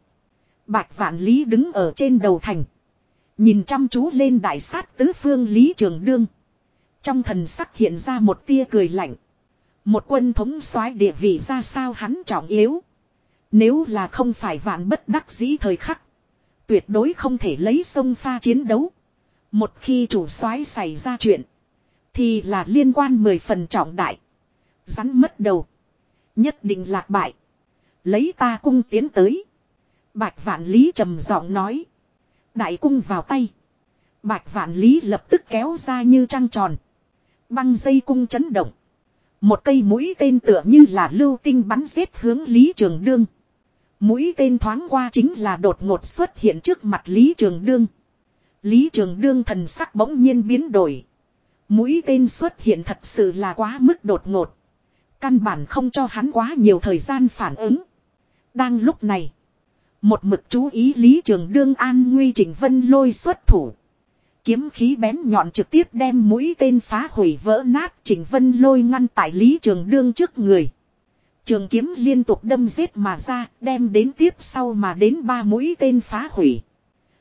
Bạch vạn lý đứng ở trên đầu thành. Nhìn chăm chú lên đại sát tứ phương Lý Trường Đương. Trong thần sắc hiện ra một tia cười lạnh. Một quân thống soái địa vị ra sao hắn trọng yếu. Nếu là không phải vạn bất đắc dĩ thời khắc. Tuyệt đối không thể lấy sông pha chiến đấu. Một khi chủ soái xảy ra chuyện. Thì là liên quan mười phần trọng đại. Rắn mất đầu. Nhất định lạc bại. Lấy ta cung tiến tới. Bạch vạn lý trầm giọng nói. Đại cung vào tay. Bạch vạn lý lập tức kéo ra như trăng tròn. Băng dây cung chấn động. Một cây mũi tên tựa như là lưu tinh bắn xếp hướng Lý Trường Đương. Mũi tên thoáng qua chính là đột ngột xuất hiện trước mặt Lý Trường Đương. Lý Trường Đương thần sắc bỗng nhiên biến đổi. Mũi tên xuất hiện thật sự là quá mức đột ngột. Căn bản không cho hắn quá nhiều thời gian phản ứng. Đang lúc này. Một mực chú ý Lý Trường Đương an nguy Trình Vân lôi xuất thủ. Kiếm khí bén nhọn trực tiếp đem mũi tên phá hủy vỡ nát Trình Vân lôi ngăn tại Lý Trường Đương trước người. Trường kiếm liên tục đâm giết mà ra, đem đến tiếp sau mà đến ba mũi tên phá hủy.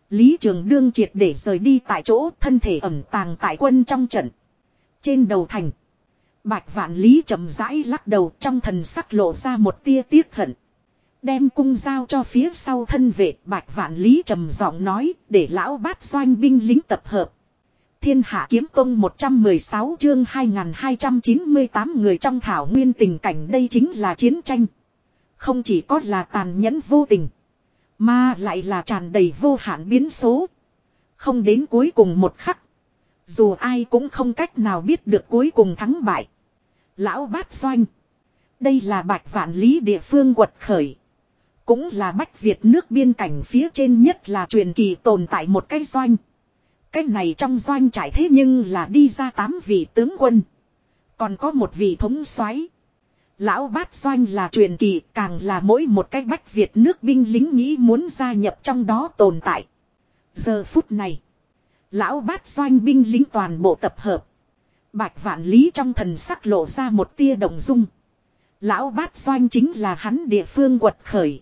Lý Trường Đương triệt để rời đi tại chỗ, thân thể ẩm tàng tại quân trong trận. Trên đầu thành. Bạch vạn lý chậm rãi lắc đầu, trong thần sắc lộ ra một tia tiếc hận. Đem cung giao cho phía sau thân vệ, bạch vạn lý trầm giọng nói, để lão bát doanh binh lính tập hợp. Thiên hạ kiếm tông 116 chương 2298 người trong thảo nguyên tình cảnh đây chính là chiến tranh. Không chỉ có là tàn nhẫn vô tình. Mà lại là tràn đầy vô hạn biến số. Không đến cuối cùng một khắc. Dù ai cũng không cách nào biết được cuối cùng thắng bại. Lão bát doanh. Đây là bạch vạn lý địa phương quật khởi. Cũng là bách Việt nước biên cảnh phía trên nhất là truyền kỳ tồn tại một cái doanh. Cái này trong doanh trải thế nhưng là đi ra tám vị tướng quân. Còn có một vị thống soái Lão bát doanh là truyền kỳ, càng là mỗi một cái bách Việt nước binh lính nghĩ muốn gia nhập trong đó tồn tại. Giờ phút này. Lão bát doanh binh lính toàn bộ tập hợp. Bạch vạn lý trong thần sắc lộ ra một tia động dung. Lão bát doanh chính là hắn địa phương quật khởi.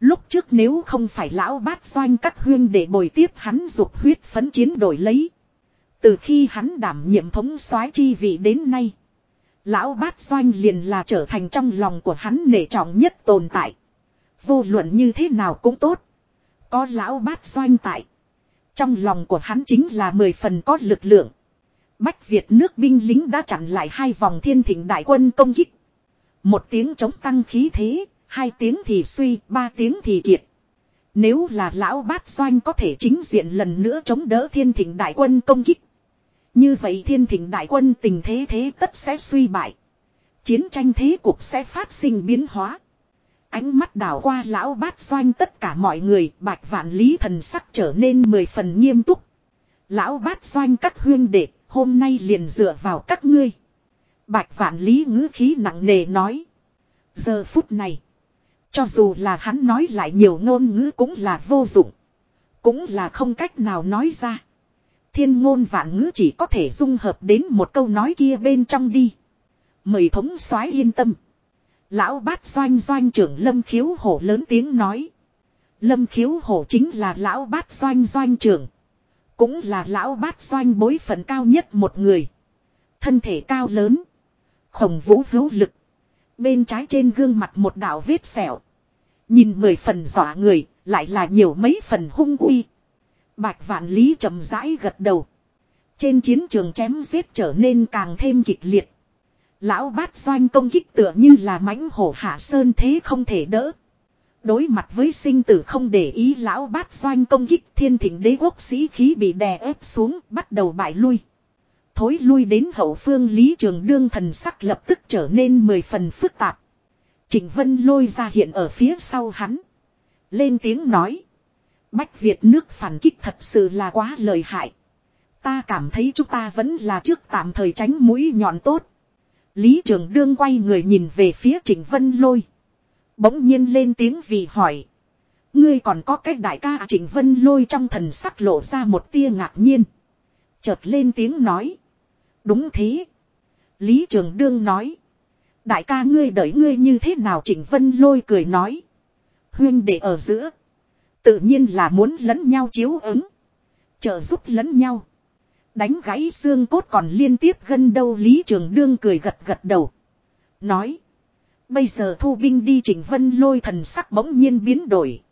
Lúc trước nếu không phải lão bát doanh các huyên để bồi tiếp hắn dục huyết phấn chiến đổi lấy. Từ khi hắn đảm nhiệm thống soái chi vị đến nay. Lão bát doanh liền là trở thành trong lòng của hắn nể trọng nhất tồn tại. Vô luận như thế nào cũng tốt. Có lão bát doanh tại. Trong lòng của hắn chính là mười phần có lực lượng. Bách Việt nước binh lính đã chặn lại hai vòng thiên thịnh đại quân công kích. Một tiếng chống tăng khí thế, hai tiếng thì suy, ba tiếng thì kiệt. Nếu là lão bát doanh có thể chính diện lần nữa chống đỡ thiên thịnh đại quân công kích. Như vậy thiên thịnh đại quân tình thế thế tất sẽ suy bại. Chiến tranh thế cuộc sẽ phát sinh biến hóa. Ánh mắt đảo qua lão bát doanh tất cả mọi người, bạch vạn lý thần sắc trở nên mười phần nghiêm túc. Lão bát doanh các huyên đệ, hôm nay liền dựa vào các ngươi. Bạch vạn lý ngữ khí nặng nề nói. Giờ phút này, cho dù là hắn nói lại nhiều ngôn ngữ cũng là vô dụng. Cũng là không cách nào nói ra. Thiên ngôn vạn ngữ chỉ có thể dung hợp đến một câu nói kia bên trong đi. Mời thống soái yên tâm. Lão bát doanh doanh trưởng Lâm Khiếu Hổ lớn tiếng nói. Lâm Khiếu Hổ chính là lão bát doanh doanh trưởng. Cũng là lão bát doanh bối phận cao nhất một người. Thân thể cao lớn. Khổng vũ hữu lực. Bên trái trên gương mặt một đạo vết sẹo. Nhìn mười phần dọa người, lại là nhiều mấy phần hung uy. Bạch vạn lý chậm rãi gật đầu. Trên chiến trường chém giết trở nên càng thêm kịch liệt. Lão bát doanh công kích tựa như là mãnh hổ hạ sơn thế không thể đỡ. Đối mặt với sinh tử không để ý, lão bát doanh công kích thiên thịnh đế quốc sĩ khí bị đè ép xuống, bắt đầu bại lui. Thối lui đến hậu phương, lý trường đương thần sắc lập tức trở nên mười phần phức tạp. Trịnh Vân lôi ra hiện ở phía sau hắn. Lên tiếng nói. Bách Việt nước phản kích thật sự là quá lời hại. Ta cảm thấy chúng ta vẫn là trước tạm thời tránh mũi nhọn tốt. Lý Trường Đương quay người nhìn về phía Trịnh Vân Lôi. Bỗng nhiên lên tiếng vì hỏi. Ngươi còn có cách đại ca Trịnh Vân Lôi trong thần sắc lộ ra một tia ngạc nhiên. Chợt lên tiếng nói. Đúng thế. Lý Trường Đương nói. Đại ca ngươi đợi ngươi như thế nào Trịnh Vân Lôi cười nói. Huyên để ở giữa. Tự nhiên là muốn lẫn nhau chiếu ứng. Trợ giúp lẫn nhau. Đánh gãy xương cốt còn liên tiếp gân đâu Lý Trường Đương cười gật gật đầu. Nói. Bây giờ thu binh đi chỉnh Vân Lôi thần sắc bỗng nhiên biến đổi.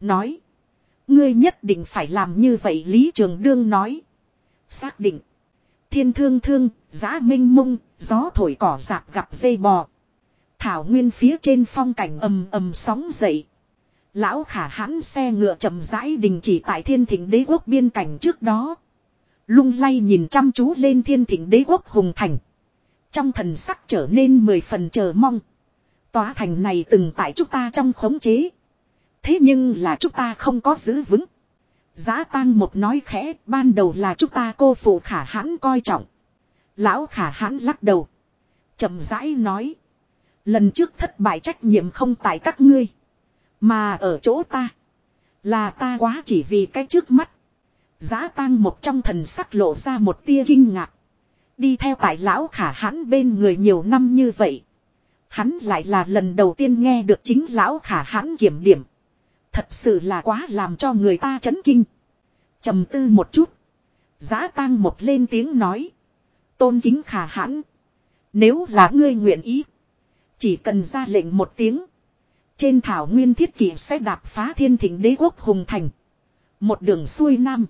Nói. Ngươi nhất định phải làm như vậy Lý Trường Đương nói. Xác định. Thiên thương thương, giã minh mông, gió thổi cỏ dạp gặp dây bò. Thảo nguyên phía trên phong cảnh ầm ầm sóng dậy. Lão khả hãn xe ngựa chậm rãi đình chỉ tại thiên thịnh đế quốc biên cảnh trước đó. Lung lay nhìn chăm chú lên thiên thịnh đế quốc hùng thành. Trong thần sắc trở nên mười phần chờ mong. Tòa thành này từng tại chúng ta trong khống chế. Thế nhưng là chúng ta không có giữ vững. Giá tang một nói khẽ, ban đầu là chúng ta cô phụ khả hãn coi trọng. Lão khả hãn lắc đầu. chậm rãi nói. Lần trước thất bại trách nhiệm không tại các ngươi. Mà ở chỗ ta. Là ta quá chỉ vì cái trước mắt. Giá tang một trong thần sắc lộ ra một tia kinh ngạc. Đi theo tại lão khả hãn bên người nhiều năm như vậy. Hắn lại là lần đầu tiên nghe được chính lão khả hãn kiểm điểm. Thật sự là quá làm cho người ta chấn kinh. trầm tư một chút. Giá tang một lên tiếng nói. Tôn kính khả hãn. Nếu là ngươi nguyện ý. Chỉ cần ra lệnh một tiếng. Trên thảo nguyên thiết kỷ sẽ đạp phá thiên thỉnh đế quốc hùng thành. Một đường xuôi nam.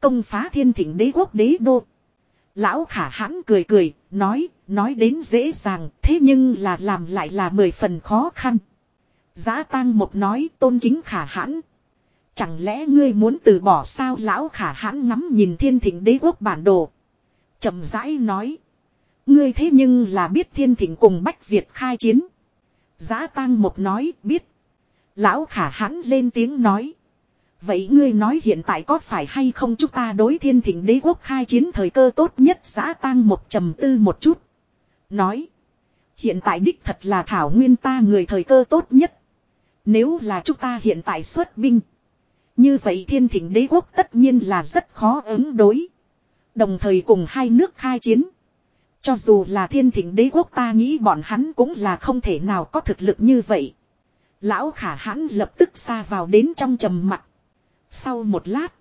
Công phá thiên thỉnh đế quốc đế đô. Lão khả hãn cười cười, nói, nói đến dễ dàng, thế nhưng là làm lại là mười phần khó khăn. Giá tăng một nói tôn kính khả hãn. Chẳng lẽ ngươi muốn từ bỏ sao lão khả hãn ngắm nhìn thiên thịnh đế quốc bản đồ. chậm rãi nói. Ngươi thế nhưng là biết thiên thịnh cùng Bách Việt khai chiến. Giá tăng một nói, biết. Lão khả hãn lên tiếng nói. Vậy ngươi nói hiện tại có phải hay không chúng ta đối thiên thịnh đế quốc khai chiến thời cơ tốt nhất giá tăng một trầm tư một chút. Nói. Hiện tại đích thật là thảo nguyên ta người thời cơ tốt nhất. Nếu là chúng ta hiện tại xuất binh. Như vậy thiên thỉnh đế quốc tất nhiên là rất khó ứng đối. Đồng thời cùng hai nước khai chiến. Cho dù là thiên thỉnh đế quốc ta nghĩ bọn hắn cũng là không thể nào có thực lực như vậy. Lão khả hãn lập tức xa vào đến trong trầm mặt. Sau một lát.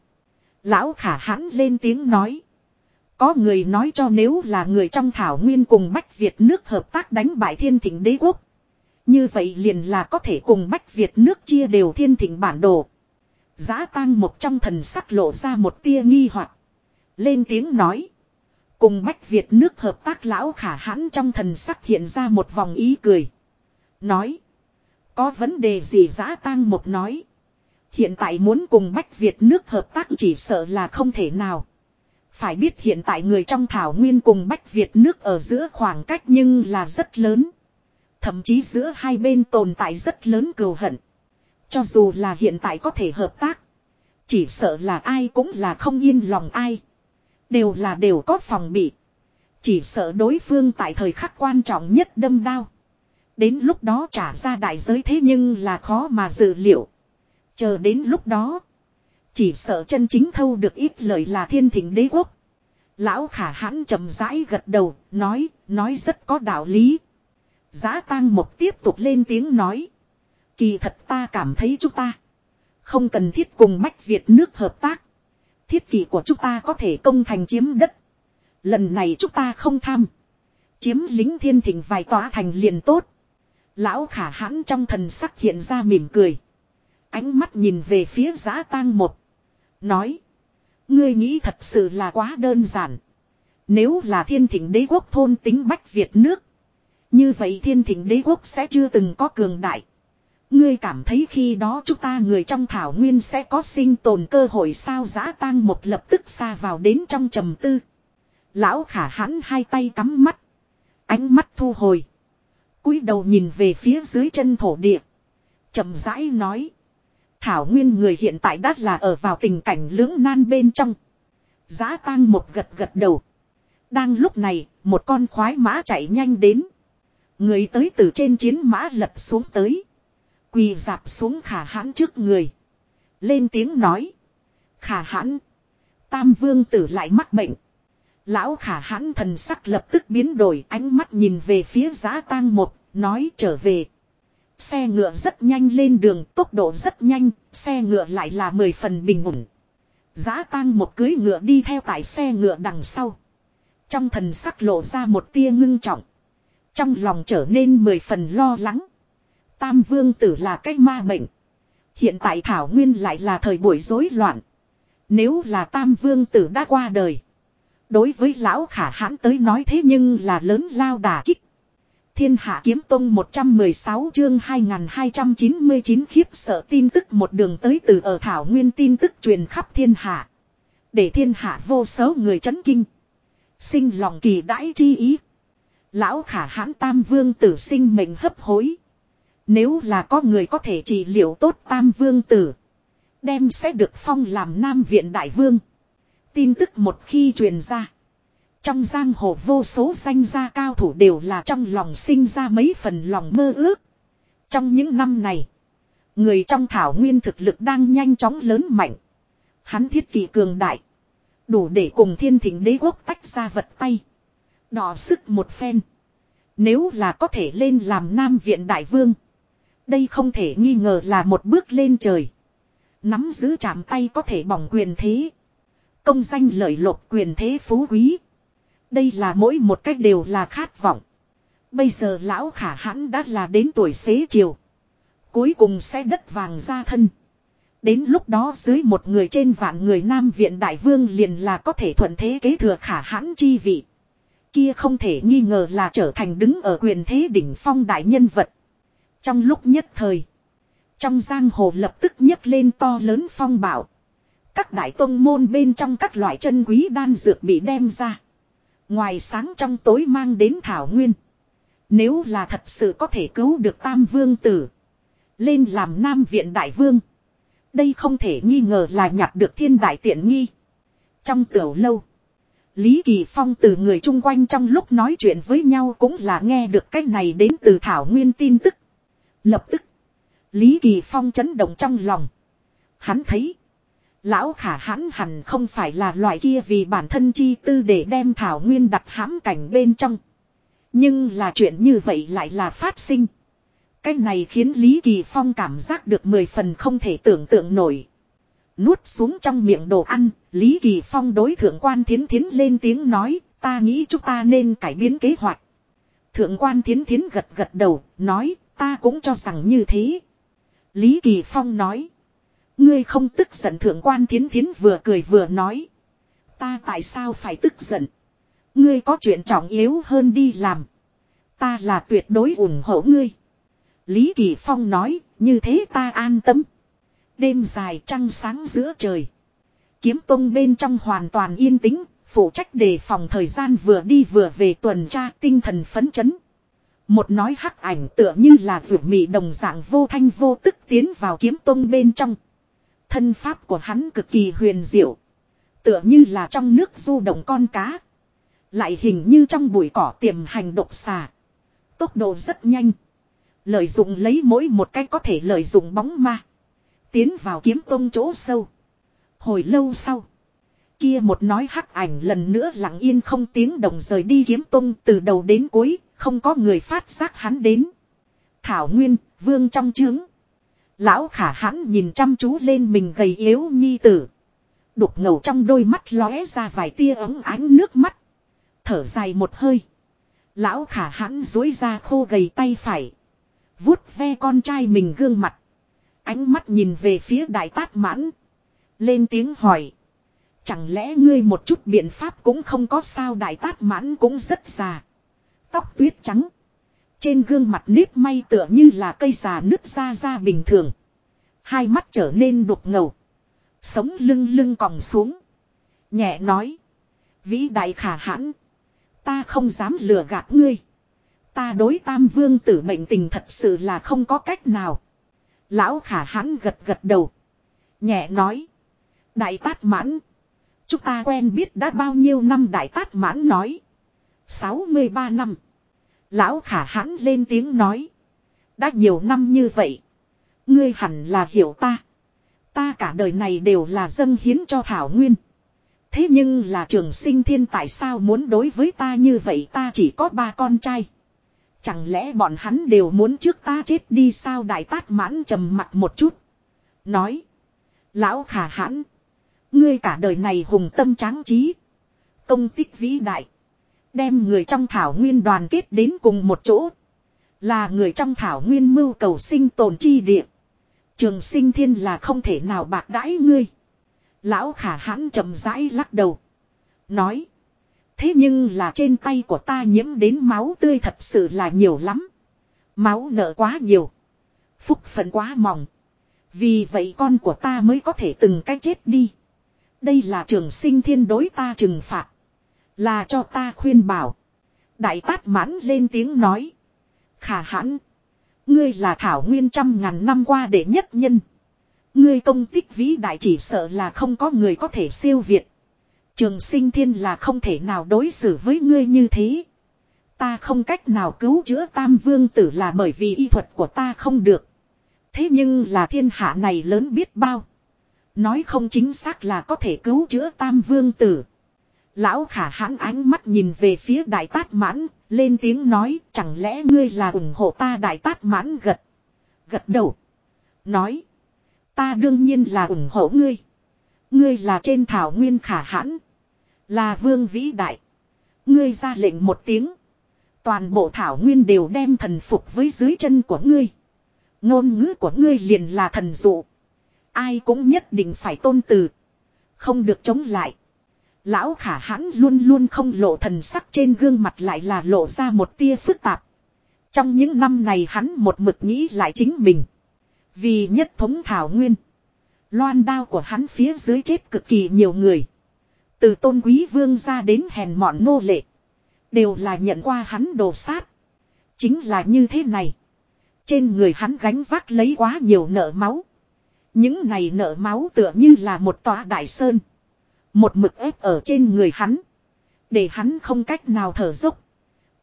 Lão khả hãn lên tiếng nói. Có người nói cho nếu là người trong thảo nguyên cùng Bách Việt nước hợp tác đánh bại thiên thỉnh đế quốc. Như vậy liền là có thể cùng Bách Việt nước chia đều thiên thịnh bản đồ. Giá tang một trong thần sắc lộ ra một tia nghi hoặc Lên tiếng nói. Cùng Bách Việt nước hợp tác lão khả hãn trong thần sắc hiện ra một vòng ý cười. Nói. Có vấn đề gì giã tang một nói. Hiện tại muốn cùng Bách Việt nước hợp tác chỉ sợ là không thể nào. Phải biết hiện tại người trong thảo nguyên cùng Bách Việt nước ở giữa khoảng cách nhưng là rất lớn. Thậm chí giữa hai bên tồn tại rất lớn cừu hận. Cho dù là hiện tại có thể hợp tác. Chỉ sợ là ai cũng là không yên lòng ai. Đều là đều có phòng bị. Chỉ sợ đối phương tại thời khắc quan trọng nhất đâm đao. Đến lúc đó trả ra đại giới thế nhưng là khó mà dự liệu. Chờ đến lúc đó. Chỉ sợ chân chính thâu được ít lời là thiên thỉnh đế quốc. Lão khả hãn chậm rãi gật đầu, nói, nói rất có đạo lý. Giá tang một tiếp tục lên tiếng nói. Kỳ thật ta cảm thấy chúng ta. Không cần thiết cùng Bách Việt nước hợp tác. Thiết kỷ của chúng ta có thể công thành chiếm đất. Lần này chúng ta không tham. Chiếm lính thiên thỉnh vài tòa thành liền tốt. Lão khả hãn trong thần sắc hiện ra mỉm cười. Ánh mắt nhìn về phía giã tang một. Nói. Ngươi nghĩ thật sự là quá đơn giản. Nếu là thiên thỉnh đế quốc thôn tính Bách Việt nước. Như vậy thiên thỉnh đế quốc sẽ chưa từng có cường đại. Ngươi cảm thấy khi đó chúng ta người trong thảo nguyên sẽ có sinh tồn cơ hội sao giã tang một lập tức xa vào đến trong trầm tư. Lão khả hãn hai tay cắm mắt. Ánh mắt thu hồi. cúi đầu nhìn về phía dưới chân thổ địa. trầm rãi nói. Thảo nguyên người hiện tại đã là ở vào tình cảnh lưỡng nan bên trong. Giá tang một gật gật đầu. Đang lúc này, một con khoái mã chạy nhanh đến. Người tới từ trên chiến mã lật xuống tới. Quỳ dạp xuống khả hãn trước người. Lên tiếng nói. Khả hãn. Tam vương tử lại mắc bệnh. Lão khả hãn thần sắc lập tức biến đổi ánh mắt nhìn về phía giá tang một, nói trở về. Xe ngựa rất nhanh lên đường, tốc độ rất nhanh, xe ngựa lại là mười phần bình ổn. Giá tang một cưới ngựa đi theo tại xe ngựa đằng sau. Trong thần sắc lộ ra một tia ngưng trọng. Trong lòng trở nên mười phần lo lắng. Tam vương tử là cái ma bệnh. Hiện tại Thảo Nguyên lại là thời buổi rối loạn. Nếu là Tam vương tử đã qua đời. Đối với lão khả hãn tới nói thế nhưng là lớn lao đà kích. Thiên hạ kiếm tông 116 chương 2299 khiếp sợ tin tức một đường tới từ ở Thảo Nguyên tin tức truyền khắp thiên hạ. Để thiên hạ vô số người chấn kinh. Sinh lòng kỳ đãi chi ý. Lão khả hãn tam vương tử sinh mệnh hấp hối. Nếu là có người có thể trị liệu tốt tam vương tử. Đem sẽ được phong làm nam viện đại vương. Tin tức một khi truyền ra. Trong giang hồ vô số danh gia cao thủ đều là trong lòng sinh ra mấy phần lòng mơ ước. Trong những năm này. Người trong thảo nguyên thực lực đang nhanh chóng lớn mạnh. Hắn thiết kỳ cường đại. Đủ để cùng thiên thỉnh đế quốc tách ra vật tay. Đỏ sức một phen. Nếu là có thể lên làm nam viện đại vương. Đây không thể nghi ngờ là một bước lên trời. Nắm giữ chạm tay có thể bỏng quyền thế. Công danh lợi lộc quyền thế phú quý. Đây là mỗi một cách đều là khát vọng. Bây giờ lão khả hãn đã là đến tuổi xế chiều. Cuối cùng sẽ đất vàng ra thân. Đến lúc đó dưới một người trên vạn người Nam Viện Đại Vương liền là có thể thuận thế kế thừa khả hãn chi vị. Kia không thể nghi ngờ là trở thành đứng ở quyền thế đỉnh phong đại nhân vật. Trong lúc nhất thời. Trong giang hồ lập tức nhấc lên to lớn phong bảo. Các đại tông môn bên trong các loại chân quý đan dược bị đem ra. Ngoài sáng trong tối mang đến thảo nguyên. Nếu là thật sự có thể cứu được tam vương tử. Lên làm nam viện đại vương. Đây không thể nghi ngờ là nhặt được thiên đại tiện nghi. Trong tiểu lâu. Lý Kỳ Phong từ người chung quanh trong lúc nói chuyện với nhau cũng là nghe được cái này đến từ Thảo Nguyên tin tức. Lập tức. Lý Kỳ Phong chấn động trong lòng. Hắn thấy. Lão khả hãn hẳn không phải là loại kia vì bản thân chi tư để đem Thảo Nguyên đặt hãm cảnh bên trong. Nhưng là chuyện như vậy lại là phát sinh. Cái này khiến Lý Kỳ Phong cảm giác được mười phần không thể tưởng tượng nổi. Nuốt xuống trong miệng đồ ăn, Lý Kỳ Phong đối thượng quan thiến thiến lên tiếng nói, ta nghĩ chúng ta nên cải biến kế hoạch. Thượng quan thiến thiến gật gật đầu, nói, ta cũng cho rằng như thế. Lý Kỳ Phong nói, ngươi không tức giận thượng quan thiến thiến vừa cười vừa nói. Ta tại sao phải tức giận? Ngươi có chuyện trọng yếu hơn đi làm. Ta là tuyệt đối ủng hộ ngươi. Lý Kỳ Phong nói, như thế ta an tâm. Đêm dài trăng sáng giữa trời. Kiếm tông bên trong hoàn toàn yên tĩnh, phụ trách đề phòng thời gian vừa đi vừa về tuần tra tinh thần phấn chấn. Một nói hắc ảnh tựa như là vượt mị đồng dạng vô thanh vô tức tiến vào kiếm tông bên trong. Thân pháp của hắn cực kỳ huyền diệu. Tựa như là trong nước du động con cá. Lại hình như trong bụi cỏ tiềm hành độc xà. Tốc độ rất nhanh. Lợi dụng lấy mỗi một cái có thể lợi dụng bóng ma. Tiến vào kiếm tông chỗ sâu. Hồi lâu sau. Kia một nói hắc ảnh lần nữa lặng yên không tiếng đồng rời đi kiếm tung từ đầu đến cuối. Không có người phát giác hắn đến. Thảo Nguyên, vương trong trướng. Lão khả hãn nhìn chăm chú lên mình gầy yếu nhi tử. Đục ngầu trong đôi mắt lóe ra vài tia ấm ánh nước mắt. Thở dài một hơi. Lão khả hãn dối ra khô gầy tay phải vuốt ve con trai mình gương mặt. Ánh mắt nhìn về phía đại tát mãn. Lên tiếng hỏi. Chẳng lẽ ngươi một chút biện pháp cũng không có sao đại tát mãn cũng rất già. Tóc tuyết trắng. Trên gương mặt nếp may tựa như là cây già nứt ra ra bình thường. Hai mắt trở nên đục ngầu. Sống lưng lưng còng xuống. Nhẹ nói. Vĩ đại khả hãn. Ta không dám lừa gạt ngươi. Ta đối tam vương tử mệnh tình thật sự là không có cách nào. Lão khả hãn gật gật đầu. Nhẹ nói. Đại tát mãn. Chúng ta quen biết đã bao nhiêu năm đại tát mãn nói. 63 năm. Lão khả hãn lên tiếng nói. Đã nhiều năm như vậy. Ngươi hẳn là hiểu ta. Ta cả đời này đều là dâng hiến cho Thảo Nguyên. Thế nhưng là trường sinh thiên tại sao muốn đối với ta như vậy ta chỉ có ba con trai. Chẳng lẽ bọn hắn đều muốn trước ta chết đi sao đại tát mãn trầm mặt một chút. Nói. Lão khả hãn. Ngươi cả đời này hùng tâm tráng trí. Công tích vĩ đại. Đem người trong thảo nguyên đoàn kết đến cùng một chỗ. Là người trong thảo nguyên mưu cầu sinh tồn chi địa. Trường sinh thiên là không thể nào bạc đãi ngươi. Lão khả hãn chậm rãi lắc đầu. Nói. Thế nhưng là trên tay của ta nhiễm đến máu tươi thật sự là nhiều lắm. Máu nợ quá nhiều. Phúc phận quá mỏng. Vì vậy con của ta mới có thể từng cái chết đi. Đây là trường sinh thiên đối ta trừng phạt. Là cho ta khuyên bảo. Đại tát mãn lên tiếng nói. Khả hãn. Ngươi là thảo nguyên trăm ngàn năm qua để nhất nhân. Ngươi công tích vĩ đại chỉ sợ là không có người có thể siêu việt. Trường sinh thiên là không thể nào đối xử với ngươi như thế. Ta không cách nào cứu chữa tam vương tử là bởi vì y thuật của ta không được. Thế nhưng là thiên hạ này lớn biết bao. Nói không chính xác là có thể cứu chữa tam vương tử. Lão khả hãn ánh mắt nhìn về phía đại tát mãn, lên tiếng nói chẳng lẽ ngươi là ủng hộ ta đại tát mãn gật. Gật đầu. Nói. Ta đương nhiên là ủng hộ ngươi. Ngươi là trên thảo nguyên khả hãn. Là vương vĩ đại. Ngươi ra lệnh một tiếng. Toàn bộ thảo nguyên đều đem thần phục với dưới chân của ngươi. Ngôn ngữ của ngươi liền là thần dụ. Ai cũng nhất định phải tôn từ. Không được chống lại. Lão khả hãn luôn luôn không lộ thần sắc trên gương mặt lại là lộ ra một tia phức tạp. Trong những năm này hắn một mực nghĩ lại chính mình. Vì nhất thống thảo nguyên. Loan đao của hắn phía dưới chết cực kỳ nhiều người. Từ tôn quý vương ra đến hèn mọn nô lệ. Đều là nhận qua hắn đồ sát. Chính là như thế này. Trên người hắn gánh vác lấy quá nhiều nợ máu. Những này nợ máu tựa như là một tòa đại sơn. Một mực ép ở trên người hắn. Để hắn không cách nào thở dốc.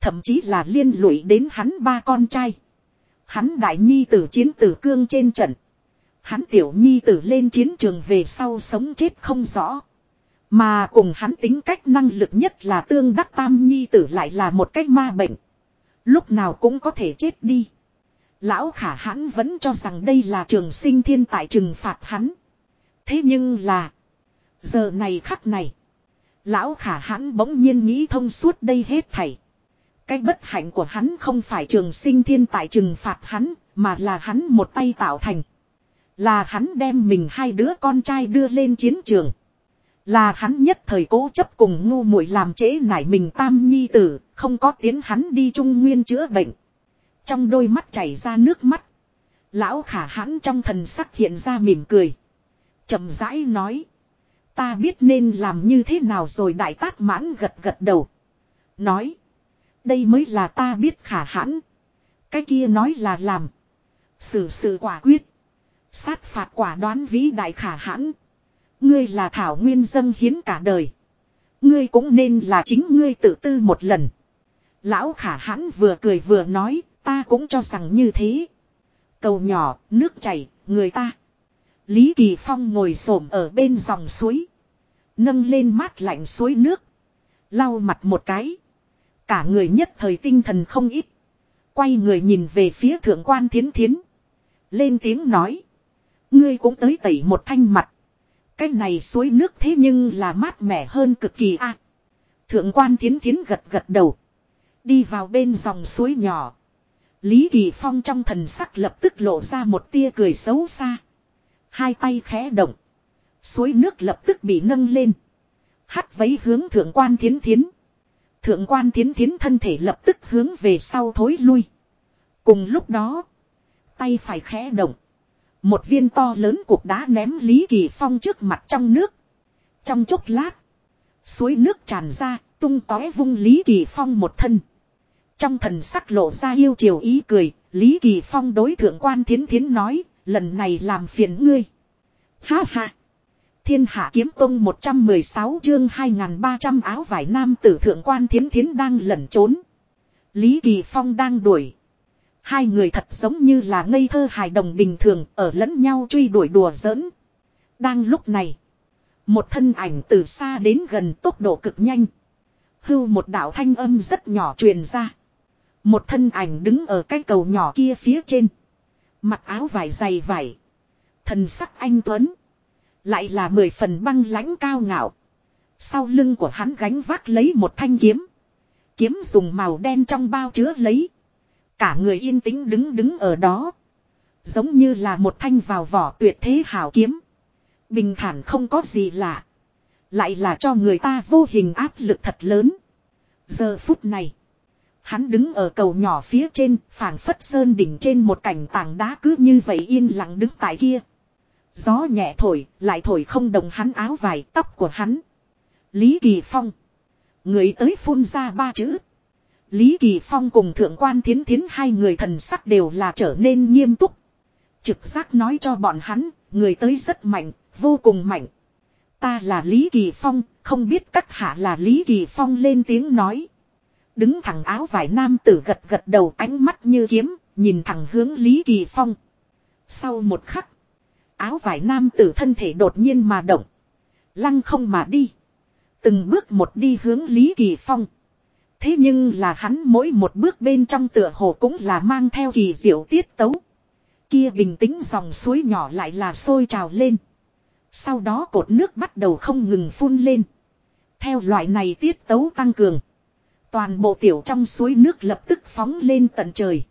Thậm chí là liên lụy đến hắn ba con trai. Hắn đại nhi tử chiến tử cương trên trận. Hắn tiểu nhi tử lên chiến trường về sau sống chết không rõ. Mà cùng hắn tính cách năng lực nhất là tương đắc tam nhi tử lại là một cách ma bệnh. Lúc nào cũng có thể chết đi. Lão khả hắn vẫn cho rằng đây là trường sinh thiên tại trừng phạt hắn. Thế nhưng là. Giờ này khắc này. Lão khả hắn bỗng nhiên nghĩ thông suốt đây hết thảy. Cái bất hạnh của hắn không phải trường sinh thiên tại trừng phạt hắn, mà là hắn một tay tạo thành. Là hắn đem mình hai đứa con trai đưa lên chiến trường. Là hắn nhất thời cố chấp cùng ngu muội làm trễ nải mình tam nhi tử, không có tiến hắn đi trung nguyên chữa bệnh. Trong đôi mắt chảy ra nước mắt. Lão khả hãn trong thần sắc hiện ra mỉm cười. chậm rãi nói. Ta biết nên làm như thế nào rồi đại tát mãn gật gật đầu. Nói. Đây mới là ta biết khả hãn. Cái kia nói là làm. Sự sự quả quyết. Sát phạt quả đoán vĩ đại khả hãn. Ngươi là thảo nguyên dân hiến cả đời. Ngươi cũng nên là chính ngươi tự tư một lần. Lão khả hãn vừa cười vừa nói, ta cũng cho rằng như thế. Cầu nhỏ, nước chảy, người ta. Lý Kỳ Phong ngồi xổm ở bên dòng suối. Nâng lên mát lạnh suối nước. Lau mặt một cái. Cả người nhất thời tinh thần không ít. Quay người nhìn về phía thượng quan thiến thiến. Lên tiếng nói. Ngươi cũng tới tẩy một thanh mặt. Cái này suối nước thế nhưng là mát mẻ hơn cực kỳ a. thượng quan thiến thiến gật gật đầu. Đi vào bên dòng suối nhỏ. Lý Kỳ Phong trong thần sắc lập tức lộ ra một tia cười xấu xa. Hai tay khẽ động. Suối nước lập tức bị nâng lên. Hắt vấy hướng thượng quan thiến thiến. Thượng quan thiến thiến thân thể lập tức hướng về sau thối lui. Cùng lúc đó. Tay phải khẽ động. Một viên to lớn cục đá ném Lý Kỳ Phong trước mặt trong nước. Trong chốc lát. Suối nước tràn ra, tung tói vung Lý Kỳ Phong một thân. Trong thần sắc lộ ra yêu chiều ý cười, Lý Kỳ Phong đối thượng quan thiến thiến nói, lần này làm phiền ngươi. Ha ha. Thiên hạ kiếm tông 116 chương 2300 áo vải nam tử thượng quan thiến thiến đang lẩn trốn. Lý Kỳ Phong đang đuổi. Hai người thật giống như là ngây thơ hài đồng bình thường, ở lẫn nhau truy đuổi đùa giỡn. Đang lúc này. Một thân ảnh từ xa đến gần tốc độ cực nhanh. Hưu một đạo thanh âm rất nhỏ truyền ra. Một thân ảnh đứng ở cái cầu nhỏ kia phía trên. Mặc áo vải dày vải. Thần sắc anh Tuấn. Lại là mười phần băng lãnh cao ngạo. Sau lưng của hắn gánh vác lấy một thanh kiếm. Kiếm dùng màu đen trong bao chứa lấy. Cả người yên tĩnh đứng đứng ở đó. Giống như là một thanh vào vỏ tuyệt thế hảo kiếm. Bình thản không có gì lạ. Lại là cho người ta vô hình áp lực thật lớn. Giờ phút này. Hắn đứng ở cầu nhỏ phía trên, phảng phất sơn đỉnh trên một cảnh tảng đá cứ như vậy yên lặng đứng tại kia. Gió nhẹ thổi, lại thổi không đồng hắn áo vải tóc của hắn. Lý Kỳ Phong. Người tới phun ra ba chữ. Lý Kỳ Phong cùng thượng quan thiến thiến hai người thần sắc đều là trở nên nghiêm túc. Trực giác nói cho bọn hắn, người tới rất mạnh, vô cùng mạnh. Ta là Lý Kỳ Phong, không biết các hạ là Lý Kỳ Phong lên tiếng nói. Đứng thẳng áo vải nam tử gật gật đầu ánh mắt như kiếm, nhìn thẳng hướng Lý Kỳ Phong. Sau một khắc, áo vải nam tử thân thể đột nhiên mà động. Lăng không mà đi. Từng bước một đi hướng Lý Kỳ Phong. Thế nhưng là hắn mỗi một bước bên trong tựa hồ cũng là mang theo kỳ diệu tiết tấu. Kia bình tĩnh dòng suối nhỏ lại là sôi trào lên. Sau đó cột nước bắt đầu không ngừng phun lên. Theo loại này tiết tấu tăng cường. Toàn bộ tiểu trong suối nước lập tức phóng lên tận trời.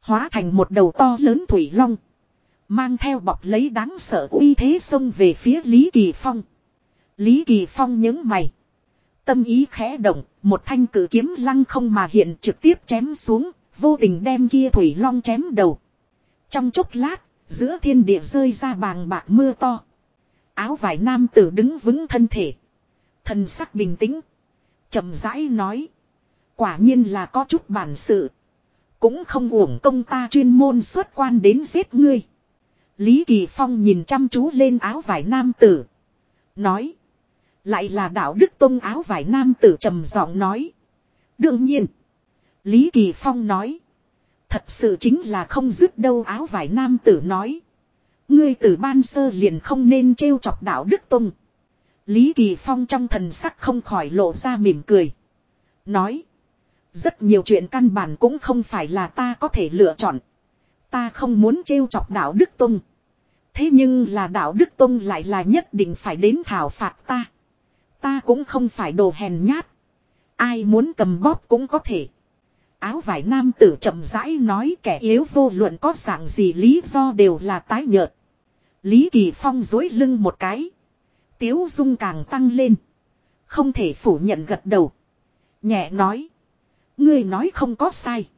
Hóa thành một đầu to lớn thủy long. Mang theo bọc lấy đáng sợ uy thế xông về phía Lý Kỳ Phong. Lý Kỳ Phong nhớ mày. Tâm ý khẽ động, một thanh cử kiếm lăng không mà hiện trực tiếp chém xuống, vô tình đem kia thủy long chém đầu. Trong chốc lát, giữa thiên địa rơi ra bàng bạc mưa to. Áo vải nam tử đứng vững thân thể. Thần sắc bình tĩnh. chậm rãi nói. Quả nhiên là có chút bản sự. Cũng không uổng công ta chuyên môn xuất quan đến giết ngươi. Lý Kỳ Phong nhìn chăm chú lên áo vải nam tử. Nói. Lại là đạo đức tôn áo vải nam tử trầm giọng nói. Đương nhiên. Lý Kỳ Phong nói. Thật sự chính là không dứt đâu áo vải nam tử nói. Ngươi từ ban sơ liền không nên trêu chọc đạo đức tôn. Lý Kỳ Phong trong thần sắc không khỏi lộ ra mỉm cười. Nói. Rất nhiều chuyện căn bản cũng không phải là ta có thể lựa chọn. Ta không muốn trêu chọc đạo đức tôn. Thế nhưng là đạo đức tôn lại là nhất định phải đến thảo phạt ta. Ta cũng không phải đồ hèn nhát. Ai muốn cầm bóp cũng có thể. Áo vải nam tử chậm rãi nói kẻ yếu vô luận có dạng gì lý do đều là tái nhợt. Lý Kỳ Phong dối lưng một cái. Tiếu dung càng tăng lên. Không thể phủ nhận gật đầu. Nhẹ nói. Ngươi nói không có sai.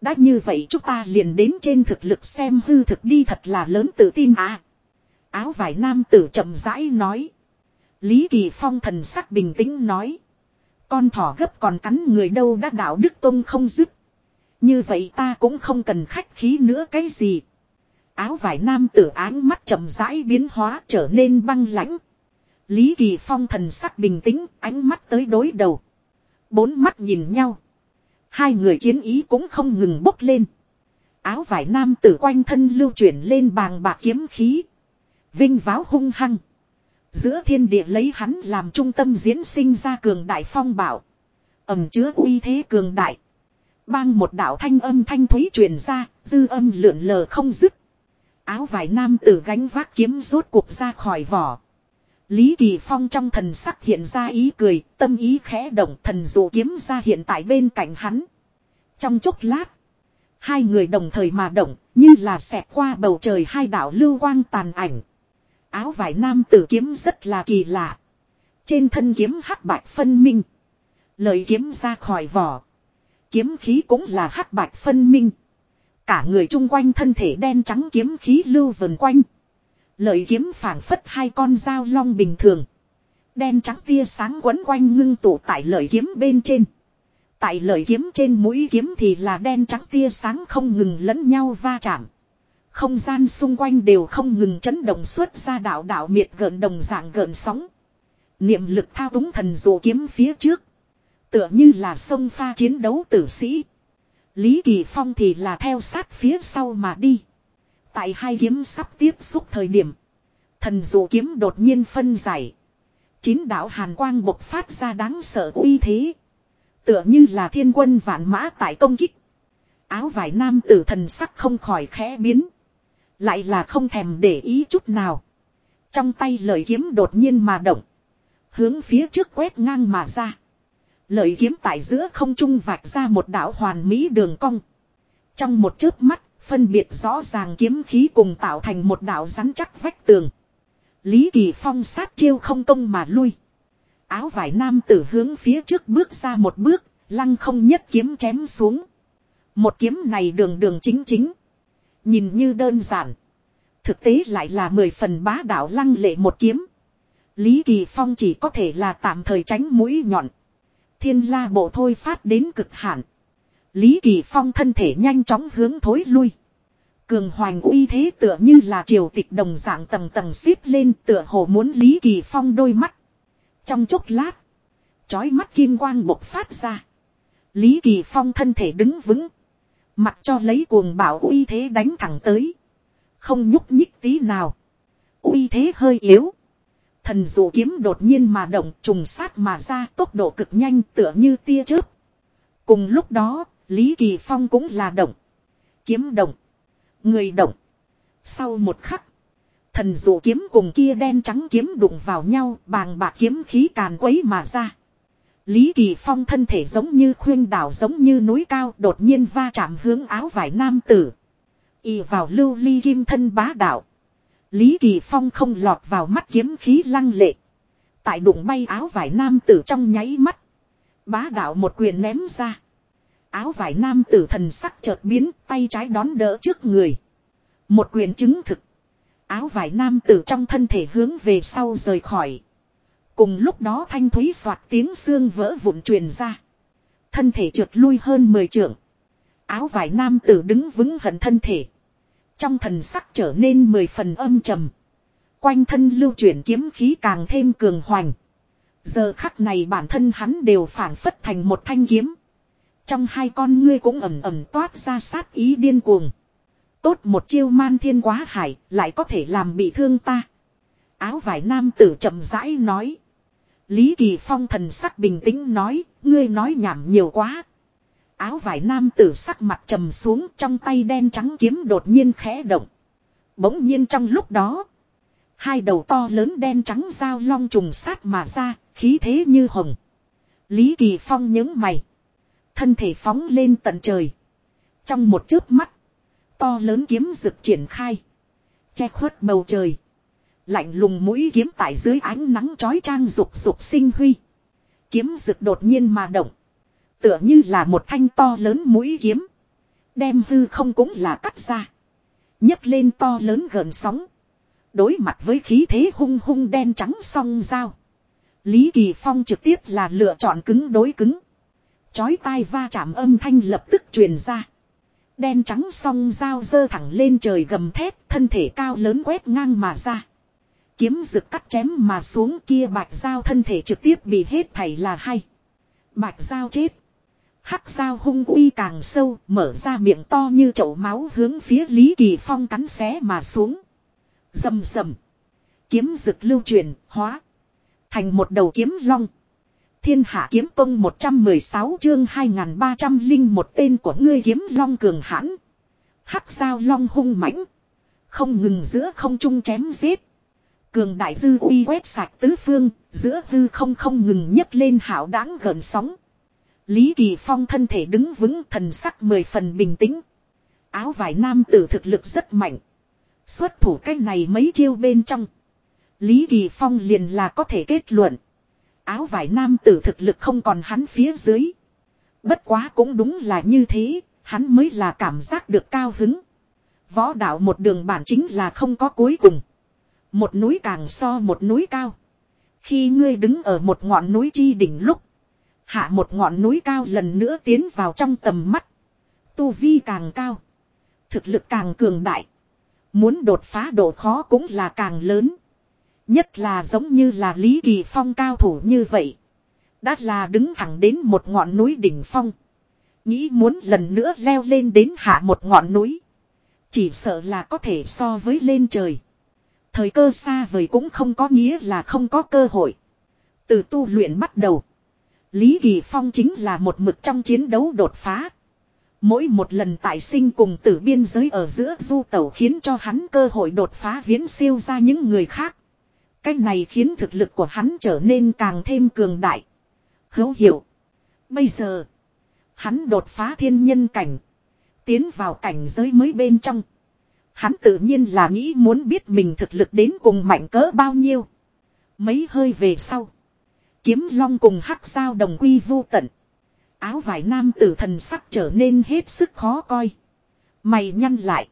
Đã như vậy chúng ta liền đến trên thực lực xem hư thực đi thật là lớn tự tin à. Áo vải nam tử chậm rãi nói. Lý Kỳ Phong thần sắc bình tĩnh nói. Con thỏ gấp còn cắn người đâu đã đạo đức tông không dứt. Như vậy ta cũng không cần khách khí nữa cái gì. Áo vải nam tử áng mắt chậm rãi biến hóa trở nên băng lãnh. Lý Kỳ Phong thần sắc bình tĩnh, ánh mắt tới đối đầu. Bốn mắt nhìn nhau. Hai người chiến ý cũng không ngừng bốc lên. Áo vải nam tử quanh thân lưu chuyển lên bàng bạc kiếm khí. Vinh váo hung hăng. Giữa thiên địa lấy hắn làm trung tâm diễn sinh ra cường đại phong bảo. Ẩm chứa uy thế cường đại. Bang một đạo thanh âm thanh thúy truyền ra, dư âm lượn lờ không dứt. Áo vải nam tử gánh vác kiếm rốt cuộc ra khỏi vỏ. Lý Kỳ Phong trong thần sắc hiện ra ý cười, tâm ý khẽ động thần dụ kiếm ra hiện tại bên cạnh hắn. Trong chốc lát, hai người đồng thời mà động, như là xẹt qua bầu trời hai đạo lưu quang tàn ảnh. Áo vải nam tử kiếm rất là kỳ lạ. Trên thân kiếm hắc bạch phân minh. Lời kiếm ra khỏi vỏ. Kiếm khí cũng là hắc bạch phân minh. Cả người chung quanh thân thể đen trắng kiếm khí lưu vần quanh. Lợi kiếm phảng phất hai con dao long bình thường. Đen trắng tia sáng quấn quanh ngưng tụ tại lợi kiếm bên trên. Tại lợi kiếm trên mũi kiếm thì là đen trắng tia sáng không ngừng lẫn nhau va chạm. Không gian xung quanh đều không ngừng chấn động xuất ra đạo đạo miệt gợn đồng dạng gợn sóng. Niệm lực thao túng thần dụ kiếm phía trước. Tựa như là sông pha chiến đấu tử sĩ. Lý Kỳ Phong thì là theo sát phía sau mà đi. Tại hai kiếm sắp tiếp xúc thời điểm. Thần dụ kiếm đột nhiên phân giải. Chín đạo hàn quang bộc phát ra đáng sợ uy thế. Tựa như là thiên quân vạn mã tại công kích. Áo vải nam tử thần sắc không khỏi khẽ biến. Lại là không thèm để ý chút nào. Trong tay lợi kiếm đột nhiên mà động. Hướng phía trước quét ngang mà ra. Lợi kiếm tại giữa không trung vạch ra một đạo hoàn mỹ đường cong. Trong một chớp mắt, phân biệt rõ ràng kiếm khí cùng tạo thành một đạo rắn chắc vách tường. Lý Kỳ Phong sát chiêu không công mà lui. Áo vải nam tử hướng phía trước bước ra một bước, lăng không nhất kiếm chém xuống. Một kiếm này đường đường chính chính. Nhìn như đơn giản. Thực tế lại là mười phần bá đạo lăng lệ một kiếm. Lý Kỳ Phong chỉ có thể là tạm thời tránh mũi nhọn. Thiên la bộ thôi phát đến cực hạn. Lý Kỳ Phong thân thể nhanh chóng hướng thối lui. Cường hoành uy thế tựa như là triều tịch đồng dạng tầng tầng xếp lên tựa hồ muốn Lý Kỳ Phong đôi mắt. Trong chốc lát. Chói mắt kim quang bộc phát ra. Lý Kỳ Phong thân thể đứng vững. Mặt cho lấy cuồng bảo uy thế đánh thẳng tới. Không nhúc nhích tí nào. Uy thế hơi yếu. Thần dụ kiếm đột nhiên mà động trùng sát mà ra tốc độ cực nhanh tựa như tia chớp. Cùng lúc đó, Lý Kỳ Phong cũng là động. Kiếm động. Người động. Sau một khắc. Thần dụ kiếm cùng kia đen trắng kiếm đụng vào nhau, bàng bạc kiếm khí càn quấy mà ra. Lý Kỳ Phong thân thể giống như khuyên đảo, giống như núi cao, đột nhiên va chạm hướng áo vải nam tử. Y vào lưu ly kim thân bá đạo. Lý Kỳ Phong không lọt vào mắt kiếm khí lăng lệ. Tại đụng bay áo vải nam tử trong nháy mắt. Bá đạo một quyền ném ra. Áo vải nam tử thần sắc chợt biến, tay trái đón đỡ trước người. Một quyền chứng thực. Áo vải nam tử trong thân thể hướng về sau rời khỏi. Cùng lúc đó thanh thúy soạt tiếng xương vỡ vụn truyền ra. Thân thể trượt lui hơn 10 trượng. Áo vải nam tử đứng vững hận thân thể. Trong thần sắc trở nên mười phần âm trầm. Quanh thân lưu chuyển kiếm khí càng thêm cường hoành. Giờ khắc này bản thân hắn đều phản phất thành một thanh kiếm. Trong hai con ngươi cũng ẩm ẩm toát ra sát ý điên cuồng. Tốt một chiêu man thiên quá hải, lại có thể làm bị thương ta. Áo vải nam tử chậm rãi nói. Lý Kỳ Phong thần sắc bình tĩnh nói, ngươi nói nhảm nhiều quá. Áo vải nam tử sắc mặt trầm xuống trong tay đen trắng kiếm đột nhiên khẽ động. Bỗng nhiên trong lúc đó, hai đầu to lớn đen trắng dao long trùng sát mà ra, khí thế như hồng. Lý Kỳ Phong nhướng mày. Thân thể phóng lên tận trời. Trong một chớp mắt, to lớn kiếm rực triển khai. Che khuất bầu trời. Lạnh lùng mũi kiếm tại dưới ánh nắng chói trang rục rục sinh huy. Kiếm rực đột nhiên mà động. Tựa như là một thanh to lớn mũi kiếm. Đem hư không cũng là cắt ra. nhấc lên to lớn gần sóng. Đối mặt với khí thế hung hung đen trắng song dao. Lý Kỳ Phong trực tiếp là lựa chọn cứng đối cứng. Chói tai va chạm âm thanh lập tức truyền ra. Đen trắng song dao dơ thẳng lên trời gầm thét, thân thể cao lớn quét ngang mà ra. Kiếm rực cắt chém mà xuống kia bạch dao thân thể trực tiếp bị hết thảy là hay. Bạch dao chết. Hắc dao hung uy càng sâu, mở ra miệng to như chậu máu hướng phía Lý Kỳ Phong cắn xé mà xuống. Dầm dầm. Kiếm rực lưu truyền, hóa. Thành một đầu kiếm long. Thiên hạ kiếm tông 116 chương 2300 linh một tên của ngươi kiếm long cường hãn. Hắc sao long hung mãnh. Không ngừng giữa không trung chém giết. Cường đại dư uy quét sạch tứ phương, giữa hư không không ngừng nhấc lên hảo đáng gần sóng. Lý Kỳ Phong thân thể đứng vững thần sắc mười phần bình tĩnh. Áo vải nam tử thực lực rất mạnh. Xuất thủ cách này mấy chiêu bên trong. Lý Kỳ Phong liền là có thể kết luận. Áo vải nam tử thực lực không còn hắn phía dưới. Bất quá cũng đúng là như thế, hắn mới là cảm giác được cao hứng. Võ đạo một đường bản chính là không có cuối cùng. Một núi càng so một núi cao. Khi ngươi đứng ở một ngọn núi chi đỉnh lúc. Hạ một ngọn núi cao lần nữa tiến vào trong tầm mắt. Tu vi càng cao. Thực lực càng cường đại. Muốn đột phá độ khó cũng là càng lớn. Nhất là giống như là Lý Kỳ Phong cao thủ như vậy. Đã là đứng thẳng đến một ngọn núi đỉnh phong. Nghĩ muốn lần nữa leo lên đến hạ một ngọn núi. Chỉ sợ là có thể so với lên trời. Thời cơ xa vời cũng không có nghĩa là không có cơ hội. Từ tu luyện bắt đầu. Lý Kỳ Phong chính là một mực trong chiến đấu đột phá. Mỗi một lần tại sinh cùng tử biên giới ở giữa du tẩu khiến cho hắn cơ hội đột phá viễn siêu ra những người khác. Cách này khiến thực lực của hắn trở nên càng thêm cường đại. Hữu hiệu. Bây giờ. Hắn đột phá thiên nhân cảnh. Tiến vào cảnh giới mới bên trong. Hắn tự nhiên là nghĩ muốn biết mình thực lực đến cùng mạnh cỡ bao nhiêu. Mấy hơi về sau. Kiếm long cùng hắc sao đồng quy vô tận. Áo vải nam tử thần sắc trở nên hết sức khó coi. Mày nhăn lại.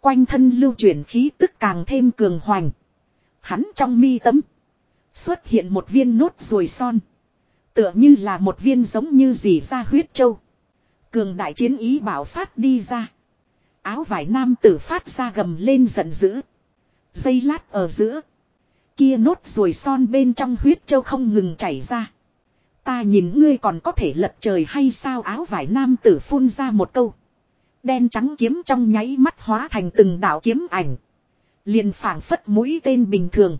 Quanh thân lưu chuyển khí tức càng thêm cường hoành. Hắn trong mi tấm. Xuất hiện một viên nốt ruồi son. Tựa như là một viên giống như dì ra huyết châu. Cường đại chiến ý bảo phát đi ra. Áo vải nam tử phát ra gầm lên giận dữ. Dây lát ở giữa. Kia nốt ruồi son bên trong huyết châu không ngừng chảy ra. Ta nhìn ngươi còn có thể lật trời hay sao áo vải nam tử phun ra một câu. Đen trắng kiếm trong nháy mắt hóa thành từng đạo kiếm ảnh. Liền phảng phất mũi tên bình thường.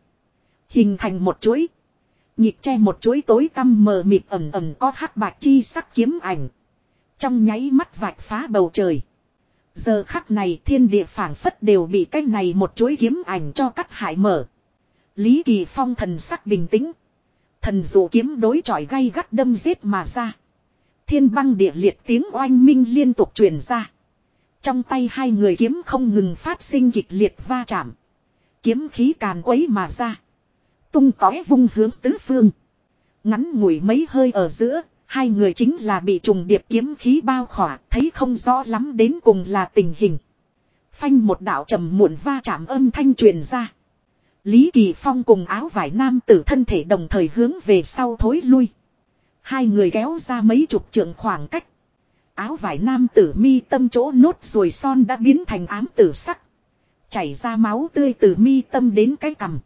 Hình thành một chuỗi. Nhịp che một chuỗi tối tăm mờ mịt ẩm ẩm có hắc bạc chi sắc kiếm ảnh. Trong nháy mắt vạch phá bầu trời. Giờ khắc này thiên địa phảng phất đều bị cái này một chuỗi kiếm ảnh cho cắt hại mở. Lý Kỳ Phong thần sắc bình tĩnh. Thần dụ kiếm đối chọi gay gắt đâm giết mà ra. Thiên băng địa liệt tiếng oanh minh liên tục truyền ra. Trong tay hai người kiếm không ngừng phát sinh kịch liệt va chạm. Kiếm khí càn quấy mà ra. Tung tói vung hướng tứ phương. Ngắn ngủi mấy hơi ở giữa, hai người chính là bị trùng điệp kiếm khí bao khỏa, thấy không rõ lắm đến cùng là tình hình. Phanh một đạo trầm muộn va chạm âm thanh truyền ra. Lý Kỳ Phong cùng áo vải nam tử thân thể đồng thời hướng về sau thối lui. Hai người kéo ra mấy chục trượng khoảng cách. Áo vải nam tử mi tâm chỗ nốt rồi son đã biến thành ám tử sắc. Chảy ra máu tươi từ mi tâm đến cái cằm.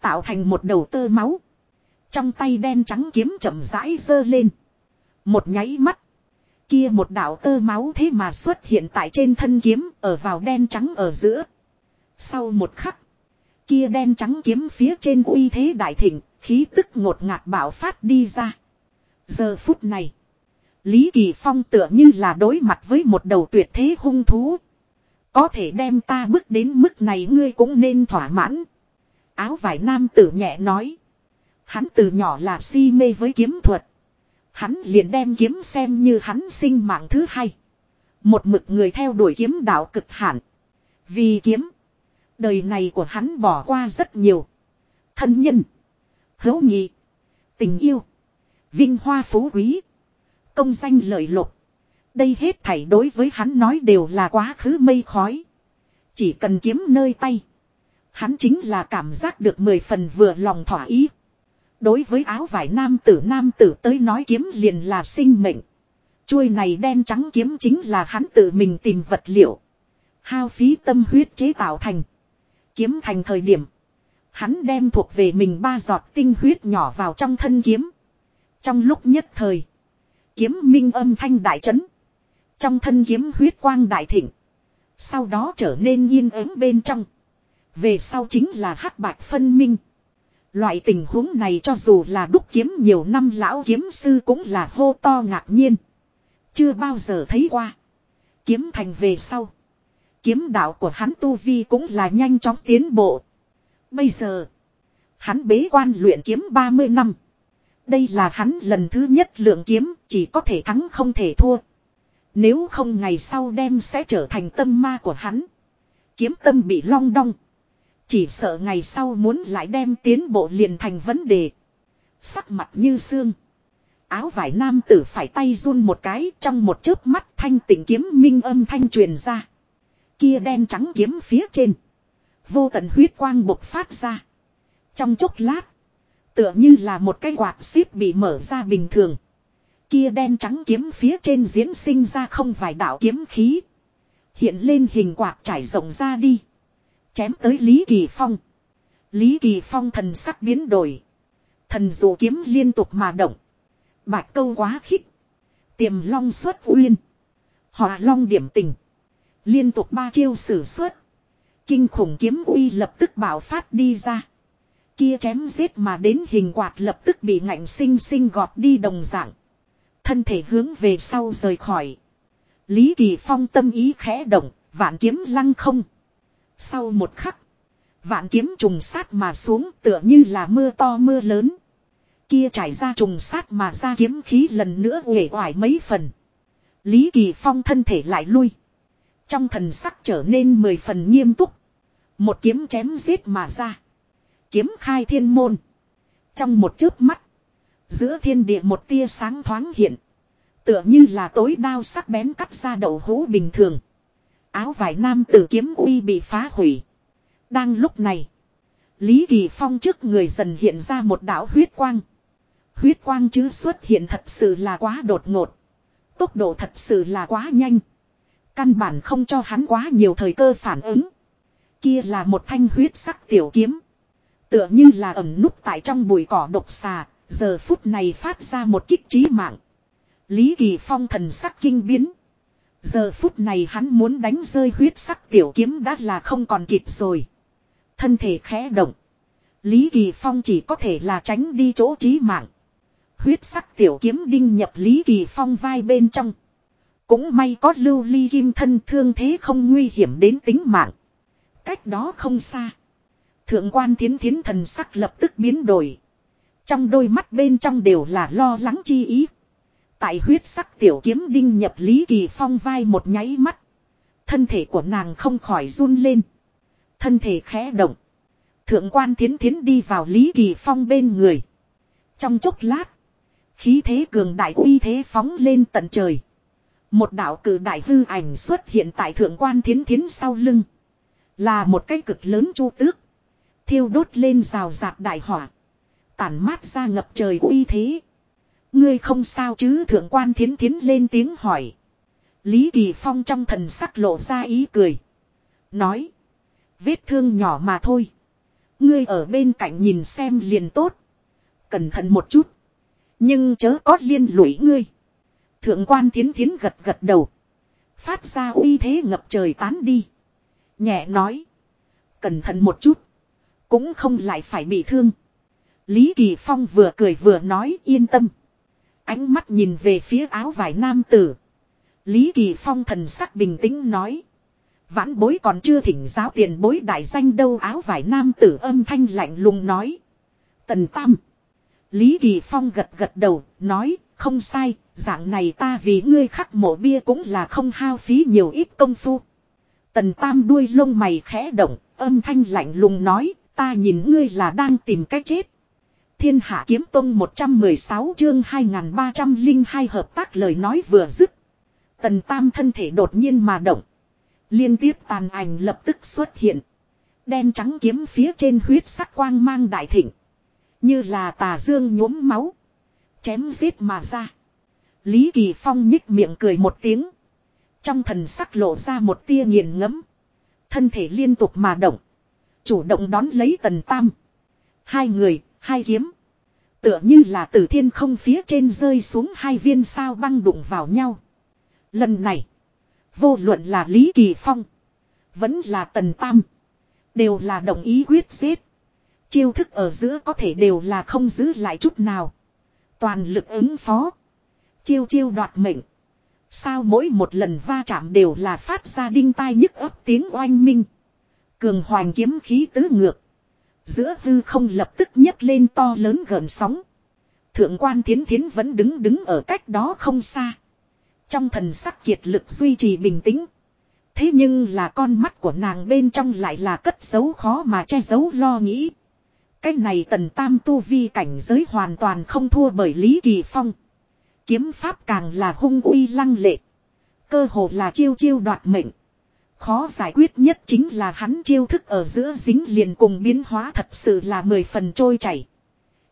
Tạo thành một đầu tơ máu. Trong tay đen trắng kiếm chậm rãi dơ lên. Một nháy mắt. Kia một đạo tơ máu thế mà xuất hiện tại trên thân kiếm ở vào đen trắng ở giữa. Sau một khắc. Kia đen trắng kiếm phía trên uy thế đại thịnh, khí tức ngột ngạt bạo phát đi ra. Giờ phút này. Lý Kỳ Phong tựa như là đối mặt với một đầu tuyệt thế hung thú. Có thể đem ta bước đến mức này ngươi cũng nên thỏa mãn. Áo vải nam tử nhẹ nói. Hắn từ nhỏ là si mê với kiếm thuật. Hắn liền đem kiếm xem như hắn sinh mạng thứ hai. Một mực người theo đuổi kiếm đạo cực hạn. Vì kiếm. Đời này của hắn bỏ qua rất nhiều. Thân nhân. Hữu nghị. Tình yêu. Vinh hoa phú quý. Công danh lợi lộc. Đây hết thảy đối với hắn nói đều là quá khứ mây khói. Chỉ cần kiếm nơi tay. Hắn chính là cảm giác được mười phần vừa lòng thỏa ý. Đối với áo vải nam tử nam tử tới nói kiếm liền là sinh mệnh. Chuôi này đen trắng kiếm chính là hắn tự mình tìm vật liệu. Hao phí tâm huyết chế tạo thành. Kiếm thành thời điểm. Hắn đem thuộc về mình ba giọt tinh huyết nhỏ vào trong thân kiếm. Trong lúc nhất thời. Kiếm minh âm thanh đại chấn. Trong thân kiếm huyết quang đại thịnh. Sau đó trở nên yên ứng bên trong. Về sau chính là hắc bạch phân minh. Loại tình huống này cho dù là đúc kiếm nhiều năm lão kiếm sư cũng là hô to ngạc nhiên. Chưa bao giờ thấy qua. Kiếm thành về sau. Kiếm đạo của hắn tu vi cũng là nhanh chóng tiến bộ. Bây giờ. Hắn bế quan luyện kiếm 30 năm. Đây là hắn lần thứ nhất lượng kiếm, chỉ có thể thắng không thể thua. Nếu không ngày sau đem sẽ trở thành tâm ma của hắn. Kiếm tâm bị long đong. Chỉ sợ ngày sau muốn lại đem tiến bộ liền thành vấn đề. Sắc mặt như xương. Áo vải nam tử phải tay run một cái, trong một chớp mắt thanh tỉnh kiếm minh âm thanh truyền ra. Kia đen trắng kiếm phía trên. Vô tận huyết quang bộc phát ra. Trong chốc lát. Tựa như là một cái quạt xếp bị mở ra bình thường. Kia đen trắng kiếm phía trên diễn sinh ra không vài đạo kiếm khí. Hiện lên hình quạt trải rộng ra đi. Chém tới Lý Kỳ Phong. Lý Kỳ Phong thần sắc biến đổi. Thần dụ kiếm liên tục mà động. Bạch câu quá khích. Tiềm long xuất uyên. Hỏa long điểm tình. Liên tục ba chiêu sử xuất. Kinh khủng kiếm uy lập tức bảo phát đi ra. Kia chém giết mà đến hình quạt lập tức bị ngạnh sinh sinh gọt đi đồng dạng. Thân thể hướng về sau rời khỏi. Lý Kỳ Phong tâm ý khẽ động, vạn kiếm lăng không. Sau một khắc, vạn kiếm trùng sát mà xuống tựa như là mưa to mưa lớn. Kia trải ra trùng sát mà ra kiếm khí lần nữa uể oải mấy phần. Lý Kỳ Phong thân thể lại lui. Trong thần sắc trở nên mười phần nghiêm túc. Một kiếm chém giết mà ra. Kiếm khai thiên môn. Trong một chớp mắt. Giữa thiên địa một tia sáng thoáng hiện. Tựa như là tối đao sắc bén cắt ra đầu hũ bình thường. Áo vải nam tử kiếm uy bị phá hủy. Đang lúc này. Lý Kỳ Phong trước người dần hiện ra một đạo huyết quang. Huyết quang chứ xuất hiện thật sự là quá đột ngột. Tốc độ thật sự là quá nhanh. Căn bản không cho hắn quá nhiều thời cơ phản ứng. Kia là một thanh huyết sắc tiểu kiếm. Tựa như là ẩm núp tại trong bụi cỏ độc xà, giờ phút này phát ra một kích trí mạng. Lý Kỳ Phong thần sắc kinh biến. Giờ phút này hắn muốn đánh rơi huyết sắc tiểu kiếm đã là không còn kịp rồi. Thân thể khẽ động. Lý Kỳ Phong chỉ có thể là tránh đi chỗ trí mạng. Huyết sắc tiểu kiếm đinh nhập Lý Kỳ Phong vai bên trong. Cũng may có lưu ly kim thân thương thế không nguy hiểm đến tính mạng. Cách đó không xa. Thượng quan thiến thiến thần sắc lập tức biến đổi. Trong đôi mắt bên trong đều là lo lắng chi ý. Tại huyết sắc tiểu kiếm đinh nhập Lý Kỳ Phong vai một nháy mắt. Thân thể của nàng không khỏi run lên. Thân thể khẽ động. Thượng quan thiến thiến đi vào Lý Kỳ Phong bên người. Trong chốc lát. Khí thế cường đại uy thế phóng lên tận trời. Một đạo cử đại hư ảnh xuất hiện tại thượng quan thiến thiến sau lưng. Là một cái cực lớn chu tước. Thiêu đốt lên rào rạc đại hỏa. Tản mát ra ngập trời uy thế. Ngươi không sao chứ thượng quan thiến thiến lên tiếng hỏi. Lý Kỳ Phong trong thần sắc lộ ra ý cười. Nói. Vết thương nhỏ mà thôi. Ngươi ở bên cạnh nhìn xem liền tốt. Cẩn thận một chút. Nhưng chớ có liên lụy ngươi. Thượng quan thiến thiến gật gật đầu. Phát ra uy thế ngập trời tán đi. Nhẹ nói. Cẩn thận một chút. Cũng không lại phải bị thương. Lý Kỳ Phong vừa cười vừa nói yên tâm. Ánh mắt nhìn về phía áo vải nam tử. Lý Kỳ Phong thần sắc bình tĩnh nói. Vãn bối còn chưa thỉnh giáo tiền bối đại danh đâu áo vải nam tử âm thanh lạnh lùng nói. Tần Tam. Lý Kỳ Phong gật gật đầu, nói, không sai, dạng này ta vì ngươi khắc mộ bia cũng là không hao phí nhiều ít công phu. Tần Tam đuôi lông mày khẽ động, âm thanh lạnh lùng nói, ta nhìn ngươi là đang tìm cách chết. Thiên Hạ Kiếm Tông 116 chương 2302 hợp tác lời nói vừa dứt. Tần Tam thân thể đột nhiên mà động. Liên tiếp tàn ảnh lập tức xuất hiện. Đen trắng kiếm phía trên huyết sắc quang mang đại thịnh. Như là tà dương nhuốm máu. Chém giết mà ra. Lý Kỳ Phong nhích miệng cười một tiếng. Trong thần sắc lộ ra một tia nghiền ngẫm Thân thể liên tục mà động. Chủ động đón lấy tần tam. Hai người, hai kiếm. Tựa như là từ thiên không phía trên rơi xuống hai viên sao băng đụng vào nhau. Lần này. Vô luận là Lý Kỳ Phong. Vẫn là tần tam. Đều là đồng ý quyết giết. Chiêu thức ở giữa có thể đều là không giữ lại chút nào. Toàn lực ứng phó. Chiêu chiêu đoạt mệnh. Sao mỗi một lần va chạm đều là phát ra đinh tai nhức ấp tiếng oanh minh. Cường hoành kiếm khí tứ ngược. Giữa hư không lập tức nhấc lên to lớn gần sóng. Thượng quan thiến thiến vẫn đứng đứng ở cách đó không xa. Trong thần sắc kiệt lực duy trì bình tĩnh. Thế nhưng là con mắt của nàng bên trong lại là cất giấu khó mà che giấu lo nghĩ. Cái này tần tam tu vi cảnh giới hoàn toàn không thua bởi Lý Kỳ Phong. Kiếm pháp càng là hung uy lăng lệ. Cơ hồ là chiêu chiêu đoạt mệnh. Khó giải quyết nhất chính là hắn chiêu thức ở giữa dính liền cùng biến hóa thật sự là mười phần trôi chảy.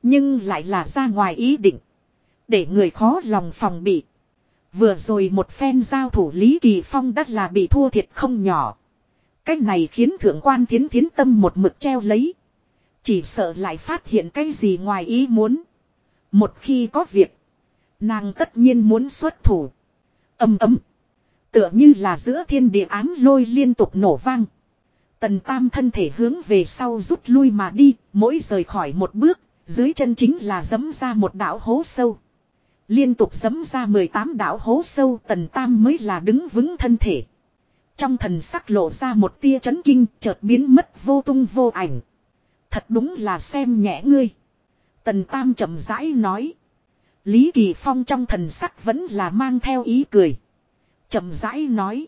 Nhưng lại là ra ngoài ý định. Để người khó lòng phòng bị. Vừa rồi một phen giao thủ Lý Kỳ Phong đắt là bị thua thiệt không nhỏ. Cái này khiến thượng quan thiến thiến tâm một mực treo lấy. Chỉ sợ lại phát hiện cái gì ngoài ý muốn. Một khi có việc. Nàng tất nhiên muốn xuất thủ. Âm ấm. Tựa như là giữa thiên địa án lôi liên tục nổ vang. Tần tam thân thể hướng về sau rút lui mà đi. Mỗi rời khỏi một bước. Dưới chân chính là dấm ra một đảo hố sâu. Liên tục dấm ra 18 đảo hố sâu, tần tam mới là đứng vững thân thể. Trong thần sắc lộ ra một tia chấn kinh, chợt biến mất vô tung vô ảnh. Thật đúng là xem nhẹ ngươi. Tần tam chậm rãi nói. Lý Kỳ Phong trong thần sắc vẫn là mang theo ý cười chậm rãi nói.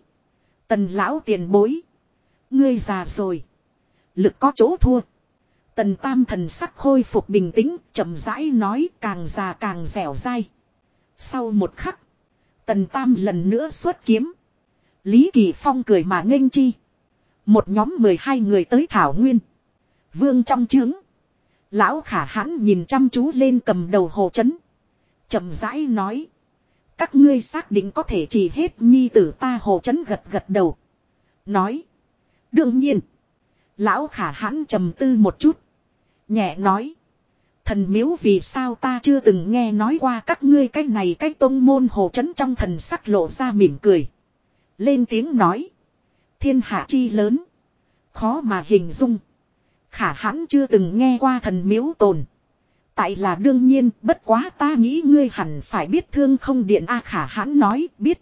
Tần lão tiền bối. Ngươi già rồi. Lực có chỗ thua. Tần tam thần sắc khôi phục bình tĩnh, chậm rãi nói càng già càng dẻo dai. Sau một khắc, tần tam lần nữa xuất kiếm. Lý Kỳ Phong cười mà nghênh chi. Một nhóm 12 người tới Thảo Nguyên. Vương trong trướng. Lão khả hãn nhìn chăm chú lên cầm đầu hồ chấn. chậm rãi nói. Các ngươi xác định có thể chỉ hết nhi tử ta hồ chấn gật gật đầu. Nói. Đương nhiên. Lão khả hãn trầm tư một chút. Nhẹ nói. Thần miếu vì sao ta chưa từng nghe nói qua các ngươi cái này cái tôn môn hồ chấn trong thần sắc lộ ra mỉm cười. Lên tiếng nói. Thiên hạ chi lớn. Khó mà hình dung. Khả hãn chưa từng nghe qua thần miếu tồn. Tại là đương nhiên, bất quá ta nghĩ ngươi hẳn phải biết thương không điện A khả hãn nói, biết.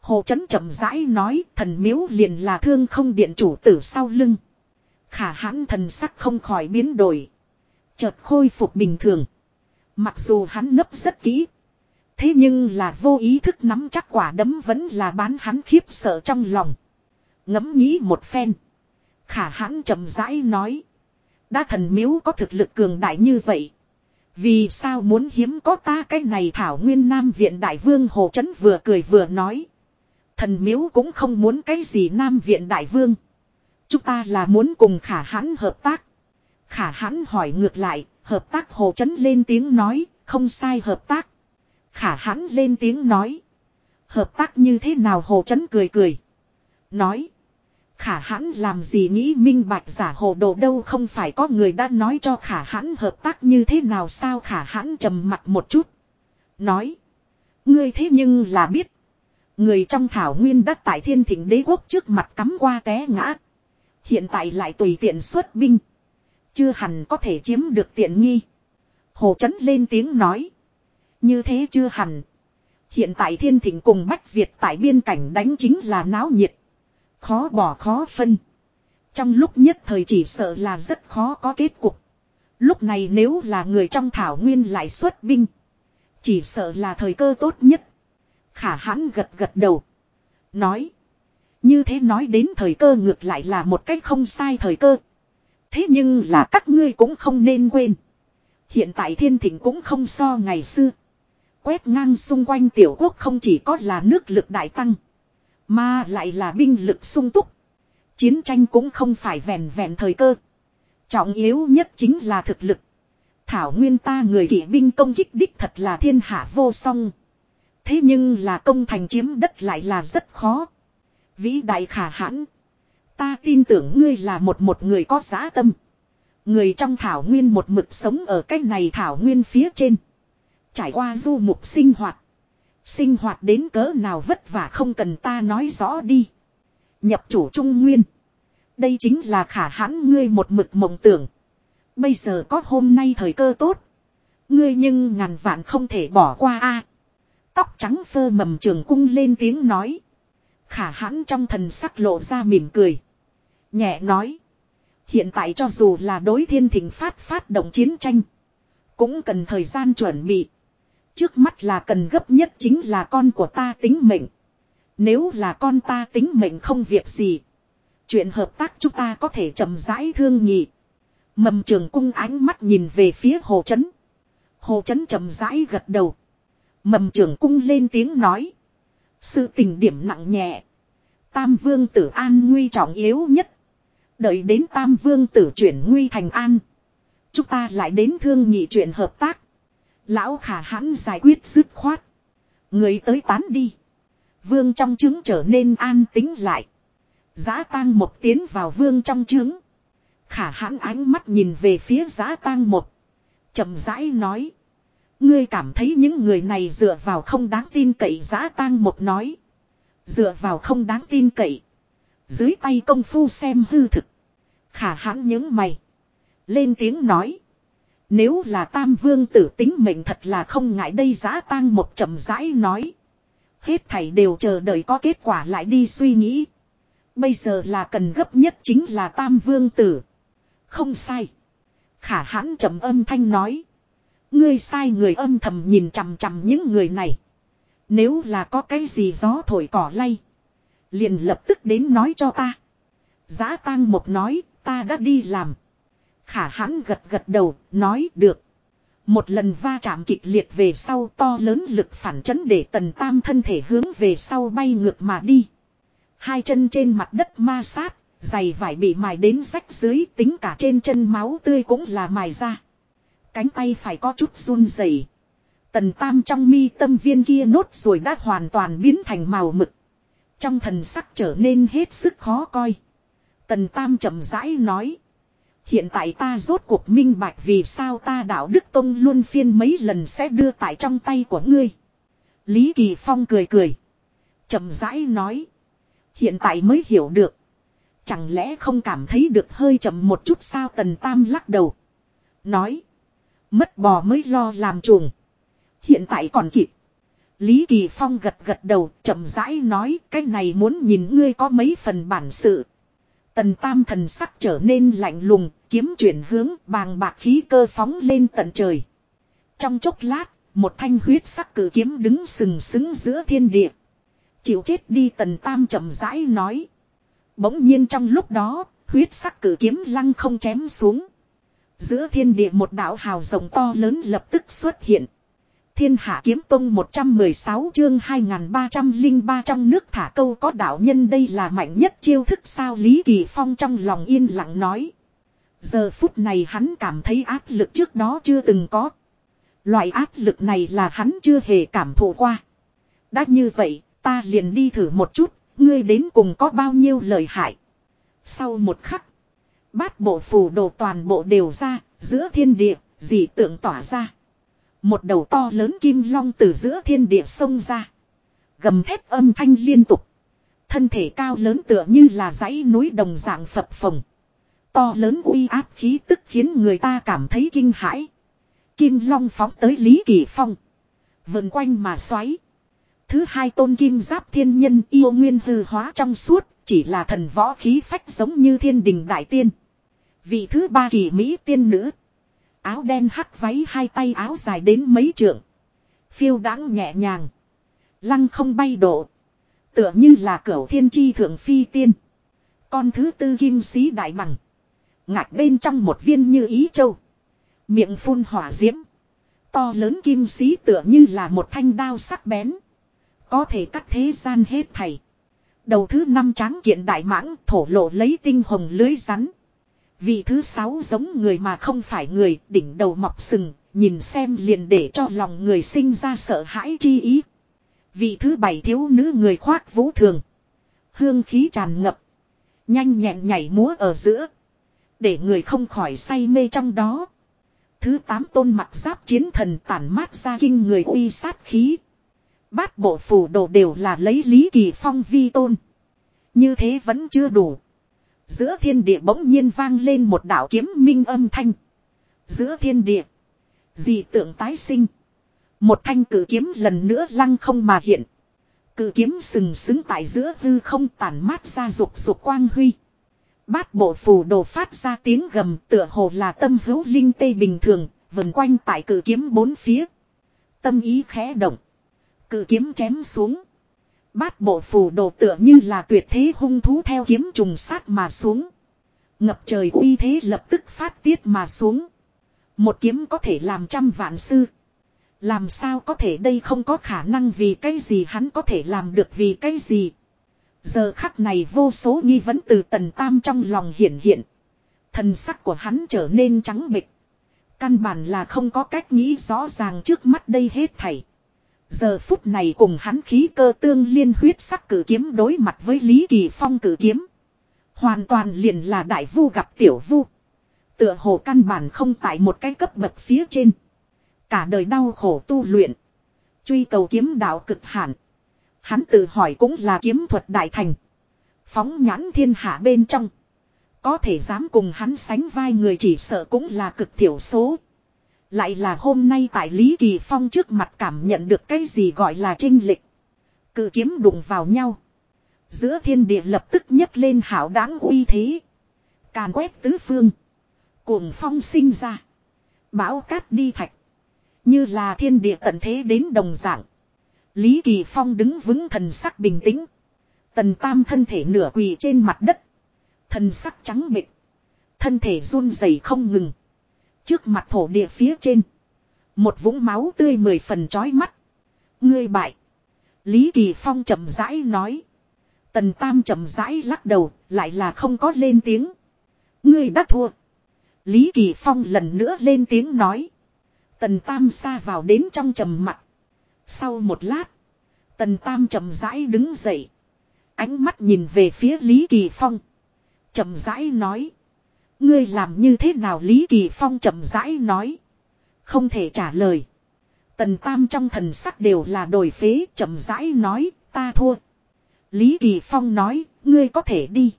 Hồ chấn chậm rãi nói, thần miếu liền là thương không điện chủ tử sau lưng. Khả hãn thần sắc không khỏi biến đổi. Chợt khôi phục bình thường. Mặc dù hắn nấp rất kỹ. Thế nhưng là vô ý thức nắm chắc quả đấm vẫn là bán hắn khiếp sợ trong lòng. Ngẫm nghĩ một phen. Khả hãn chậm rãi nói. Đã thần miếu có thực lực cường đại như vậy. Vì sao muốn hiếm có ta cái này thảo nguyên nam viện đại vương hồ chấn vừa cười vừa nói. Thần miếu cũng không muốn cái gì nam viện đại vương. Chúng ta là muốn cùng khả hãn hợp tác. Khả hãn hỏi ngược lại, hợp tác hồ chấn lên tiếng nói, không sai hợp tác. Khả hãn lên tiếng nói. Hợp tác như thế nào hồ chấn cười cười. Nói. Khả hãn làm gì nghĩ minh bạch giả hồ đồ đâu không phải có người đã nói cho khả hãn hợp tác như thế nào sao khả hãn trầm mặt một chút. Nói. Ngươi thế nhưng là biết. Người trong thảo nguyên đất tại thiên thịnh đế quốc trước mặt cắm qua té ngã. Hiện tại lại tùy tiện xuất binh. Chưa hẳn có thể chiếm được tiện nghi. Hồ Chấn lên tiếng nói. Như thế chưa hẳn. Hiện tại thiên thịnh cùng Bách Việt tại biên cảnh đánh chính là náo nhiệt. Khó bỏ khó phân. Trong lúc nhất thời chỉ sợ là rất khó có kết cục. Lúc này nếu là người trong thảo nguyên lại xuất binh. Chỉ sợ là thời cơ tốt nhất. Khả hãn gật gật đầu. Nói. Như thế nói đến thời cơ ngược lại là một cách không sai thời cơ. Thế nhưng là các ngươi cũng không nên quên. Hiện tại thiên thịnh cũng không so ngày xưa. Quét ngang xung quanh tiểu quốc không chỉ có là nước lực đại tăng. Mà lại là binh lực sung túc. Chiến tranh cũng không phải vẹn vẹn thời cơ. Trọng yếu nhất chính là thực lực. Thảo nguyên ta người kỵ binh công kích đích thật là thiên hạ vô song. Thế nhưng là công thành chiếm đất lại là rất khó. Vĩ đại khả hãn. Ta tin tưởng ngươi là một một người có giá tâm. Người trong thảo nguyên một mực sống ở cái này thảo nguyên phía trên. Trải qua du mục sinh hoạt. Sinh hoạt đến cỡ nào vất vả không cần ta nói rõ đi. Nhập chủ trung nguyên. Đây chính là khả hãn ngươi một mực mộng tưởng. Bây giờ có hôm nay thời cơ tốt. Ngươi nhưng ngàn vạn không thể bỏ qua a. Tóc trắng phơ mầm trường cung lên tiếng nói. Khả hãn trong thần sắc lộ ra mỉm cười. Nhẹ nói. Hiện tại cho dù là đối thiên thỉnh phát phát động chiến tranh. Cũng cần thời gian chuẩn bị. Trước mắt là cần gấp nhất chính là con của ta tính mệnh. Nếu là con ta tính mệnh không việc gì. Chuyện hợp tác chúng ta có thể chậm rãi thương nhị. Mầm trường cung ánh mắt nhìn về phía hồ chấn. Hồ chấn chậm rãi gật đầu. Mầm trường cung lên tiếng nói. Sự tình điểm nặng nhẹ. Tam vương tử an nguy trọng yếu nhất. Đợi đến tam vương tử chuyển nguy thành an. Chúng ta lại đến thương nhị chuyện hợp tác. Lão khả hãn giải quyết dứt khoát. Người tới tán đi. Vương trong trứng trở nên an tính lại. Giá tang một tiến vào vương trong trứng, Khả hãn ánh mắt nhìn về phía giá tang một. chậm rãi nói. Ngươi cảm thấy những người này dựa vào không đáng tin cậy giá tang một nói. Dựa vào không đáng tin cậy. Dưới tay công phu xem hư thực. Khả hãn những mày. Lên tiếng nói. Nếu là tam vương tử tính mệnh thật là không ngại đây giá tang một chậm rãi nói. Hết thảy đều chờ đợi có kết quả lại đi suy nghĩ. Bây giờ là cần gấp nhất chính là tam vương tử. Không sai. Khả hãn trầm âm thanh nói. Ngươi sai người âm thầm nhìn chằm chằm những người này. Nếu là có cái gì gió thổi cỏ lay. Liền lập tức đến nói cho ta. Giá tang một nói, ta đã đi làm. Khả hãn gật gật đầu, nói được. Một lần va chạm kịch liệt về sau to lớn lực phản chấn để tần tam thân thể hướng về sau bay ngược mà đi. Hai chân trên mặt đất ma sát, giày vải bị mài đến rách dưới tính cả trên chân máu tươi cũng là mài ra. Cánh tay phải có chút run rẩy. Tần tam trong mi tâm viên kia nốt rồi đã hoàn toàn biến thành màu mực. Trong thần sắc trở nên hết sức khó coi. Tần tam chậm rãi nói. Hiện tại ta rốt cuộc minh bạch vì sao ta đạo Đức Tông luôn phiên mấy lần sẽ đưa tại trong tay của ngươi. Lý Kỳ Phong cười cười. chậm rãi nói. Hiện tại mới hiểu được. Chẳng lẽ không cảm thấy được hơi chậm một chút sao tần tam lắc đầu. Nói. Mất bò mới lo làm chuồng. Hiện tại còn kịp. Lý Kỳ Phong gật gật đầu, chậm rãi nói, cái này muốn nhìn ngươi có mấy phần bản sự. Tần tam thần sắc trở nên lạnh lùng, kiếm chuyển hướng bàng bạc khí cơ phóng lên tận trời. Trong chốc lát, một thanh huyết sắc cử kiếm đứng sừng sững giữa thiên địa. Chịu chết đi tần tam chậm rãi nói. Bỗng nhiên trong lúc đó, huyết sắc cử kiếm lăng không chém xuống. Giữa thiên địa một đạo hào rồng to lớn lập tức xuất hiện. Thiên hạ kiếm tông 116 chương 2303 trong nước thả câu có đạo nhân đây là mạnh nhất chiêu thức sao Lý Kỳ Phong trong lòng yên lặng nói. Giờ phút này hắn cảm thấy áp lực trước đó chưa từng có. Loại áp lực này là hắn chưa hề cảm thụ qua. Đã như vậy, ta liền đi thử một chút, ngươi đến cùng có bao nhiêu lời hại. Sau một khắc, bát bộ phù đồ toàn bộ đều ra, giữa thiên địa, dị tượng tỏa ra. Một đầu to lớn kim long từ giữa thiên địa sông ra. Gầm thép âm thanh liên tục. Thân thể cao lớn tựa như là dãy núi đồng dạng phập phồng. To lớn uy áp khí tức khiến người ta cảm thấy kinh hãi. Kim long phóng tới Lý Kỳ Phong. Vần quanh mà xoáy. Thứ hai tôn kim giáp thiên nhân yêu nguyên hư hóa trong suốt, chỉ là thần võ khí phách giống như thiên đình đại tiên. Vị thứ ba kỳ Mỹ tiên nữ. Áo đen hắc váy hai tay áo dài đến mấy trượng. Phiêu đáng nhẹ nhàng. Lăng không bay độ. Tựa như là cửu thiên chi thượng phi tiên. Con thứ tư kim sĩ đại bằng. Ngạch bên trong một viên như ý châu. Miệng phun hỏa diễm. To lớn kim sĩ tựa như là một thanh đao sắc bén. Có thể cắt thế gian hết thảy. Đầu thứ năm tráng kiện đại mãng thổ lộ lấy tinh hồng lưới rắn. Vị thứ sáu giống người mà không phải người, đỉnh đầu mọc sừng, nhìn xem liền để cho lòng người sinh ra sợ hãi chi ý. Vị thứ bảy thiếu nữ người khoác vũ thường. Hương khí tràn ngập. Nhanh nhẹn nhảy múa ở giữa. Để người không khỏi say mê trong đó. Thứ tám tôn mặt giáp chiến thần tản mát ra kinh người uy sát khí. Bát bộ phủ đồ đều là lấy lý kỳ phong vi tôn. Như thế vẫn chưa đủ. Giữa thiên địa bỗng nhiên vang lên một đạo kiếm minh âm thanh. Giữa thiên địa. Dị tượng tái sinh. Một thanh cử kiếm lần nữa lăng không mà hiện. Cử kiếm sừng sững tại giữa hư không tàn mát ra rục rục quang huy. Bát bộ phù đồ phát ra tiếng gầm tựa hồ là tâm hữu linh tê bình thường, vần quanh tại cử kiếm bốn phía. Tâm ý khẽ động. Cử kiếm chém xuống. Bát bộ phù đồ tựa như là tuyệt thế hung thú theo kiếm trùng sát mà xuống. Ngập trời uy thế lập tức phát tiết mà xuống. Một kiếm có thể làm trăm vạn sư. Làm sao có thể đây không có khả năng vì cái gì hắn có thể làm được vì cái gì. Giờ khắc này vô số nghi vấn từ tần tam trong lòng hiện hiện. Thần sắc của hắn trở nên trắng bịch. Căn bản là không có cách nghĩ rõ ràng trước mắt đây hết thảy. Giờ phút này cùng hắn khí cơ tương liên huyết sắc cử kiếm đối mặt với Lý Kỳ Phong cử kiếm. Hoàn toàn liền là đại vu gặp tiểu vu. Tựa hồ căn bản không tại một cái cấp bậc phía trên. Cả đời đau khổ tu luyện. Truy cầu kiếm đạo cực hạn. Hắn tự hỏi cũng là kiếm thuật đại thành. Phóng nhãn thiên hạ bên trong. Có thể dám cùng hắn sánh vai người chỉ sợ cũng là cực thiểu số. Lại là hôm nay tại Lý Kỳ Phong trước mặt cảm nhận được cái gì gọi là trinh lịch. Cự kiếm đụng vào nhau. Giữa thiên địa lập tức nhấc lên hảo đáng uy thế. Càn quét tứ phương. Cuồng phong sinh ra. Bão cát đi thạch. Như là thiên địa tận thế đến đồng dạng. Lý Kỳ Phong đứng vững thần sắc bình tĩnh. Tần Tam thân thể nửa quỳ trên mặt đất. Thần sắc trắng bệch. Thân thể run rẩy không ngừng. Trước mặt thổ địa phía trên. Một vũng máu tươi mười phần chói mắt. Ngươi bại. Lý Kỳ Phong chậm rãi nói. Tần Tam chậm rãi lắc đầu, lại là không có lên tiếng. Ngươi đã thua. Lý Kỳ Phong lần nữa lên tiếng nói. Tần Tam xa vào đến trong trầm mặt. Sau một lát, Tần Tam chậm rãi đứng dậy. Ánh mắt nhìn về phía Lý Kỳ Phong. chậm rãi nói. Ngươi làm như thế nào Lý Kỳ Phong chậm rãi nói. Không thể trả lời. Tần Tam trong thần sắc đều là đổi phế, chậm rãi nói, ta thua. Lý Kỳ Phong nói, ngươi có thể đi.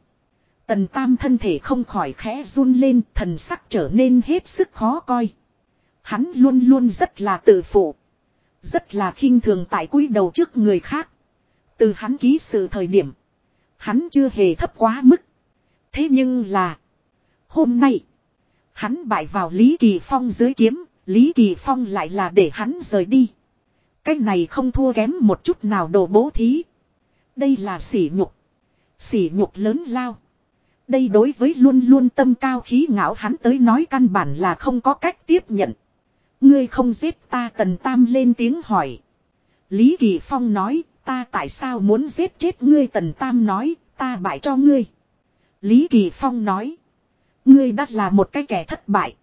Tần Tam thân thể không khỏi khẽ run lên, thần sắc trở nên hết sức khó coi. Hắn luôn luôn rất là tự phụ. Rất là khinh thường tại cúi đầu trước người khác. Từ hắn ký sự thời điểm. Hắn chưa hề thấp quá mức. Thế nhưng là. Hôm nay. Hắn bại vào Lý Kỳ Phong dưới kiếm. Lý Kỳ Phong lại là để hắn rời đi. Cái này không thua kém một chút nào đồ bố thí. Đây là sỉ nhục. Sỉ nhục lớn lao. Đây đối với luôn luôn tâm cao khí ngạo hắn tới nói căn bản là không có cách tiếp nhận. Ngươi không giết ta tần tam lên tiếng hỏi. Lý Kỳ Phong nói, ta tại sao muốn giết chết ngươi tần tam nói, ta bại cho ngươi. Lý Kỳ Phong nói. Ngươi đã là một cái kẻ thất bại.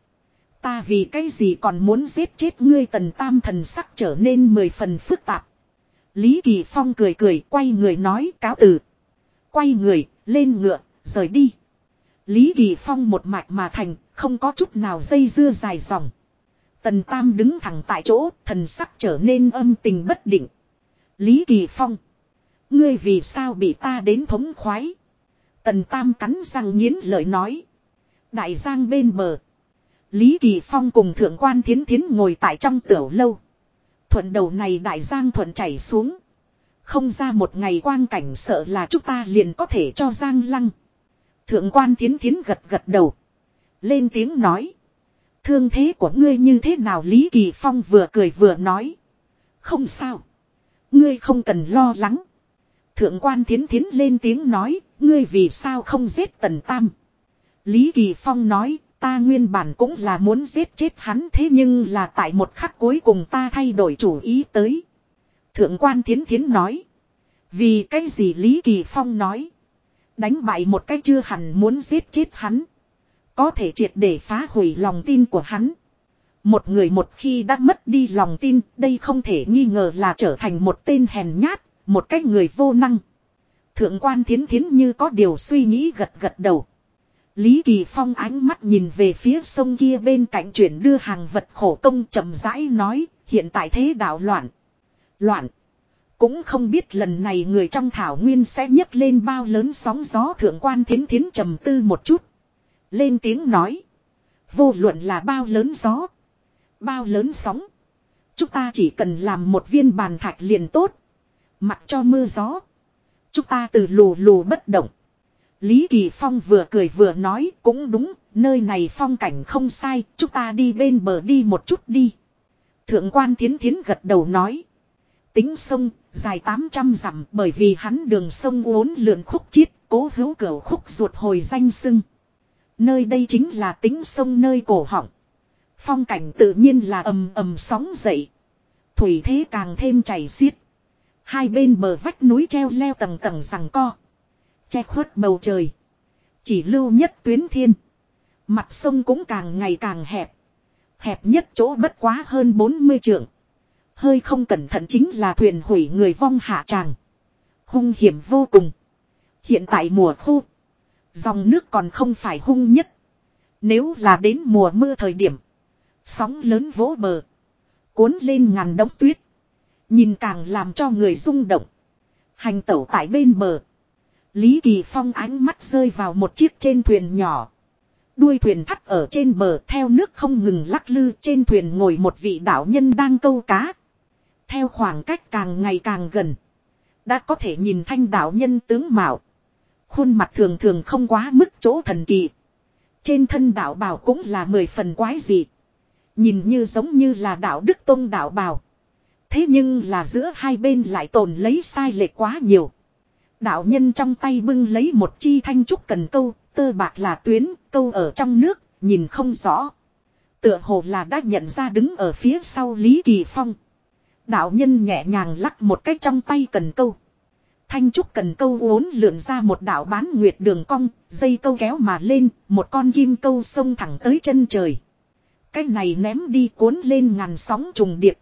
Ta vì cái gì còn muốn giết chết ngươi tần tam thần sắc trở nên mười phần phức tạp. Lý Kỳ Phong cười cười quay người nói cáo từ. Quay người, lên ngựa, rời đi. Lý Kỳ Phong một mạch mà thành, không có chút nào dây dưa dài dòng. Tần Tam đứng thẳng tại chỗ, thần sắc trở nên âm tình bất định. Lý Kỳ Phong. Ngươi vì sao bị ta đến thống khoái? Tần Tam cắn răng nghiến lợi nói. Đại giang bên bờ. Lý Kỳ Phong cùng thượng quan thiến thiến ngồi tại trong tiểu lâu. Thuận đầu này đại giang thuận chảy xuống. Không ra một ngày quang cảnh sợ là chúng ta liền có thể cho giang lăng. Thượng quan thiến thiến gật gật đầu. Lên tiếng nói. Thương thế của ngươi như thế nào Lý Kỳ Phong vừa cười vừa nói. Không sao. Ngươi không cần lo lắng. Thượng quan thiến thiến lên tiếng nói. Ngươi vì sao không giết tần tam. Lý Kỳ Phong nói. Ta nguyên bản cũng là muốn giết chết hắn thế nhưng là tại một khắc cuối cùng ta thay đổi chủ ý tới. Thượng quan thiến thiến nói. Vì cái gì Lý Kỳ Phong nói. Đánh bại một cái chưa hẳn muốn giết chết hắn. Có thể triệt để phá hủy lòng tin của hắn. Một người một khi đã mất đi lòng tin, đây không thể nghi ngờ là trở thành một tên hèn nhát, một cái người vô năng. Thượng quan thiến thiến như có điều suy nghĩ gật gật đầu. Lý Kỳ Phong ánh mắt nhìn về phía sông kia bên cạnh chuyển đưa hàng vật khổ công chậm rãi nói, hiện tại thế đạo loạn. Loạn. Cũng không biết lần này người trong thảo nguyên sẽ nhấc lên bao lớn sóng gió thượng quan thiến thiến trầm tư một chút. Lên tiếng nói. Vô luận là bao lớn gió. Bao lớn sóng. Chúng ta chỉ cần làm một viên bàn thạch liền tốt. Mặc cho mưa gió. Chúng ta từ lù lù bất động. Lý Kỳ Phong vừa cười vừa nói cũng đúng, nơi này phong cảnh không sai, chúng ta đi bên bờ đi một chút đi. Thượng quan thiến thiến gật đầu nói. Tính sông, dài 800 dặm bởi vì hắn đường sông uốn lượn khúc chiết, cố hữu cửa khúc ruột hồi danh sưng. Nơi đây chính là tính sông nơi cổ họng. Phong cảnh tự nhiên là ầm ầm sóng dậy. Thủy thế càng thêm chảy xiết. Hai bên bờ vách núi treo leo tầng tầng rằng co. Che khuất bầu trời. Chỉ lưu nhất tuyến thiên. Mặt sông cũng càng ngày càng hẹp. Hẹp nhất chỗ bất quá hơn 40 trượng. Hơi không cẩn thận chính là thuyền hủy người vong hạ tràng. Hung hiểm vô cùng. Hiện tại mùa khô. Dòng nước còn không phải hung nhất. Nếu là đến mùa mưa thời điểm. Sóng lớn vỗ bờ. Cuốn lên ngàn đống tuyết. Nhìn càng làm cho người rung động. Hành tẩu tại bên bờ. Lý Kỳ Phong ánh mắt rơi vào một chiếc trên thuyền nhỏ. Đuôi thuyền thắt ở trên bờ theo nước không ngừng lắc lư, trên thuyền ngồi một vị đạo nhân đang câu cá. Theo khoảng cách càng ngày càng gần. Đã có thể nhìn thanh đạo nhân tướng mạo. Khuôn mặt thường thường không quá mức chỗ thần kỳ. Trên thân đạo bào cũng là mười phần quái dị. Nhìn như giống như là đạo đức tôn đạo bào. Thế nhưng là giữa hai bên lại tồn lấy sai lệch quá nhiều. Đạo nhân trong tay bưng lấy một chi thanh trúc cần câu, tơ bạc là tuyến, câu ở trong nước, nhìn không rõ. Tựa hồ là đã nhận ra đứng ở phía sau Lý Kỳ Phong. Đạo nhân nhẹ nhàng lắc một cách trong tay cần câu. Thanh trúc cần câu uốn lượn ra một đạo bán nguyệt đường cong, dây câu kéo mà lên, một con kim câu sông thẳng tới chân trời. Cái này ném đi cuốn lên ngàn sóng trùng điệp.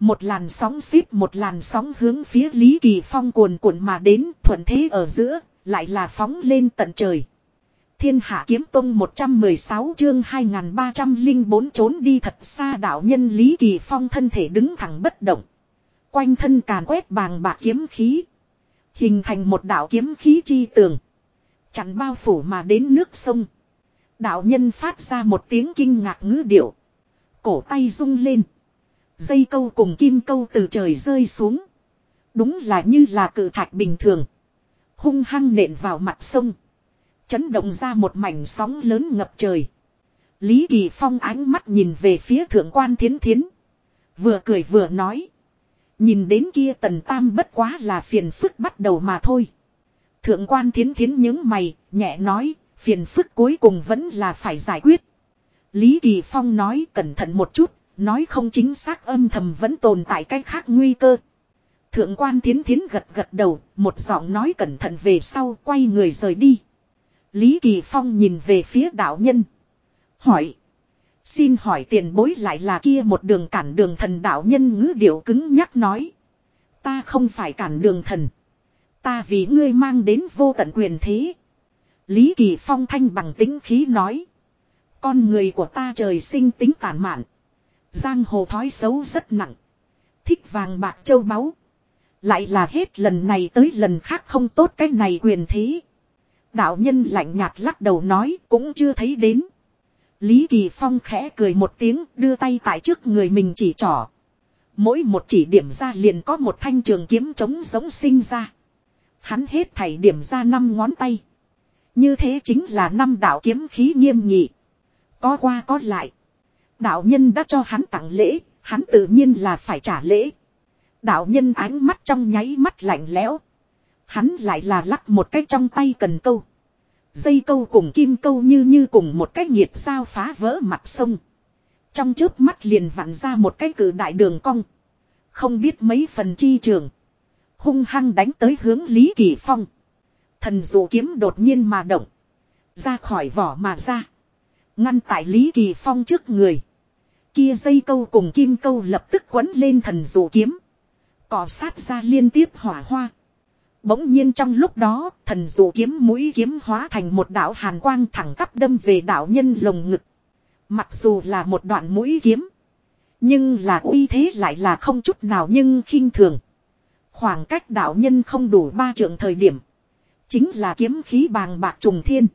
Một làn sóng xít một làn sóng hướng phía Lý Kỳ Phong cuồn cuộn mà đến thuận thế ở giữa, lại là phóng lên tận trời. Thiên Hạ Kiếm Tông 116 chương 2304 trốn đi thật xa đạo nhân Lý Kỳ Phong thân thể đứng thẳng bất động. Quanh thân càn quét bàng bạc kiếm khí. Hình thành một đạo kiếm khí chi tường. Chặn bao phủ mà đến nước sông. Đạo nhân phát ra một tiếng kinh ngạc ngữ điệu. Cổ tay rung lên. Dây câu cùng kim câu từ trời rơi xuống. Đúng là như là cự thạch bình thường. Hung hăng nện vào mặt sông. Chấn động ra một mảnh sóng lớn ngập trời. Lý Kỳ Phong ánh mắt nhìn về phía thượng quan thiến thiến. Vừa cười vừa nói. Nhìn đến kia tần tam bất quá là phiền phức bắt đầu mà thôi. Thượng quan thiến thiến những mày, nhẹ nói, phiền phức cuối cùng vẫn là phải giải quyết. Lý Kỳ Phong nói cẩn thận một chút, nói không chính xác âm thầm vẫn tồn tại cái khác nguy cơ. Thượng quan thiến thiến gật gật đầu, một giọng nói cẩn thận về sau quay người rời đi. Lý Kỳ Phong nhìn về phía đạo nhân. Hỏi. Xin hỏi tiền bối lại là kia một đường cản đường thần đạo nhân ngữ điệu cứng nhắc nói. Ta không phải cản đường thần. Ta vì ngươi mang đến vô tận quyền thế. Lý Kỳ Phong thanh bằng tính khí nói. Con người của ta trời sinh tính tàn mạn. Giang hồ thói xấu rất nặng. Thích vàng bạc châu báu. Lại là hết lần này tới lần khác không tốt cái này quyền thế. Đạo nhân lạnh nhạt lắc đầu nói cũng chưa thấy đến. Lý Kỳ Phong khẽ cười một tiếng đưa tay tại trước người mình chỉ trỏ. Mỗi một chỉ điểm ra liền có một thanh trường kiếm trống giống sinh ra. Hắn hết thảy điểm ra năm ngón tay. Như thế chính là năm đạo kiếm khí nghiêm nghị. Có qua có lại. Đạo nhân đã cho hắn tặng lễ, hắn tự nhiên là phải trả lễ. Đạo nhân ánh mắt trong nháy mắt lạnh lẽo. Hắn lại là lắc một cái trong tay cần câu. Dây câu cùng kim câu như như cùng một cái nhiệt sao phá vỡ mặt sông. Trong trước mắt liền vặn ra một cái cử đại đường cong. Không biết mấy phần chi trường. Hung hăng đánh tới hướng Lý Kỳ Phong. Thần dụ kiếm đột nhiên mà động. Ra khỏi vỏ mà ra. Ngăn tại Lý Kỳ Phong trước người. Kia dây câu cùng kim câu lập tức quấn lên thần dụ kiếm. Cỏ sát ra liên tiếp hỏa hoa. Bỗng nhiên trong lúc đó, thần dụ kiếm mũi kiếm hóa thành một đạo hàn quang thẳng tắp đâm về đạo nhân lồng ngực. Mặc dù là một đoạn mũi kiếm. Nhưng là uy thế lại là không chút nào nhưng khinh thường. Khoảng cách đạo nhân không đủ ba trượng thời điểm. Chính là kiếm khí bàng bạc trùng thiên.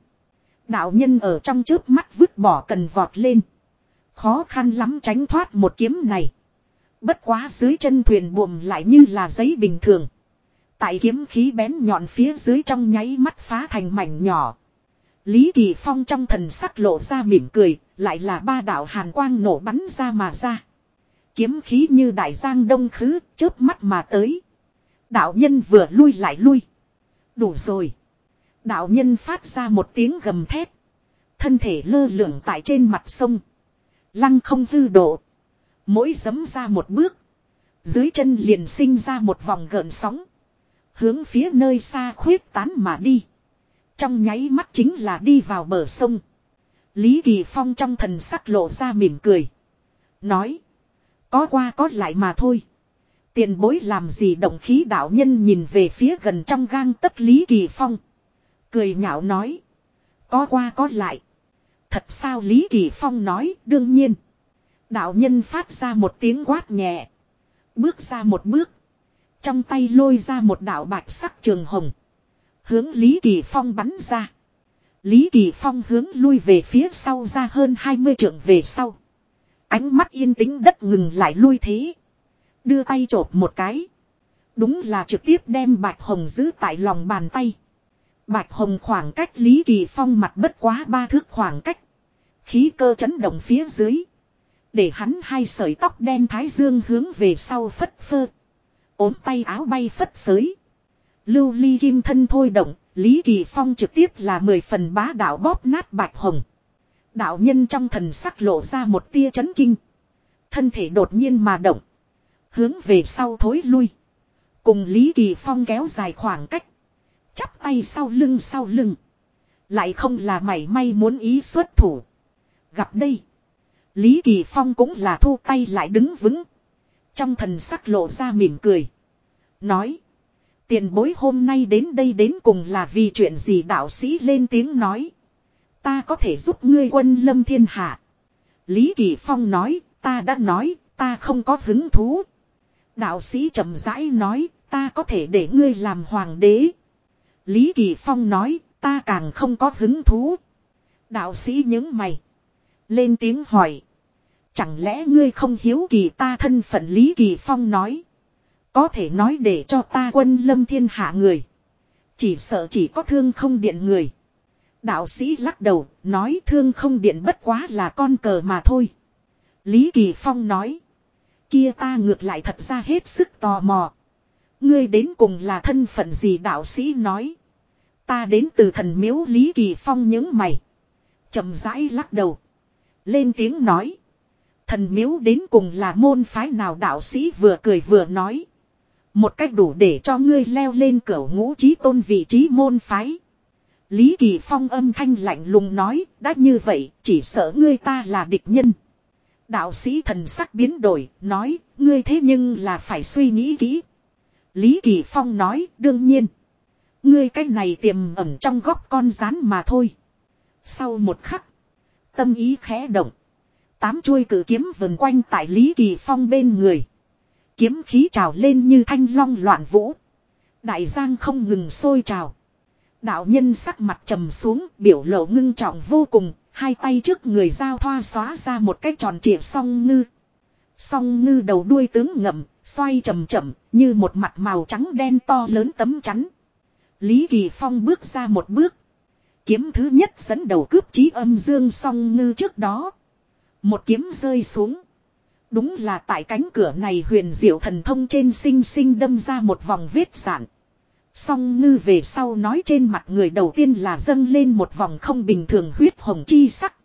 Đạo nhân ở trong trước mắt vứt bỏ cần vọt lên. Khó khăn lắm tránh thoát một kiếm này. Bất quá dưới chân thuyền buồm lại như là giấy bình thường. Tại kiếm khí bén nhọn phía dưới trong nháy mắt phá thành mảnh nhỏ. Lý Kỳ Phong trong thần sắc lộ ra mỉm cười, lại là ba đạo hàn quang nổ bắn ra mà ra. Kiếm khí như đại giang đông khứ, chớp mắt mà tới. Đạo nhân vừa lui lại lui. Đủ rồi. Đạo nhân phát ra một tiếng gầm thét. Thân thể lơ lửng tại trên mặt sông. Lăng không hư độ. Mỗi giấm ra một bước. Dưới chân liền sinh ra một vòng gợn sóng. Hướng phía nơi xa khuyết tán mà đi. Trong nháy mắt chính là đi vào bờ sông. Lý Kỳ Phong trong thần sắc lộ ra mỉm cười. Nói. Có qua có lại mà thôi. Tiền bối làm gì động khí đạo nhân nhìn về phía gần trong gang tất Lý Kỳ Phong. Cười nhạo nói. Có qua có lại. Thật sao Lý Kỳ Phong nói, đương nhiên. Đạo nhân phát ra một tiếng quát nhẹ. Bước ra một bước. Trong tay lôi ra một đạo bạch sắc trường hồng. Hướng Lý Kỳ Phong bắn ra. Lý Kỳ Phong hướng lui về phía sau ra hơn 20 trượng về sau. Ánh mắt yên tĩnh đất ngừng lại lui thế. Đưa tay chộp một cái. Đúng là trực tiếp đem Bạch Hồng giữ tại lòng bàn tay. Bạch Hồng khoảng cách Lý Kỳ Phong mặt bất quá ba thước khoảng cách. Khí cơ chấn động phía dưới. Để hắn hai sợi tóc đen thái dương hướng về sau phất phơ. ốm tay áo bay phất phới. Lưu ly kim thân thôi động, Lý Kỳ Phong trực tiếp là mười phần bá đạo bóp nát Bạch Hồng. Đạo nhân trong thần sắc lộ ra một tia chấn kinh. Thân thể đột nhiên mà động. Hướng về sau thối lui. Cùng Lý Kỳ Phong kéo dài khoảng cách. Chắp tay sau lưng sau lưng. Lại không là mảy may muốn ý xuất thủ. Gặp đây. Lý Kỳ Phong cũng là thu tay lại đứng vững. Trong thần sắc lộ ra mỉm cười. Nói. Tiền bối hôm nay đến đây đến cùng là vì chuyện gì đạo sĩ lên tiếng nói. Ta có thể giúp ngươi quân lâm thiên hạ. Lý Kỳ Phong nói, ta đã nói, ta không có hứng thú. Đạo sĩ chậm rãi nói, ta có thể để ngươi làm hoàng đế. Lý Kỳ Phong nói, ta càng không có hứng thú. Đạo sĩ những mày. Lên tiếng hỏi. Chẳng lẽ ngươi không hiếu kỳ ta thân phận Lý Kỳ Phong nói. Có thể nói để cho ta quân lâm thiên hạ người. Chỉ sợ chỉ có thương không điện người. Đạo sĩ lắc đầu, nói thương không điện bất quá là con cờ mà thôi. Lý Kỳ Phong nói. Kia ta ngược lại thật ra hết sức tò mò. Ngươi đến cùng là thân phận gì đạo sĩ nói. Ta đến từ thần miếu Lý Kỳ Phong những mày. chậm rãi lắc đầu. Lên tiếng nói. Thần miếu đến cùng là môn phái nào đạo sĩ vừa cười vừa nói. Một cách đủ để cho ngươi leo lên cửa ngũ trí tôn vị trí môn phái. Lý Kỳ Phong âm thanh lạnh lùng nói, đã như vậy, chỉ sợ ngươi ta là địch nhân. Đạo sĩ thần sắc biến đổi, nói, ngươi thế nhưng là phải suy nghĩ kỹ. Lý Kỳ Phong nói, đương nhiên. Ngươi cái này tiềm ẩn trong góc con rán mà thôi. Sau một khắc, tâm ý khẽ động. Tám chuôi cử kiếm vần quanh tại Lý Kỳ Phong bên người. Kiếm khí trào lên như thanh long loạn vũ. Đại giang không ngừng sôi trào. Đạo nhân sắc mặt trầm xuống, biểu lộ ngưng trọng vô cùng, hai tay trước người giao thoa xóa ra một cái tròn trịa song ngư. Song ngư đầu đuôi tướng ngậm, xoay chậm chậm, như một mặt màu trắng đen to lớn tấm chắn. Lý Kỳ Phong bước ra một bước. Kiếm thứ nhất dẫn đầu cướp chí âm dương song ngư trước đó. Một kiếm rơi xuống. Đúng là tại cánh cửa này huyền diệu thần thông trên sinh sinh đâm ra một vòng vết sản. Song ngư về sau nói trên mặt người đầu tiên là dâng lên một vòng không bình thường huyết hồng chi sắc.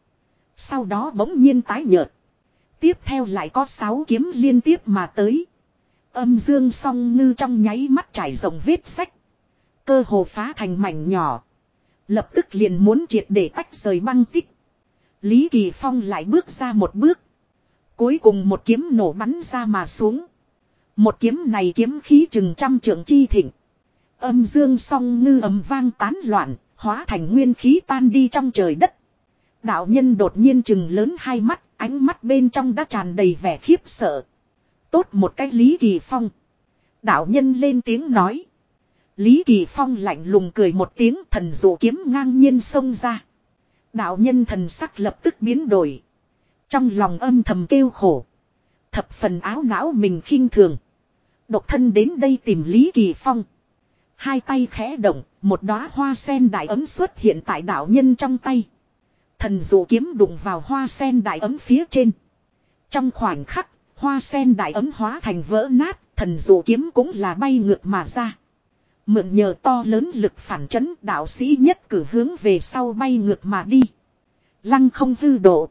Sau đó bỗng nhiên tái nhợt. Tiếp theo lại có sáu kiếm liên tiếp mà tới. Âm dương song ngư trong nháy mắt trải rộng vết sách. Cơ hồ phá thành mảnh nhỏ. Lập tức liền muốn triệt để tách rời băng tích. Lý Kỳ Phong lại bước ra một bước. Cuối cùng một kiếm nổ bắn ra mà xuống. Một kiếm này kiếm khí chừng trăm trượng chi thịnh. Âm dương song ngư ầm vang tán loạn, hóa thành nguyên khí tan đi trong trời đất. Đạo nhân đột nhiên chừng lớn hai mắt, ánh mắt bên trong đã tràn đầy vẻ khiếp sợ. Tốt một cái Lý Kỳ Phong. Đạo nhân lên tiếng nói. Lý Kỳ Phong lạnh lùng cười một tiếng thần dụ kiếm ngang nhiên xông ra. Đạo nhân thần sắc lập tức biến đổi. Trong lòng âm thầm kêu khổ. Thập phần áo não mình khinh thường. Độc thân đến đây tìm Lý Kỳ Phong. Hai tay khẽ động, một đóa hoa sen đại ấm xuất hiện tại đạo nhân trong tay. Thần dụ kiếm đụng vào hoa sen đại ấm phía trên. Trong khoảnh khắc, hoa sen đại ấm hóa thành vỡ nát, thần dụ kiếm cũng là bay ngược mà ra. Mượn nhờ to lớn lực phản chấn đạo sĩ nhất cử hướng về sau bay ngược mà đi. Lăng không hư độ.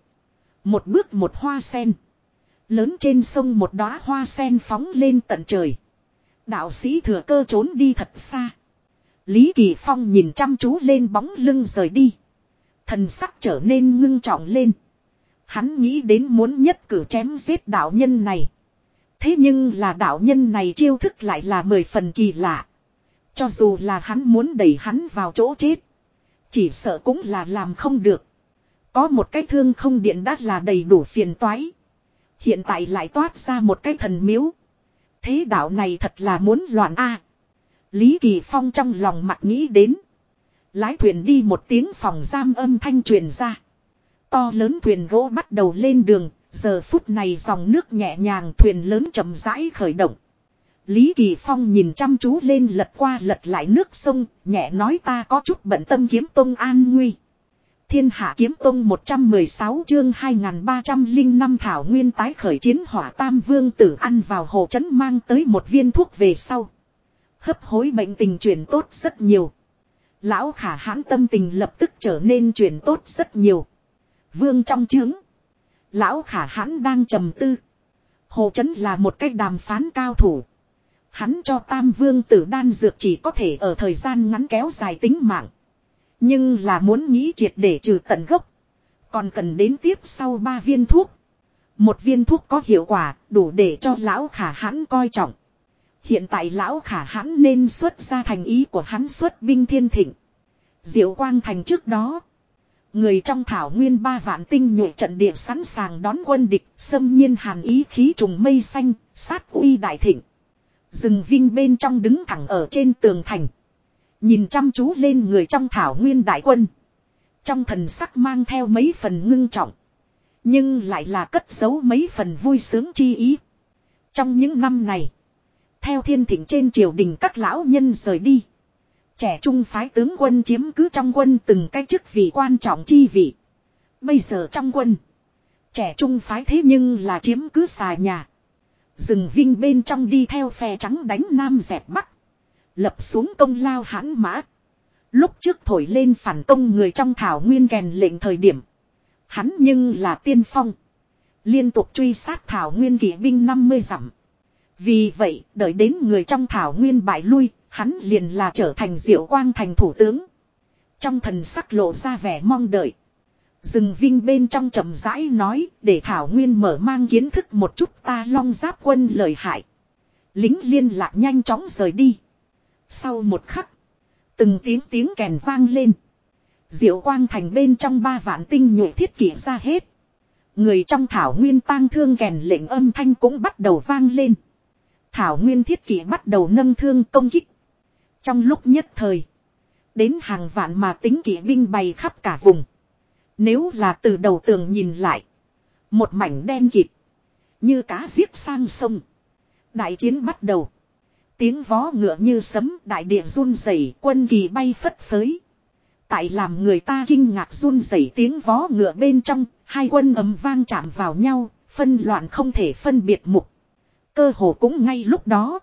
Một bước một hoa sen. Lớn trên sông một đóa hoa sen phóng lên tận trời. Đạo sĩ thừa cơ trốn đi thật xa. Lý Kỳ Phong nhìn chăm chú lên bóng lưng rời đi. Thần sắc trở nên ngưng trọng lên. Hắn nghĩ đến muốn nhất cử chém giết đạo nhân này. Thế nhưng là đạo nhân này chiêu thức lại là mười phần kỳ lạ. Cho dù là hắn muốn đẩy hắn vào chỗ chết. Chỉ sợ cũng là làm không được. Có một cái thương không điện đắt là đầy đủ phiền toái. Hiện tại lại toát ra một cái thần miếu. Thế đạo này thật là muốn loạn a. Lý Kỳ Phong trong lòng mặt nghĩ đến. Lái thuyền đi một tiếng phòng giam âm thanh truyền ra. To lớn thuyền gỗ bắt đầu lên đường, giờ phút này dòng nước nhẹ nhàng thuyền lớn chậm rãi khởi động. Lý Kỳ Phong nhìn chăm chú lên lật qua lật lại nước sông, nhẹ nói ta có chút bận tâm kiếm tông an nguy. Thiên hạ kiếm tông 116 chương 2305 thảo nguyên tái khởi chiến hỏa tam vương tử ăn vào hồ chấn mang tới một viên thuốc về sau. Hấp hối bệnh tình chuyển tốt rất nhiều. Lão khả hãn tâm tình lập tức trở nên chuyển tốt rất nhiều. Vương trong trướng. Lão khả hãn đang trầm tư. Hồ chấn là một cách đàm phán cao thủ. Hắn cho tam vương tử đan dược chỉ có thể ở thời gian ngắn kéo dài tính mạng. Nhưng là muốn nghĩ triệt để trừ tận gốc. Còn cần đến tiếp sau ba viên thuốc. Một viên thuốc có hiệu quả, đủ để cho lão khả hãn coi trọng. Hiện tại lão khả hãn nên xuất ra thành ý của hắn xuất binh thiên thịnh. Diệu quang thành trước đó. Người trong thảo nguyên ba vạn tinh nhuệ trận địa sẵn sàng đón quân địch, xâm nhiên hàn ý khí trùng mây xanh, sát uy đại thịnh. Rừng vinh bên trong đứng thẳng ở trên tường thành. Nhìn chăm chú lên người trong thảo nguyên đại quân. Trong thần sắc mang theo mấy phần ngưng trọng. Nhưng lại là cất giấu mấy phần vui sướng chi ý. Trong những năm này. Theo thiên thỉnh trên triều đình các lão nhân rời đi. Trẻ trung phái tướng quân chiếm cứ trong quân từng cái chức vị quan trọng chi vị. Bây giờ trong quân. Trẻ trung phái thế nhưng là chiếm cứ xà nhà. Rừng vinh bên trong đi theo phe trắng đánh nam dẹp bắc. Lập xuống công lao hãn mã. Lúc trước thổi lên phản công người trong thảo nguyên kèn lệnh thời điểm. Hắn nhưng là tiên phong. Liên tục truy sát thảo nguyên kỵ binh 50 dặm. Vì vậy, đợi đến người trong thảo nguyên bại lui, hắn liền là trở thành diệu quang thành thủ tướng. Trong thần sắc lộ ra vẻ mong đợi. dừng vinh bên trong chậm rãi nói, để thảo nguyên mở mang kiến thức một chút ta long giáp quân lời hại. Lính liên lạc nhanh chóng rời đi. Sau một khắc, từng tiếng tiếng kèn vang lên. Diệu quang thành bên trong ba vạn tinh nhuệ thiết kỷ ra hết. Người trong thảo nguyên tang thương kèn lệnh âm thanh cũng bắt đầu vang lên. Thảo nguyên thiết kỷ bắt đầu nâng thương công kích. Trong lúc nhất thời, đến hàng vạn mà tính kỵ binh bày khắp cả vùng. Nếu là từ đầu tường nhìn lại, một mảnh đen kịt, như cá giết sang sông. Đại chiến bắt đầu. Tiếng vó ngựa như sấm đại địa run rẩy quân kỳ bay phất phới. Tại làm người ta kinh ngạc run rẩy tiếng vó ngựa bên trong, hai quân ấm vang chạm vào nhau, phân loạn không thể phân biệt mục. Cơ hồ cũng ngay lúc đó.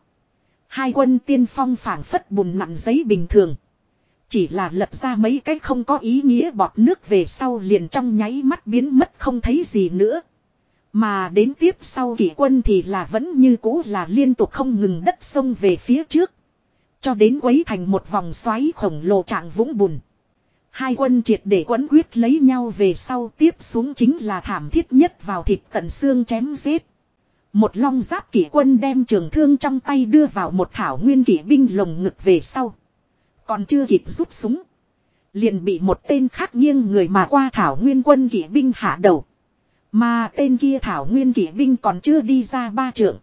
Hai quân tiên phong phảng phất bùn nặn giấy bình thường. Chỉ là lật ra mấy cái không có ý nghĩa bọt nước về sau liền trong nháy mắt biến mất không thấy gì nữa. Mà đến tiếp sau kỷ quân thì là vẫn như cũ là liên tục không ngừng đất sông về phía trước. Cho đến quấy thành một vòng xoáy khổng lồ trạng vũng bùn. Hai quân triệt để quấn quyết lấy nhau về sau tiếp xuống chính là thảm thiết nhất vào thịt tận xương chém giết. Một long giáp kỷ quân đem trường thương trong tay đưa vào một thảo nguyên kỷ binh lồng ngực về sau. Còn chưa kịp rút súng. Liền bị một tên khác nghiêng người mà qua thảo nguyên quân kỷ binh hạ đầu. Mà tên kia thảo nguyên kỷ binh còn chưa đi ra ba trượng.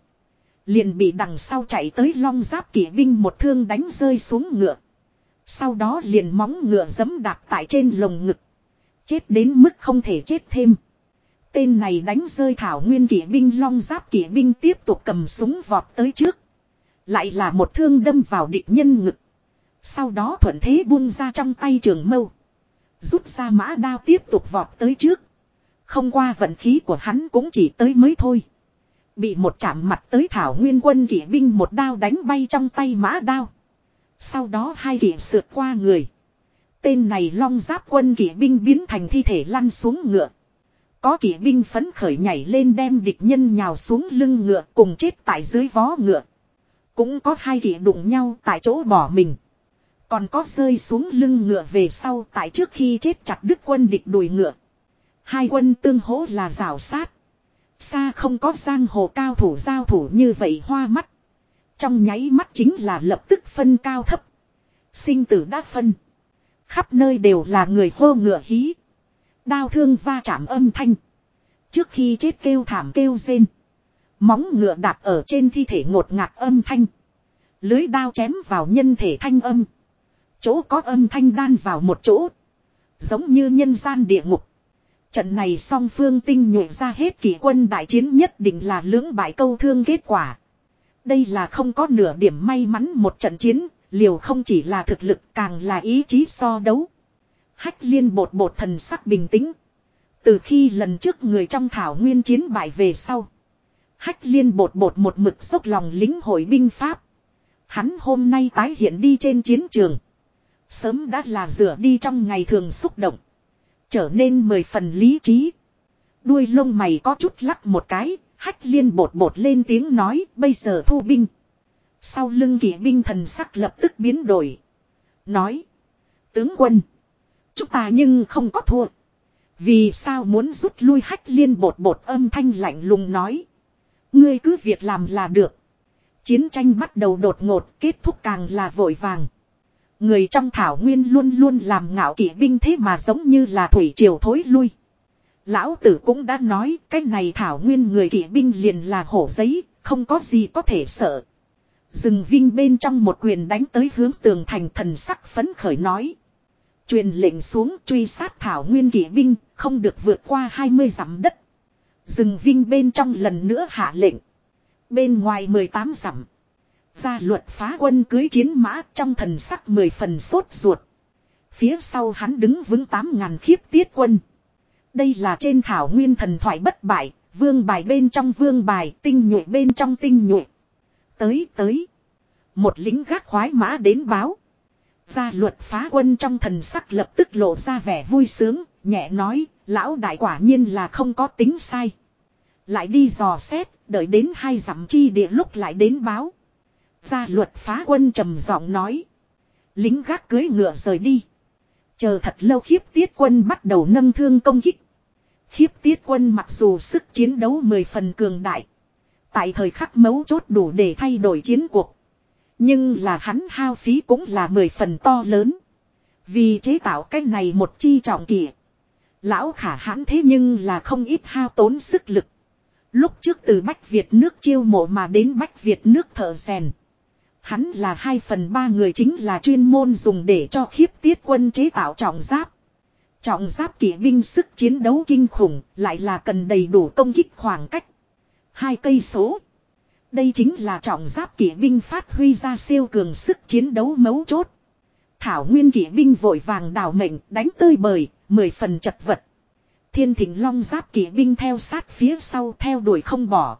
Liền bị đằng sau chạy tới long giáp kỷ binh một thương đánh rơi xuống ngựa. Sau đó liền móng ngựa giấm đạp tại trên lồng ngực. Chết đến mức không thể chết thêm. Tên này đánh rơi thảo nguyên kỵ binh, long giáp kỵ binh tiếp tục cầm súng vọt tới trước. Lại là một thương đâm vào địch nhân ngực. Sau đó thuận thế buông ra trong tay trường mâu. Rút ra mã đao tiếp tục vọt tới trước. Không qua vận khí của hắn cũng chỉ tới mới thôi. Bị một chạm mặt tới thảo nguyên quân kỵ binh một đao đánh bay trong tay mã đao. Sau đó hai kỵ sượt qua người. Tên này long giáp quân kỵ binh biến thành thi thể lăn xuống ngựa. Có kỵ binh phấn khởi nhảy lên đem địch nhân nhào xuống lưng ngựa cùng chết tại dưới vó ngựa. Cũng có hai kỵ đụng nhau tại chỗ bỏ mình. Còn có rơi xuống lưng ngựa về sau tại trước khi chết chặt đứt quân địch đùi ngựa. Hai quân tương hỗ là rào sát. Xa không có giang hồ cao thủ giao thủ như vậy hoa mắt. Trong nháy mắt chính là lập tức phân cao thấp. Sinh tử đã phân. Khắp nơi đều là người hô ngựa hí. Đao thương va chạm âm thanh. Trước khi chết kêu thảm kêu rên. Móng ngựa đạp ở trên thi thể ngột ngạt âm thanh. Lưới đao chém vào nhân thể thanh âm. Chỗ có âm thanh đan vào một chỗ. Giống như nhân gian địa ngục. Trận này song phương tinh nhuệ ra hết kỷ quân đại chiến nhất định là lưỡng bại câu thương kết quả. Đây là không có nửa điểm may mắn một trận chiến, liều không chỉ là thực lực càng là ý chí so đấu. Hách liên bột bột thần sắc bình tĩnh. Từ khi lần trước người trong thảo nguyên chiến bại về sau. Hách liên bột bột một mực dốc lòng lính hội binh pháp. Hắn hôm nay tái hiện đi trên chiến trường. Sớm đã là rửa đi trong ngày thường xúc động. Trở nên mười phần lý trí. Đuôi lông mày có chút lắc một cái, hách liên bột bột lên tiếng nói bây giờ thu binh. Sau lưng kỵ binh thần sắc lập tức biến đổi. Nói. Tướng quân. Chúng ta nhưng không có thua. Vì sao muốn rút lui hách liên bột bột âm thanh lạnh lùng nói. Ngươi cứ việc làm là được. Chiến tranh bắt đầu đột ngột kết thúc càng là vội vàng. Người trong thảo nguyên luôn luôn làm ngạo kỵ binh thế mà giống như là thủy triều thối lui. Lão tử cũng đã nói cái này thảo nguyên người kỵ binh liền là hổ giấy, không có gì có thể sợ. Rừng vinh bên trong một quyền đánh tới hướng tường thành thần sắc phấn khởi nói. Truyền lệnh xuống truy sát thảo nguyên kỵ binh, không được vượt qua 20 dặm đất. Rừng vinh bên trong lần nữa hạ lệnh. Bên ngoài 18 dặm. Gia luật phá quân cưới chiến mã trong thần sắc mười phần sốt ruột. Phía sau hắn đứng vững tám ngàn khiếp tiết quân. Đây là trên thảo nguyên thần thoại bất bại, vương bài bên trong vương bài, tinh nhuệ bên trong tinh nhuệ. Tới tới. Một lính gác khoái mã đến báo. Gia luật phá quân trong thần sắc lập tức lộ ra vẻ vui sướng, nhẹ nói, lão đại quả nhiên là không có tính sai. Lại đi dò xét, đợi đến hai dặm chi địa lúc lại đến báo. Gia luật phá quân trầm giọng nói. Lính gác cưới ngựa rời đi. Chờ thật lâu khiếp tiết quân bắt đầu nâng thương công kích. Khiếp tiết quân mặc dù sức chiến đấu mười phần cường đại. Tại thời khắc mấu chốt đủ để thay đổi chiến cuộc. Nhưng là hắn hao phí cũng là mười phần to lớn. Vì chế tạo cái này một chi trọng kỳ. Lão khả hãn thế nhưng là không ít hao tốn sức lực. Lúc trước từ Bách Việt nước chiêu mộ mà đến Bách Việt nước thợ rèn. Hắn là hai phần ba người chính là chuyên môn dùng để cho khiếp tiết quân chế tạo trọng giáp. Trọng giáp kỵ binh sức chiến đấu kinh khủng, lại là cần đầy đủ công kích khoảng cách. Hai cây số. Đây chính là trọng giáp kỵ binh phát huy ra siêu cường sức chiến đấu mấu chốt. Thảo nguyên kỵ binh vội vàng đảo mệnh đánh tơi bời, mười phần chật vật. Thiên thỉnh long giáp kỵ binh theo sát phía sau theo đuổi không bỏ.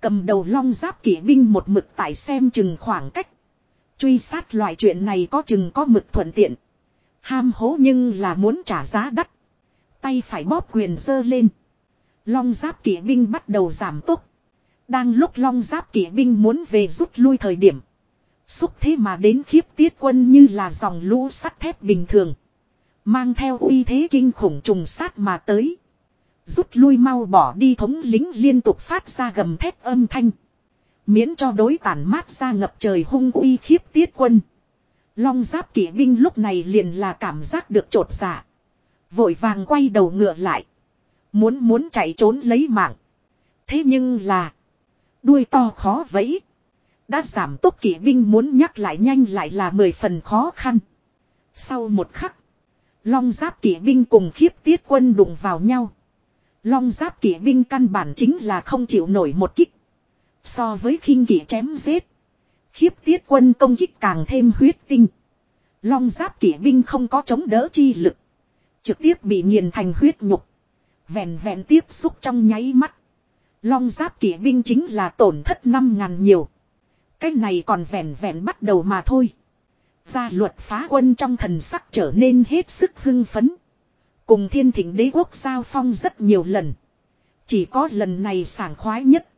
Cầm đầu long giáp kỵ binh một mực tại xem chừng khoảng cách. Truy sát loại chuyện này có chừng có mực thuận tiện. Ham hố nhưng là muốn trả giá đắt. Tay phải bóp quyền dơ lên. Long giáp kỵ binh bắt đầu giảm tốc. Đang lúc long giáp kỵ binh muốn về rút lui thời điểm. Xúc thế mà đến khiếp tiết quân như là dòng lũ sắt thép bình thường. Mang theo uy thế kinh khủng trùng sát mà tới. Rút lui mau bỏ đi thống lính liên tục phát ra gầm thép âm thanh. Miễn cho đối tản mát ra ngập trời hung uy khiếp tiết quân. Long giáp kỵ binh lúc này liền là cảm giác được trột dạ. Vội vàng quay đầu ngựa lại. Muốn muốn chạy trốn lấy mạng. Thế nhưng là. Đuôi to khó vẫy. Đã giảm tốc kỵ binh muốn nhắc lại nhanh lại là mười phần khó khăn. Sau một khắc. Long giáp kỵ binh cùng khiếp tiết quân đụng vào nhau. Long giáp kỵ binh căn bản chính là không chịu nổi một kích. So với khinh kỵ chém giết. Khiếp tiết quân công kích càng thêm huyết tinh. Long giáp kỵ binh không có chống đỡ chi lực. Trực tiếp bị nghiền thành huyết nhục. Vẹn vẹn tiếp xúc trong nháy mắt. Long giáp kỵ binh chính là tổn thất năm ngàn nhiều. Cái này còn vẹn vẹn bắt đầu mà thôi. Gia luật phá quân trong thần sắc trở nên hết sức hưng phấn. Cùng thiên thỉnh đế quốc giao phong rất nhiều lần. Chỉ có lần này sảng khoái nhất.